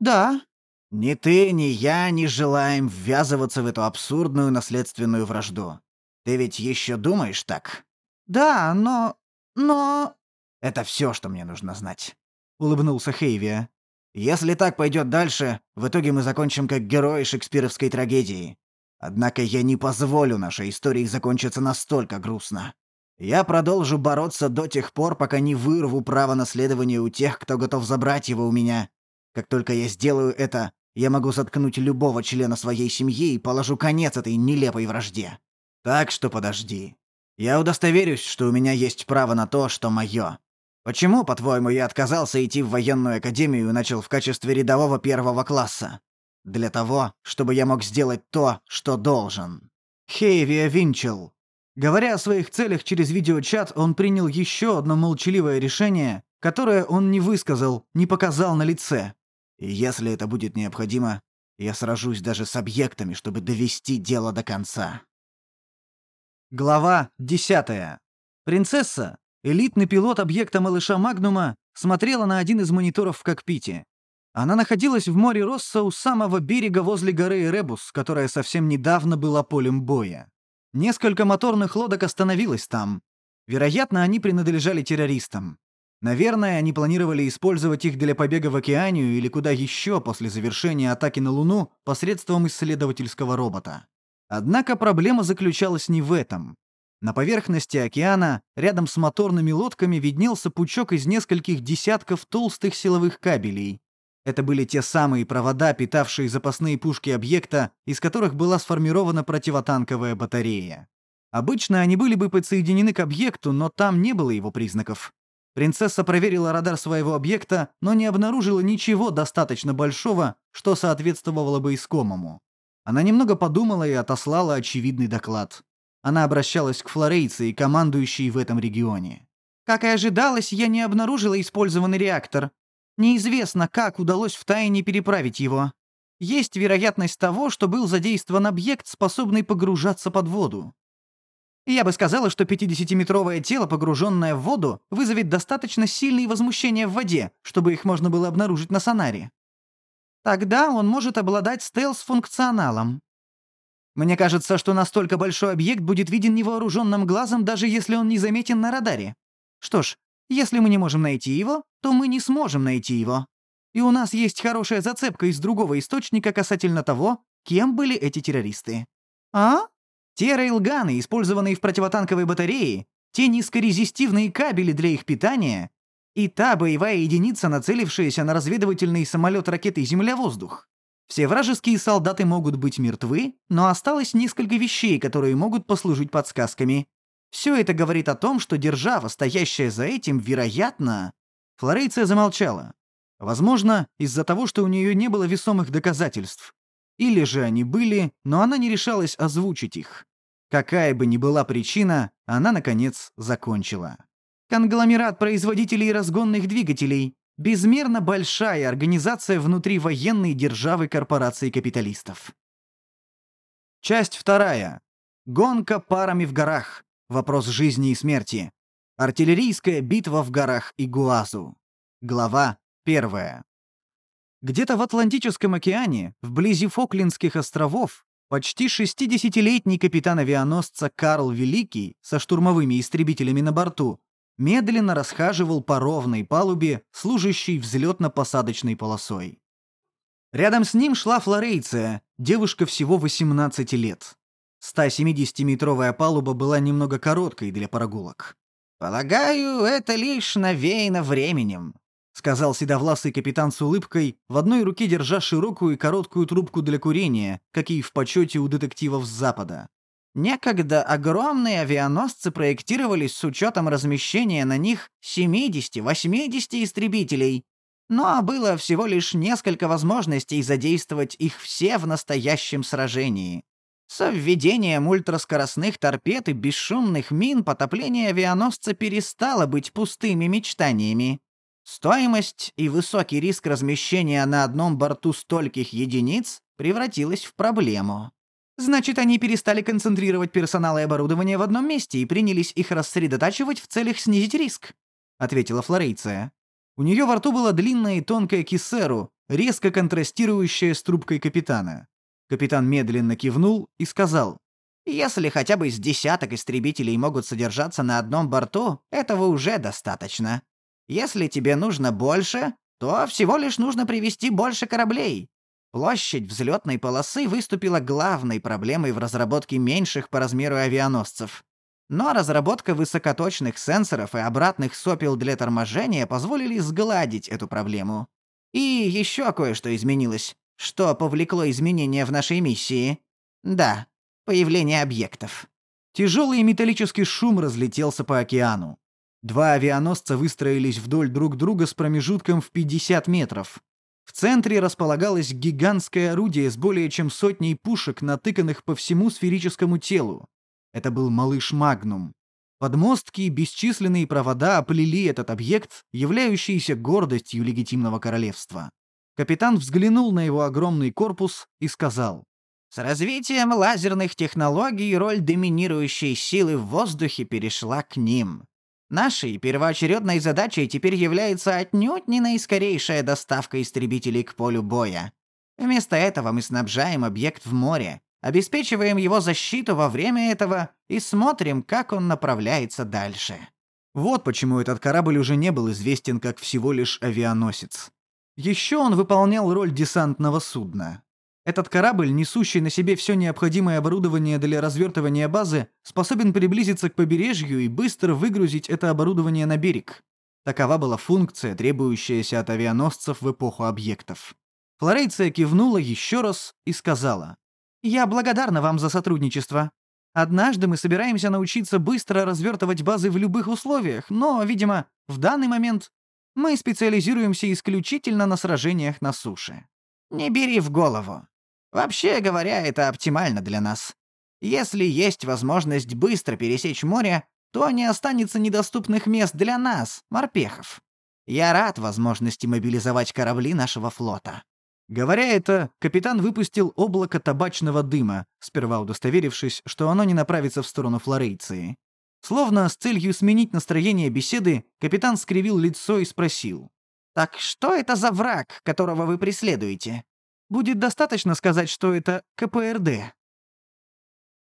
«Да». «Ни ты, ни я не желаем ввязываться в эту абсурдную наследственную вражду. Ты ведь еще думаешь так?» «Да, но... но...» Это все, что мне нужно знать», — улыбнулся Хейвия. «Если так пойдет дальше, в итоге мы закончим как герои шекспировской трагедии. Однако я не позволю нашей истории закончиться настолько грустно. Я продолжу бороться до тех пор, пока не вырву право наследования у тех, кто готов забрать его у меня. Как только я сделаю это, я могу заткнуть любого члена своей семьи и положу конец этой нелепой вражде. Так что подожди. Я удостоверюсь, что у меня есть право на то, что мое. Почему, по-твоему, я отказался идти в военную академию и начал в качестве рядового первого класса? Для того, чтобы я мог сделать то, что должен. Хейвия Винчел. Говоря о своих целях через видеочат, он принял еще одно молчаливое решение, которое он не высказал, не показал на лице. И если это будет необходимо, я сражусь даже с объектами, чтобы довести дело до конца. Глава 10. Принцесса, элитный пилот объекта малыша Магнума, смотрела на один из мониторов в кокпите. Она находилась в море Росса у самого берега возле горы Эребус, которая совсем недавно была полем боя. Несколько моторных лодок остановилось там. Вероятно, они принадлежали террористам. Наверное, они планировали использовать их для побега в океанию или куда еще после завершения атаки на Луну посредством исследовательского робота. Однако проблема заключалась не в этом. На поверхности океана, рядом с моторными лодками, виднелся пучок из нескольких десятков толстых силовых кабелей, это были те самые провода, питавшие запасные пушки объекта, из которых была сформирована противотанковая батарея. Обычно они были бы подсоединены к объекту, но там не было его признаков. Принцесса проверила радар своего объекта, но не обнаружила ничего достаточно большого, что соответствовало бы искомому. Она немного подумала и отослала очевидный доклад. Она обращалась к флорейции, командующей в этом регионе. «Как и ожидалось, я не обнаружила использованный реактор. Неизвестно, как удалось втайне переправить его. Есть вероятность того, что был задействован объект, способный погружаться под воду. Я бы сказала, что 50-метровое тело, погруженное в воду, вызовет достаточно сильные возмущения в воде, чтобы их можно было обнаружить на сонаре. Тогда он может обладать стелс-функционалом. Мне кажется, что настолько большой объект будет виден невооруженным глазом, даже если он не заметен на радаре. Что ж, если мы не можем найти его, то мы не сможем найти его. И у нас есть хорошая зацепка из другого источника касательно того, кем были эти террористы. А? Те рейлганы, использованные в противотанковой батарее, те низкорезистивные кабели для их питания и та боевая единица, нацелившаяся на разведывательный самолет ракеты «Земля-воздух». Все вражеские солдаты могут быть мертвы, но осталось несколько вещей, которые могут послужить подсказками. Все это говорит о том, что держава, стоящая за этим, вероятно... Флорейция замолчала. Возможно, из-за того, что у нее не было весомых доказательств. Или же они были, но она не решалась озвучить их. Какая бы ни была причина, она, наконец, закончила. Конгломерат производителей разгонных двигателей. Безмерно большая организация внутри военной державы корпораций капиталистов. Часть вторая. Гонка парами в горах. Вопрос жизни и смерти. Артиллерийская битва в горах Игуазу. Глава 1. Где-то в Атлантическом океане, вблизи Фоклендских островов, почти 60-летний капитан авианосца Карл Великий со штурмовыми истребителями на борту медленно расхаживал по ровной палубе, служащей взлетно-посадочной полосой. Рядом с ним шла Флорейция, девушка всего 18 лет. 170-метровая палуба была немного короткой для прогулок. «Полагаю, это лишь навеяно временем», — сказал седовласый капитан с улыбкой, в одной руке держа широкую и короткую трубку для курения, какие в почете у детективов с Запада. Некогда огромные авианосцы проектировались с учетом размещения на них 70-80 истребителей, но было всего лишь несколько возможностей задействовать их все в настоящем сражении. С введением ультраскоростных торпед и бесшумных мин потопление авианосца перестало быть пустыми мечтаниями. Стоимость и высокий риск размещения на одном борту стольких единиц превратилась в проблему. Значит, они перестали концентрировать персонал и оборудование в одном месте и принялись их рассредотачивать в целях снизить риск, ответила Флорейция. У нее во рту была длинная и тонкая кисеру, резко контрастирующая с трубкой капитана. Капитан медленно кивнул и сказал, «Если хотя бы с десяток истребителей могут содержаться на одном борту, этого уже достаточно. Если тебе нужно больше, то всего лишь нужно привести больше кораблей. Площадь взлетной полосы выступила главной проблемой в разработке меньших по размеру авианосцев. Но разработка высокоточных сенсоров и обратных сопел для торможения позволили сгладить эту проблему. И еще кое-что изменилось. Что повлекло изменения в нашей миссии? Да, появление объектов. Тяжелый металлический шум разлетелся по океану. Два авианосца выстроились вдоль друг друга с промежутком в 50 метров. В центре располагалось гигантское орудие с более чем сотней пушек, натыканных по всему сферическому телу. Это был малыш Магнум. Подмостки и бесчисленные провода оплели этот объект, являющийся гордостью легитимного королевства. Капитан взглянул на его огромный корпус и сказал. «С развитием лазерных технологий роль доминирующей силы в воздухе перешла к ним. Нашей первоочередной задачей теперь является отнюдь не наискорейшая доставка истребителей к полю боя. Вместо этого мы снабжаем объект в море, обеспечиваем его защиту во время этого и смотрим, как он направляется дальше. Вот почему этот корабль уже не был известен как всего лишь авианосец. Еще он выполнял роль десантного судна. Этот корабль, несущий на себе все необходимое оборудование для развертывания базы, способен приблизиться к побережью и быстро выгрузить это оборудование на берег. Такова была функция, требующаяся от авианосцев в эпоху объектов. Флорейция кивнула еще раз и сказала, «Я благодарна вам за сотрудничество. Однажды мы собираемся научиться быстро развертывать базы в любых условиях, но, видимо, в данный момент мы специализируемся исключительно на сражениях на суше». «Не бери в голову. Вообще говоря, это оптимально для нас. Если есть возможность быстро пересечь море, то не останется недоступных мест для нас, морпехов. Я рад возможности мобилизовать корабли нашего флота». Говоря это, капитан выпустил облако табачного дыма, сперва удостоверившись, что оно не направится в сторону Флорейции. Словно с целью сменить настроение беседы, капитан скривил лицо и спросил. «Так что это за враг, которого вы преследуете?» Будет достаточно сказать, что это КПРД.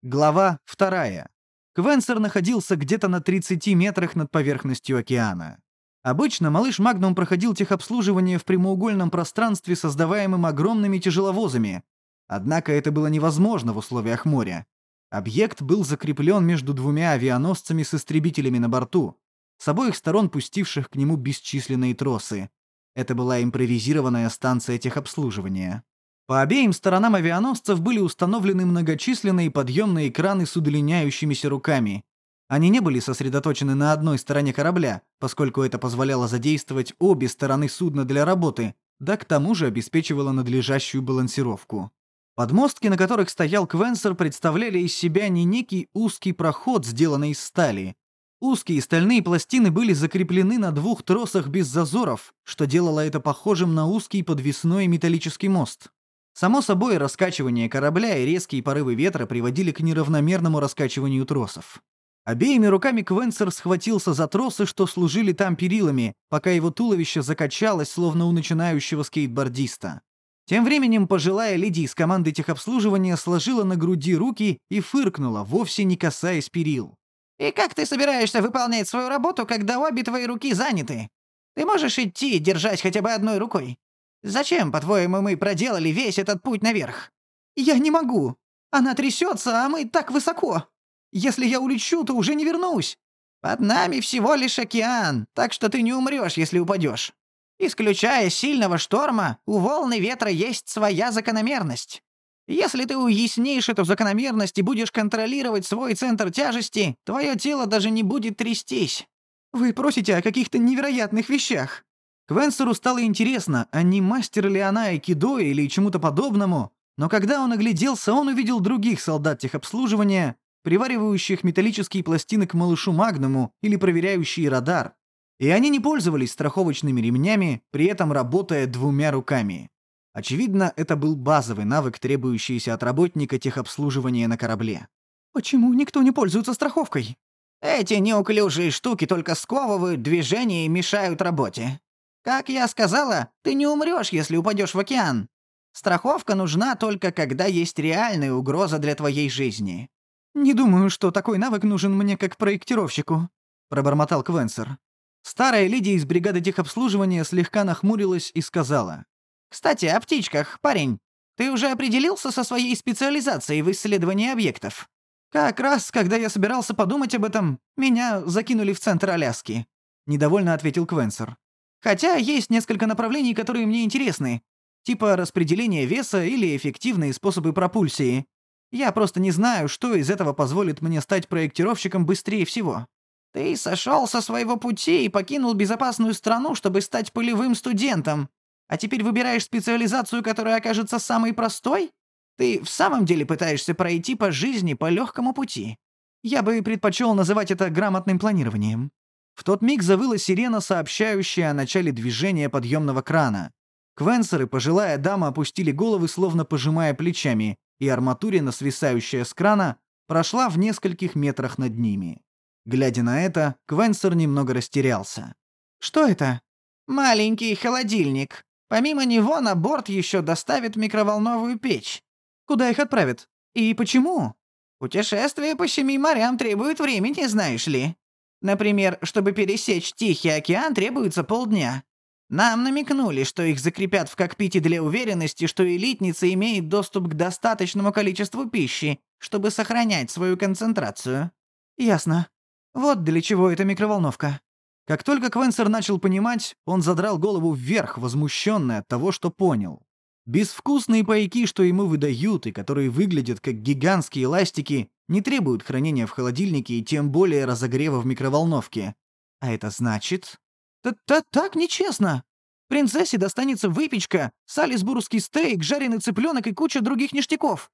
Глава вторая. Квенсер находился где-то на 30 метрах над поверхностью океана. Обычно малыш Магнум проходил техобслуживание в прямоугольном пространстве, создаваемым огромными тяжеловозами. Однако это было невозможно в условиях моря. Объект был закреплен между двумя авианосцами с истребителями на борту, с обоих сторон пустивших к нему бесчисленные тросы. Это была импровизированная станция техобслуживания. По обеим сторонам авианосцев были установлены многочисленные подъемные краны с удлиняющимися руками. Они не были сосредоточены на одной стороне корабля, поскольку это позволяло задействовать обе стороны судна для работы, да к тому же обеспечивало надлежащую балансировку. Подмостки, на которых стоял Квенсер, представляли из себя не некий узкий проход, сделанный из стали, Узкие стальные пластины были закреплены на двух тросах без зазоров, что делало это похожим на узкий подвесной металлический мост. Само собой, раскачивание корабля и резкие порывы ветра приводили к неравномерному раскачиванию тросов. Обеими руками Квенсер схватился за тросы, что служили там перилами, пока его туловище закачалось, словно у начинающего скейтбордиста. Тем временем пожилая леди из команды техобслуживания сложила на груди руки и фыркнула, вовсе не касаясь перил. И как ты собираешься выполнять свою работу, когда обе твои руки заняты? Ты можешь идти, держать хотя бы одной рукой. Зачем, по-твоему, мы проделали весь этот путь наверх? Я не могу. Она трясется, а мы так высоко. Если я улечу, то уже не вернусь. Под нами всего лишь океан, так что ты не умрешь, если упадешь. Исключая сильного шторма, у волны ветра есть своя закономерность. Если ты уяснишь эту закономерность и будешь контролировать свой центр тяжести, твое тело даже не будет трястись. Вы просите о каких-то невероятных вещах. Квенсеру стало интересно, а не мастер ли она айкидо или чему-то подобному, но когда он огляделся, он увидел других солдат техобслуживания, приваривающих металлические пластины к малышу Магнуму или проверяющие радар. И они не пользовались страховочными ремнями, при этом работая двумя руками. Очевидно, это был базовый навык, требующийся от работника техобслуживания на корабле. «Почему никто не пользуется страховкой?» «Эти неуклюжие штуки только сковывают движение и мешают работе. Как я сказала, ты не умрешь, если упадешь в океан. Страховка нужна только когда есть реальная угроза для твоей жизни». «Не думаю, что такой навык нужен мне как проектировщику», — пробормотал Квенсер. Старая леди из бригады техобслуживания слегка нахмурилась и сказала. Кстати, о птичках, парень. Ты уже определился со своей специализацией в исследовании объектов? Как раз, когда я собирался подумать об этом, меня закинули в центр Аляски. Недовольно ответил Квенсер. Хотя есть несколько направлений, которые мне интересны. Типа распределения веса или эффективные способы пропульсии. Я просто не знаю, что из этого позволит мне стать проектировщиком быстрее всего. Ты сошел со своего пути и покинул безопасную страну, чтобы стать полевым студентом. А теперь выбираешь специализацию, которая окажется самой простой? Ты в самом деле пытаешься пройти по жизни по легкому пути. Я бы предпочел называть это грамотным планированием. В тот миг завыла сирена, сообщающая о начале движения подъемного крана. Квенсер пожилая дама опустили головы, словно пожимая плечами, и арматурина, свисающая с крана, прошла в нескольких метрах над ними. Глядя на это, Квенсер немного растерялся. «Что это?» «Маленький холодильник. Помимо него на борт еще доставят микроволновую печь. Куда их отправят? И почему?» «Путешествие по семи морям требует времени, знаешь ли. Например, чтобы пересечь Тихий океан, требуется полдня. Нам намекнули, что их закрепят в кокпите для уверенности, что элитница имеет доступ к достаточному количеству пищи, чтобы сохранять свою концентрацию. Ясно. Вот для чего эта микроволновка. Как только Квенсер начал понимать, он задрал голову вверх, возмущенный от того, что понял. Безвкусные пайки, что ему выдают и которые выглядят как гигантские эластики, не требуют хранения в холодильнике и тем более разогрева в микроволновке. А это значит... «Т-т так нечестно. Принцессе достанется выпечка, салисбургский стейк, жареный цыпленок и куча других ништяков».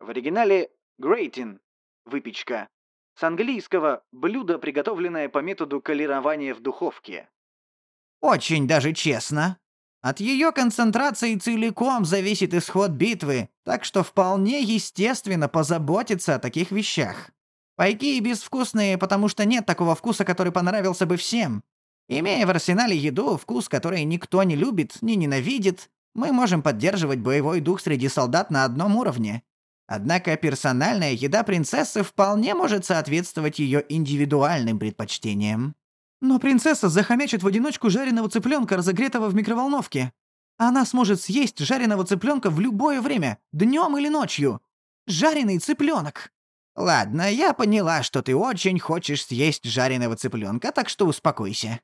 В оригинале «грейтин» — выпечка. С английского «блюдо, приготовленное по методу колерования в духовке». «Очень даже честно. От ее концентрации целиком зависит исход битвы, так что вполне естественно позаботиться о таких вещах. Пайки безвкусные, потому что нет такого вкуса, который понравился бы всем. Имея в арсенале еду, вкус который никто не любит, не ненавидит, мы можем поддерживать боевой дух среди солдат на одном уровне. Однако персональная еда принцессы вполне может соответствовать ее индивидуальным предпочтениям. Но принцесса захомячит в одиночку жареного цыпленка, разогретого в микроволновке. Она сможет съесть жареного цыпленка в любое время, днем или ночью. Жареный цыпленок. Ладно, я поняла, что ты очень хочешь съесть жареного цыпленка, так что успокойся.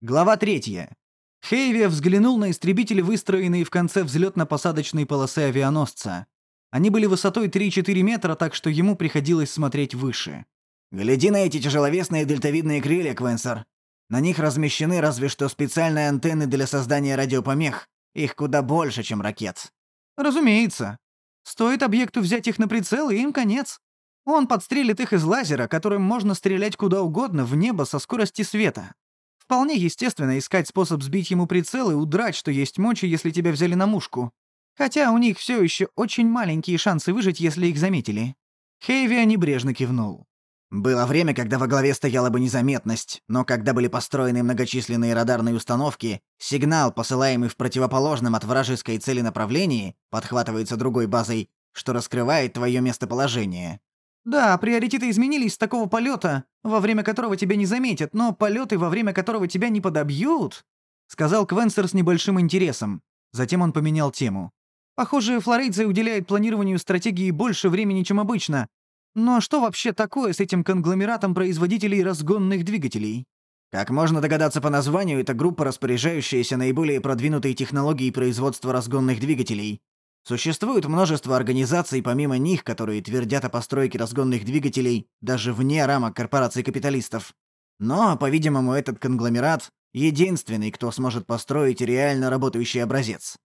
Глава третья. Хейви взглянул на истребители, выстроенные в конце взлетно-посадочной полосы авианосца. Они были высотой 3-4 метра, так что ему приходилось смотреть выше. «Гляди на эти тяжеловесные дельтовидные крылья, Квенсер. На них размещены разве что специальные антенны для создания радиопомех. Их куда больше, чем ракет». «Разумеется. Стоит объекту взять их на прицел, и им конец. Он подстрелит их из лазера, которым можно стрелять куда угодно в небо со скорости света. Вполне естественно искать способ сбить ему прицел и удрать, что есть мочи, если тебя взяли на мушку. Хотя у них все еще очень маленькие шансы выжить, если их заметили. Хейви небрежно кивнул. Было время, когда во главе стояла бы незаметность, но когда были построены многочисленные радарные установки, сигнал, посылаемый в противоположном от вражеской цели направлении, подхватывается другой базой, что раскрывает твое местоположение. Да, приоритеты изменились с такого полета, во время которого тебя не заметят, но полеты, во время которого тебя не подобьют, сказал Квенсер с небольшим интересом. Затем он поменял тему. Похоже, Флорейдзе уделяет планированию стратегии больше времени, чем обычно. Но что вообще такое с этим конгломератом производителей разгонных двигателей? Как можно догадаться по названию, это группа, распоряжающаяся наиболее продвинутой технологией производства разгонных двигателей. Существует множество организаций помимо них, которые твердят о постройке разгонных двигателей даже вне рамок корпораций капиталистов. Но, по-видимому, этот конгломерат — единственный, кто сможет построить реально работающий образец.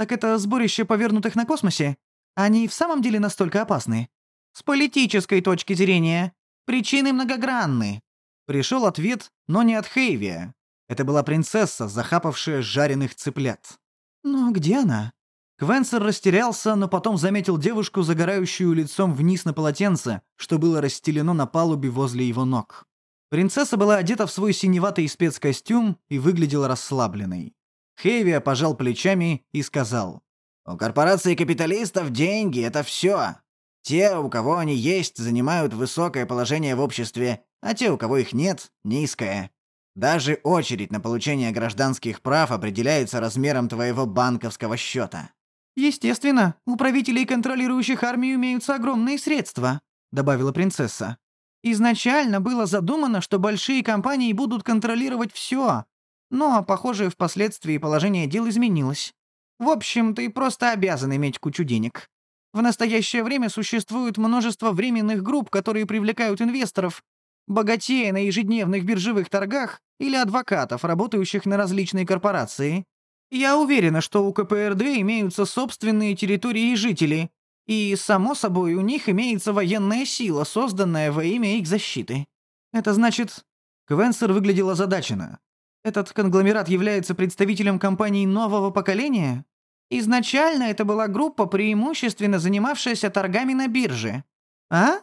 Так это сборище повернутых на космосе? Они в самом деле настолько опасны? С политической точки зрения. Причины многогранны. Пришел ответ, но не от Хейвия. Это была принцесса, захапавшая жареных цыплят. Но где она? Квенсер растерялся, но потом заметил девушку, загорающую лицом вниз на полотенце, что было расстелено на палубе возле его ног. Принцесса была одета в свой синеватый спецкостюм и выглядела расслабленной. Хейвия пожал плечами и сказал. «У корпорации капиталистов деньги — это все. Те, у кого они есть, занимают высокое положение в обществе, а те, у кого их нет — низкое. Даже очередь на получение гражданских прав определяется размером твоего банковского счета. «Естественно, у правителей, контролирующих армию, имеются огромные средства», — добавила принцесса. «Изначально было задумано, что большие компании будут контролировать все, но, похоже, впоследствии положение дел изменилось. В общем, ты просто обязан иметь кучу денег. В настоящее время существует множество временных групп, которые привлекают инвесторов. богатея на ежедневных биржевых торгах или адвокатов, работающих на различные корпорации. Я уверена, что у КПРД имеются собственные территории и жители, и, само собой, у них имеется военная сила, созданная во имя их защиты. Это значит... Квенсер выглядел озадаченно. Этот конгломерат является представителем компании нового поколения? Изначально это была группа, преимущественно занимавшаяся торгами на бирже. А?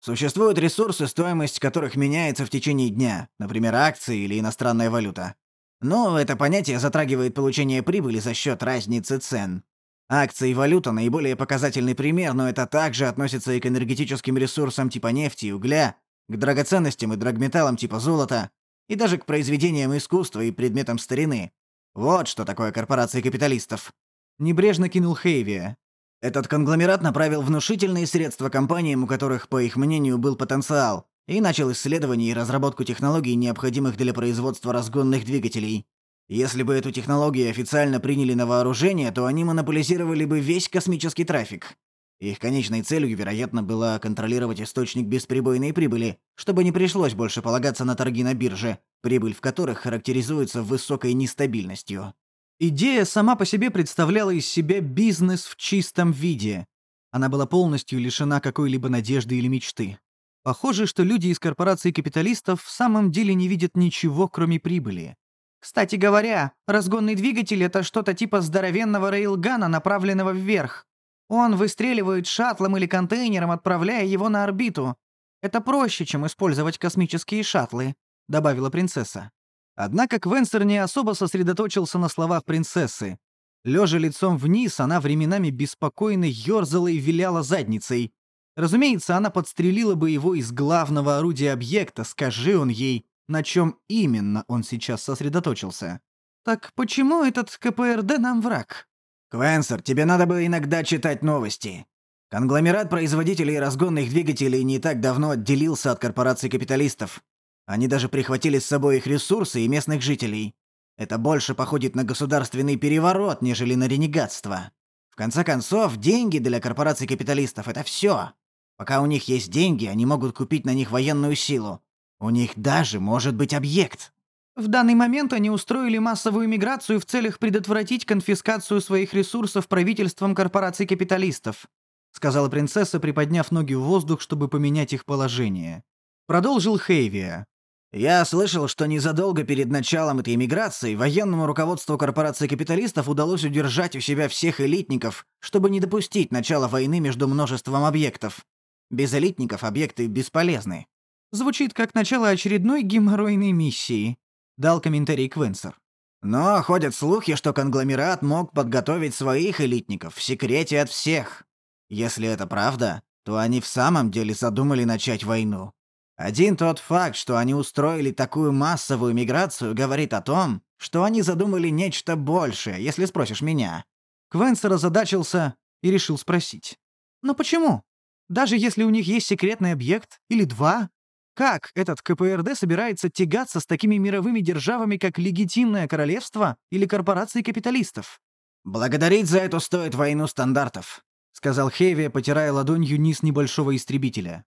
Существуют ресурсы, стоимость которых меняется в течение дня, например, акции или иностранная валюта. Но это понятие затрагивает получение прибыли за счет разницы цен. Акции и валюта – наиболее показательный пример, но это также относится и к энергетическим ресурсам типа нефти и угля, к драгоценностям и драгметаллам типа золота, и даже к произведениям искусства и предметам старины. Вот что такое корпорации капиталистов. Небрежно кинул Хейвия. Этот конгломерат направил внушительные средства компаниям, у которых, по их мнению, был потенциал, и начал исследование и разработку технологий, необходимых для производства разгонных двигателей. Если бы эту технологию официально приняли на вооружение, то они монополизировали бы весь космический трафик. Их конечной целью, вероятно, было контролировать источник бесперебойной прибыли, чтобы не пришлось больше полагаться на торги на бирже, прибыль в которых характеризуется высокой нестабильностью. Идея сама по себе представляла из себя бизнес в чистом виде. Она была полностью лишена какой-либо надежды или мечты. Похоже, что люди из корпорации капиталистов в самом деле не видят ничего, кроме прибыли. Кстати говоря, разгонный двигатель — это что-то типа здоровенного рейлгана, направленного вверх. Он выстреливает шаттлом или контейнером, отправляя его на орбиту. Это проще, чем использовать космические шаттлы», — добавила принцесса. Однако Квенсер не особо сосредоточился на словах принцессы. Лежа лицом вниз, она временами беспокойно ёрзала и виляла задницей. Разумеется, она подстрелила бы его из главного орудия объекта, скажи он ей, на чем именно он сейчас сосредоточился. «Так почему этот КПРД нам враг?» «Квенсер, тебе надо бы иногда читать новости. Конгломерат производителей разгонных двигателей не так давно отделился от корпораций капиталистов. Они даже прихватили с собой их ресурсы и местных жителей. Это больше походит на государственный переворот, нежели на ренегатство. В конце концов, деньги для корпораций капиталистов — это все. Пока у них есть деньги, они могут купить на них военную силу. У них даже может быть объект. В данный момент они устроили массовую миграцию в целях предотвратить конфискацию своих ресурсов правительством корпораций капиталистов, сказала принцесса, приподняв ноги в воздух, чтобы поменять их положение. Продолжил Хейвия. Я слышал, что незадолго перед началом этой миграции военному руководству корпорации капиталистов удалось удержать у себя всех элитников, чтобы не допустить начала войны между множеством объектов. Без элитников объекты бесполезны. Звучит как начало очередной геморройной миссии, дал комментарий Квенсер. Но ходят слухи, что конгломерат мог подготовить своих элитников в секрете от всех. Если это правда, то они в самом деле задумали начать войну. Один тот факт, что они устроили такую массовую миграцию, говорит о том, что они задумали нечто большее, если спросишь меня». Квенсер озадачился и решил спросить. «Но почему? Даже если у них есть секретный объект, или два, как этот КПРД собирается тягаться с такими мировыми державами, как Легитимное Королевство или корпорации капиталистов?» «Благодарить за это стоит войну стандартов», — сказал Хеви, потирая ладонью низ небольшого истребителя.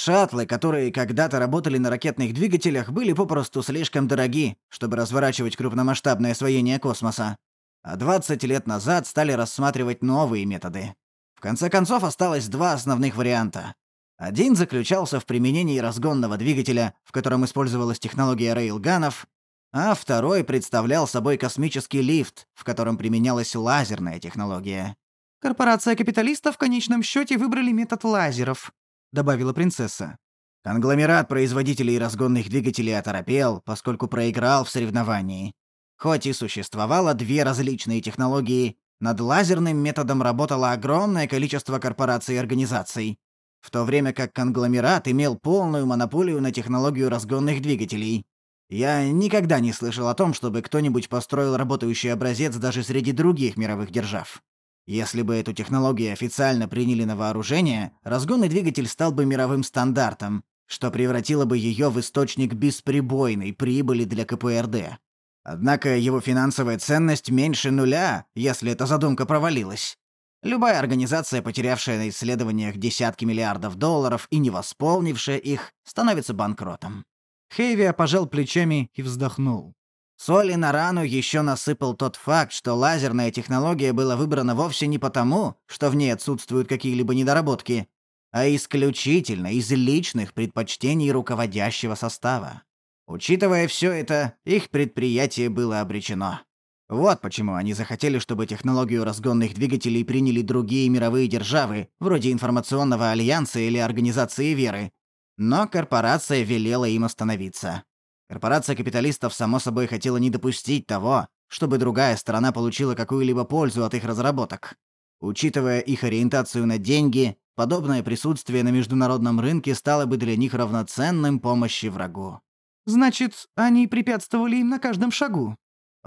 Шаттлы, которые когда-то работали на ракетных двигателях, были попросту слишком дороги, чтобы разворачивать крупномасштабное освоение космоса. А 20 лет назад стали рассматривать новые методы. В конце концов, осталось два основных варианта. Один заключался в применении разгонного двигателя, в котором использовалась технология рейлганов, а второй представлял собой космический лифт, в котором применялась лазерная технология. Корпорация капиталистов в конечном счете выбрали метод лазеров, — добавила принцесса. Конгломерат производителей разгонных двигателей оторопел, поскольку проиграл в соревновании. Хоть и существовало две различные технологии, над лазерным методом работало огромное количество корпораций и организаций, в то время как конгломерат имел полную монополию на технологию разгонных двигателей. Я никогда не слышал о том, чтобы кто-нибудь построил работающий образец даже среди других мировых держав. Если бы эту технологию официально приняли на вооружение, разгонный двигатель стал бы мировым стандартом, что превратило бы ее в источник бесперебойной прибыли для КПРД. Однако его финансовая ценность меньше нуля, если эта задумка провалилась. Любая организация, потерявшая на исследованиях десятки миллиардов долларов и не восполнившая их, становится банкротом. Хейвия пожал плечами и вздохнул. Соли на рану еще насыпал тот факт, что лазерная технология была выбрана вовсе не потому, что в ней отсутствуют какие-либо недоработки, а исключительно из личных предпочтений руководящего состава. Учитывая все это, их предприятие было обречено. Вот почему они захотели, чтобы технологию разгонных двигателей приняли другие мировые державы, вроде Информационного альянса или Организации Веры. Но корпорация велела им остановиться. Корпорация капиталистов, само собой, хотела не допустить того, чтобы другая сторона получила какую-либо пользу от их разработок. Учитывая их ориентацию на деньги, подобное присутствие на международном рынке стало бы для них равноценным помощи врагу. «Значит, они препятствовали им на каждом шагу?»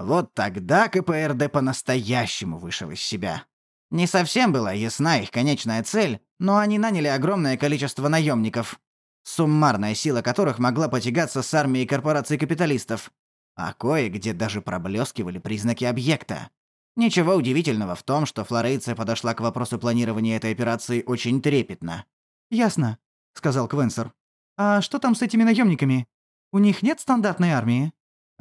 Вот тогда КПРД по-настоящему вышел из себя. Не совсем была ясна их конечная цель, но они наняли огромное количество наемников, суммарная сила которых могла потягаться с армией корпораций капиталистов, а кое-где даже проблескивали признаки объекта. Ничего удивительного в том, что Флорейция подошла к вопросу планирования этой операции очень трепетно. «Ясно», — сказал Квенсер. «А что там с этими наемниками? У них нет стандартной армии?»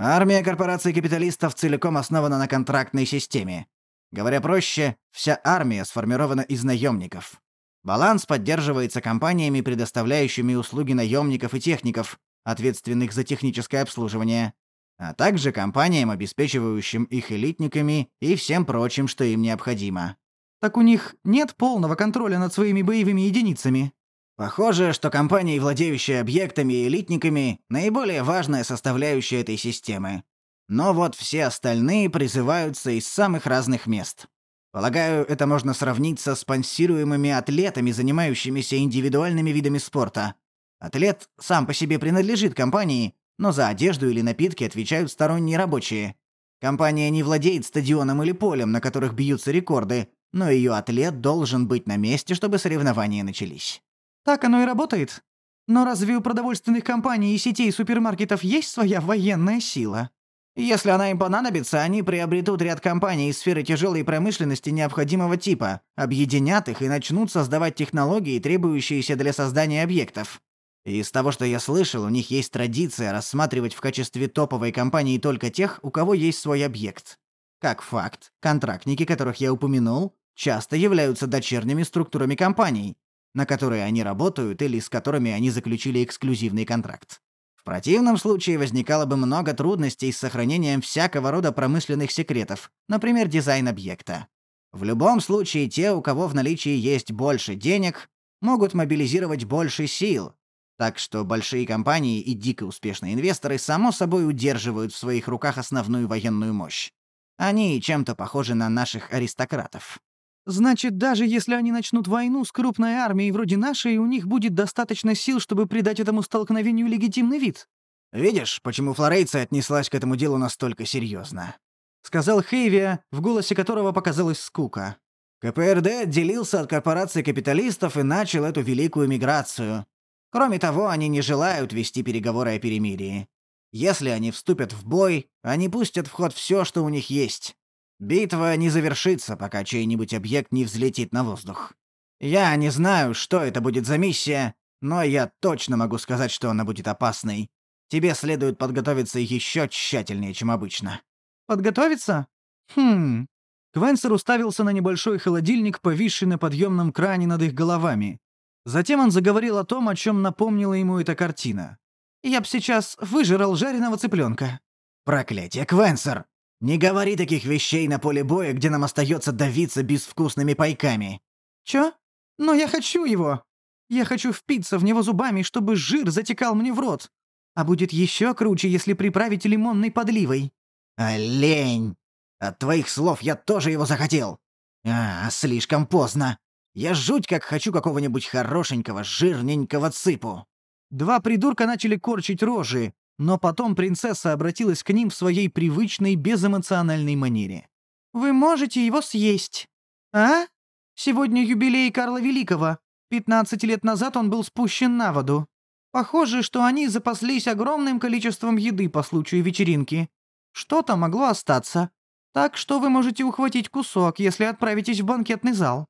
Армия корпораций капиталистов целиком основана на контрактной системе. Говоря проще, вся армия сформирована из наемников. Баланс поддерживается компаниями, предоставляющими услуги наемников и техников, ответственных за техническое обслуживание, а также компаниям, обеспечивающим их элитниками и всем прочим, что им необходимо. Так у них нет полного контроля над своими боевыми единицами. Похоже, что компании, владеющие объектами и элитниками, наиболее важная составляющая этой системы. Но вот все остальные призываются из самых разных мест. Полагаю, это можно сравнить со спонсируемыми атлетами, занимающимися индивидуальными видами спорта. Атлет сам по себе принадлежит компании, но за одежду или напитки отвечают сторонние рабочие. Компания не владеет стадионом или полем, на которых бьются рекорды, но ее атлет должен быть на месте, чтобы соревнования начались. Так оно и работает. Но разве у продовольственных компаний и сетей супермаркетов есть своя военная сила? Если она им понадобится, они приобретут ряд компаний из сферы тяжелой промышленности необходимого типа, объединят их и начнут создавать технологии, требующиеся для создания объектов. из того, что я слышал, у них есть традиция рассматривать в качестве топовой компании только тех, у кого есть свой объект. Как факт, контрактники, которых я упомянул, часто являются дочерними структурами компаний, на которые они работают или с которыми они заключили эксклюзивный контракт. В противном случае возникало бы много трудностей с сохранением всякого рода промышленных секретов, например, дизайн объекта. В любом случае, те, у кого в наличии есть больше денег, могут мобилизировать больше сил, так что большие компании и дико успешные инвесторы само собой удерживают в своих руках основную военную мощь. Они чем-то похожи на наших аристократов. Значит, даже если они начнут войну с крупной армией вроде нашей, у них будет достаточно сил, чтобы придать этому столкновению легитимный вид. Видишь, почему Флорейция отнеслась к этому делу настолько серьезно? Сказал Хейвия, в голосе которого показалась скука. КПРД отделился от корпораций капиталистов и начал эту великую миграцию. Кроме того, они не желают вести переговоры о перемирии. Если они вступят в бой, они пустят в ход все, что у них есть. Битва не завершится, пока чей-нибудь объект не взлетит на воздух. Я не знаю, что это будет за миссия, но я точно могу сказать, что она будет опасной. Тебе следует подготовиться еще тщательнее, чем обычно». «Подготовиться? Хм...» Квенсер уставился на небольшой холодильник, повисший на подъемном кране над их головами. Затем он заговорил о том, о чем напомнила ему эта картина. «Я б сейчас выжрал жареного цыпленка». «Проклятие, Квенсер! Не говори таких вещей на поле боя, где нам остается давиться безвкусными пайками. Чё? Но я хочу его. Я хочу впиться в него зубами, чтобы жир затекал мне в рот. А будет еще круче, если приправить лимонной подливой. Олень! От твоих слов я тоже его захотел. А, слишком поздно. Я жуть как хочу какого-нибудь хорошенького, жирненького цыпу. Два придурка начали корчить рожи, но потом принцесса обратилась к ним в своей привычной безэмоциональной манере. «Вы можете его съесть. А? Сегодня юбилей Карла Великого. 15 лет назад он был спущен на воду. Похоже, что они запаслись огромным количеством еды по случаю вечеринки. Что-то могло остаться. Так что вы можете ухватить кусок, если отправитесь в банкетный зал.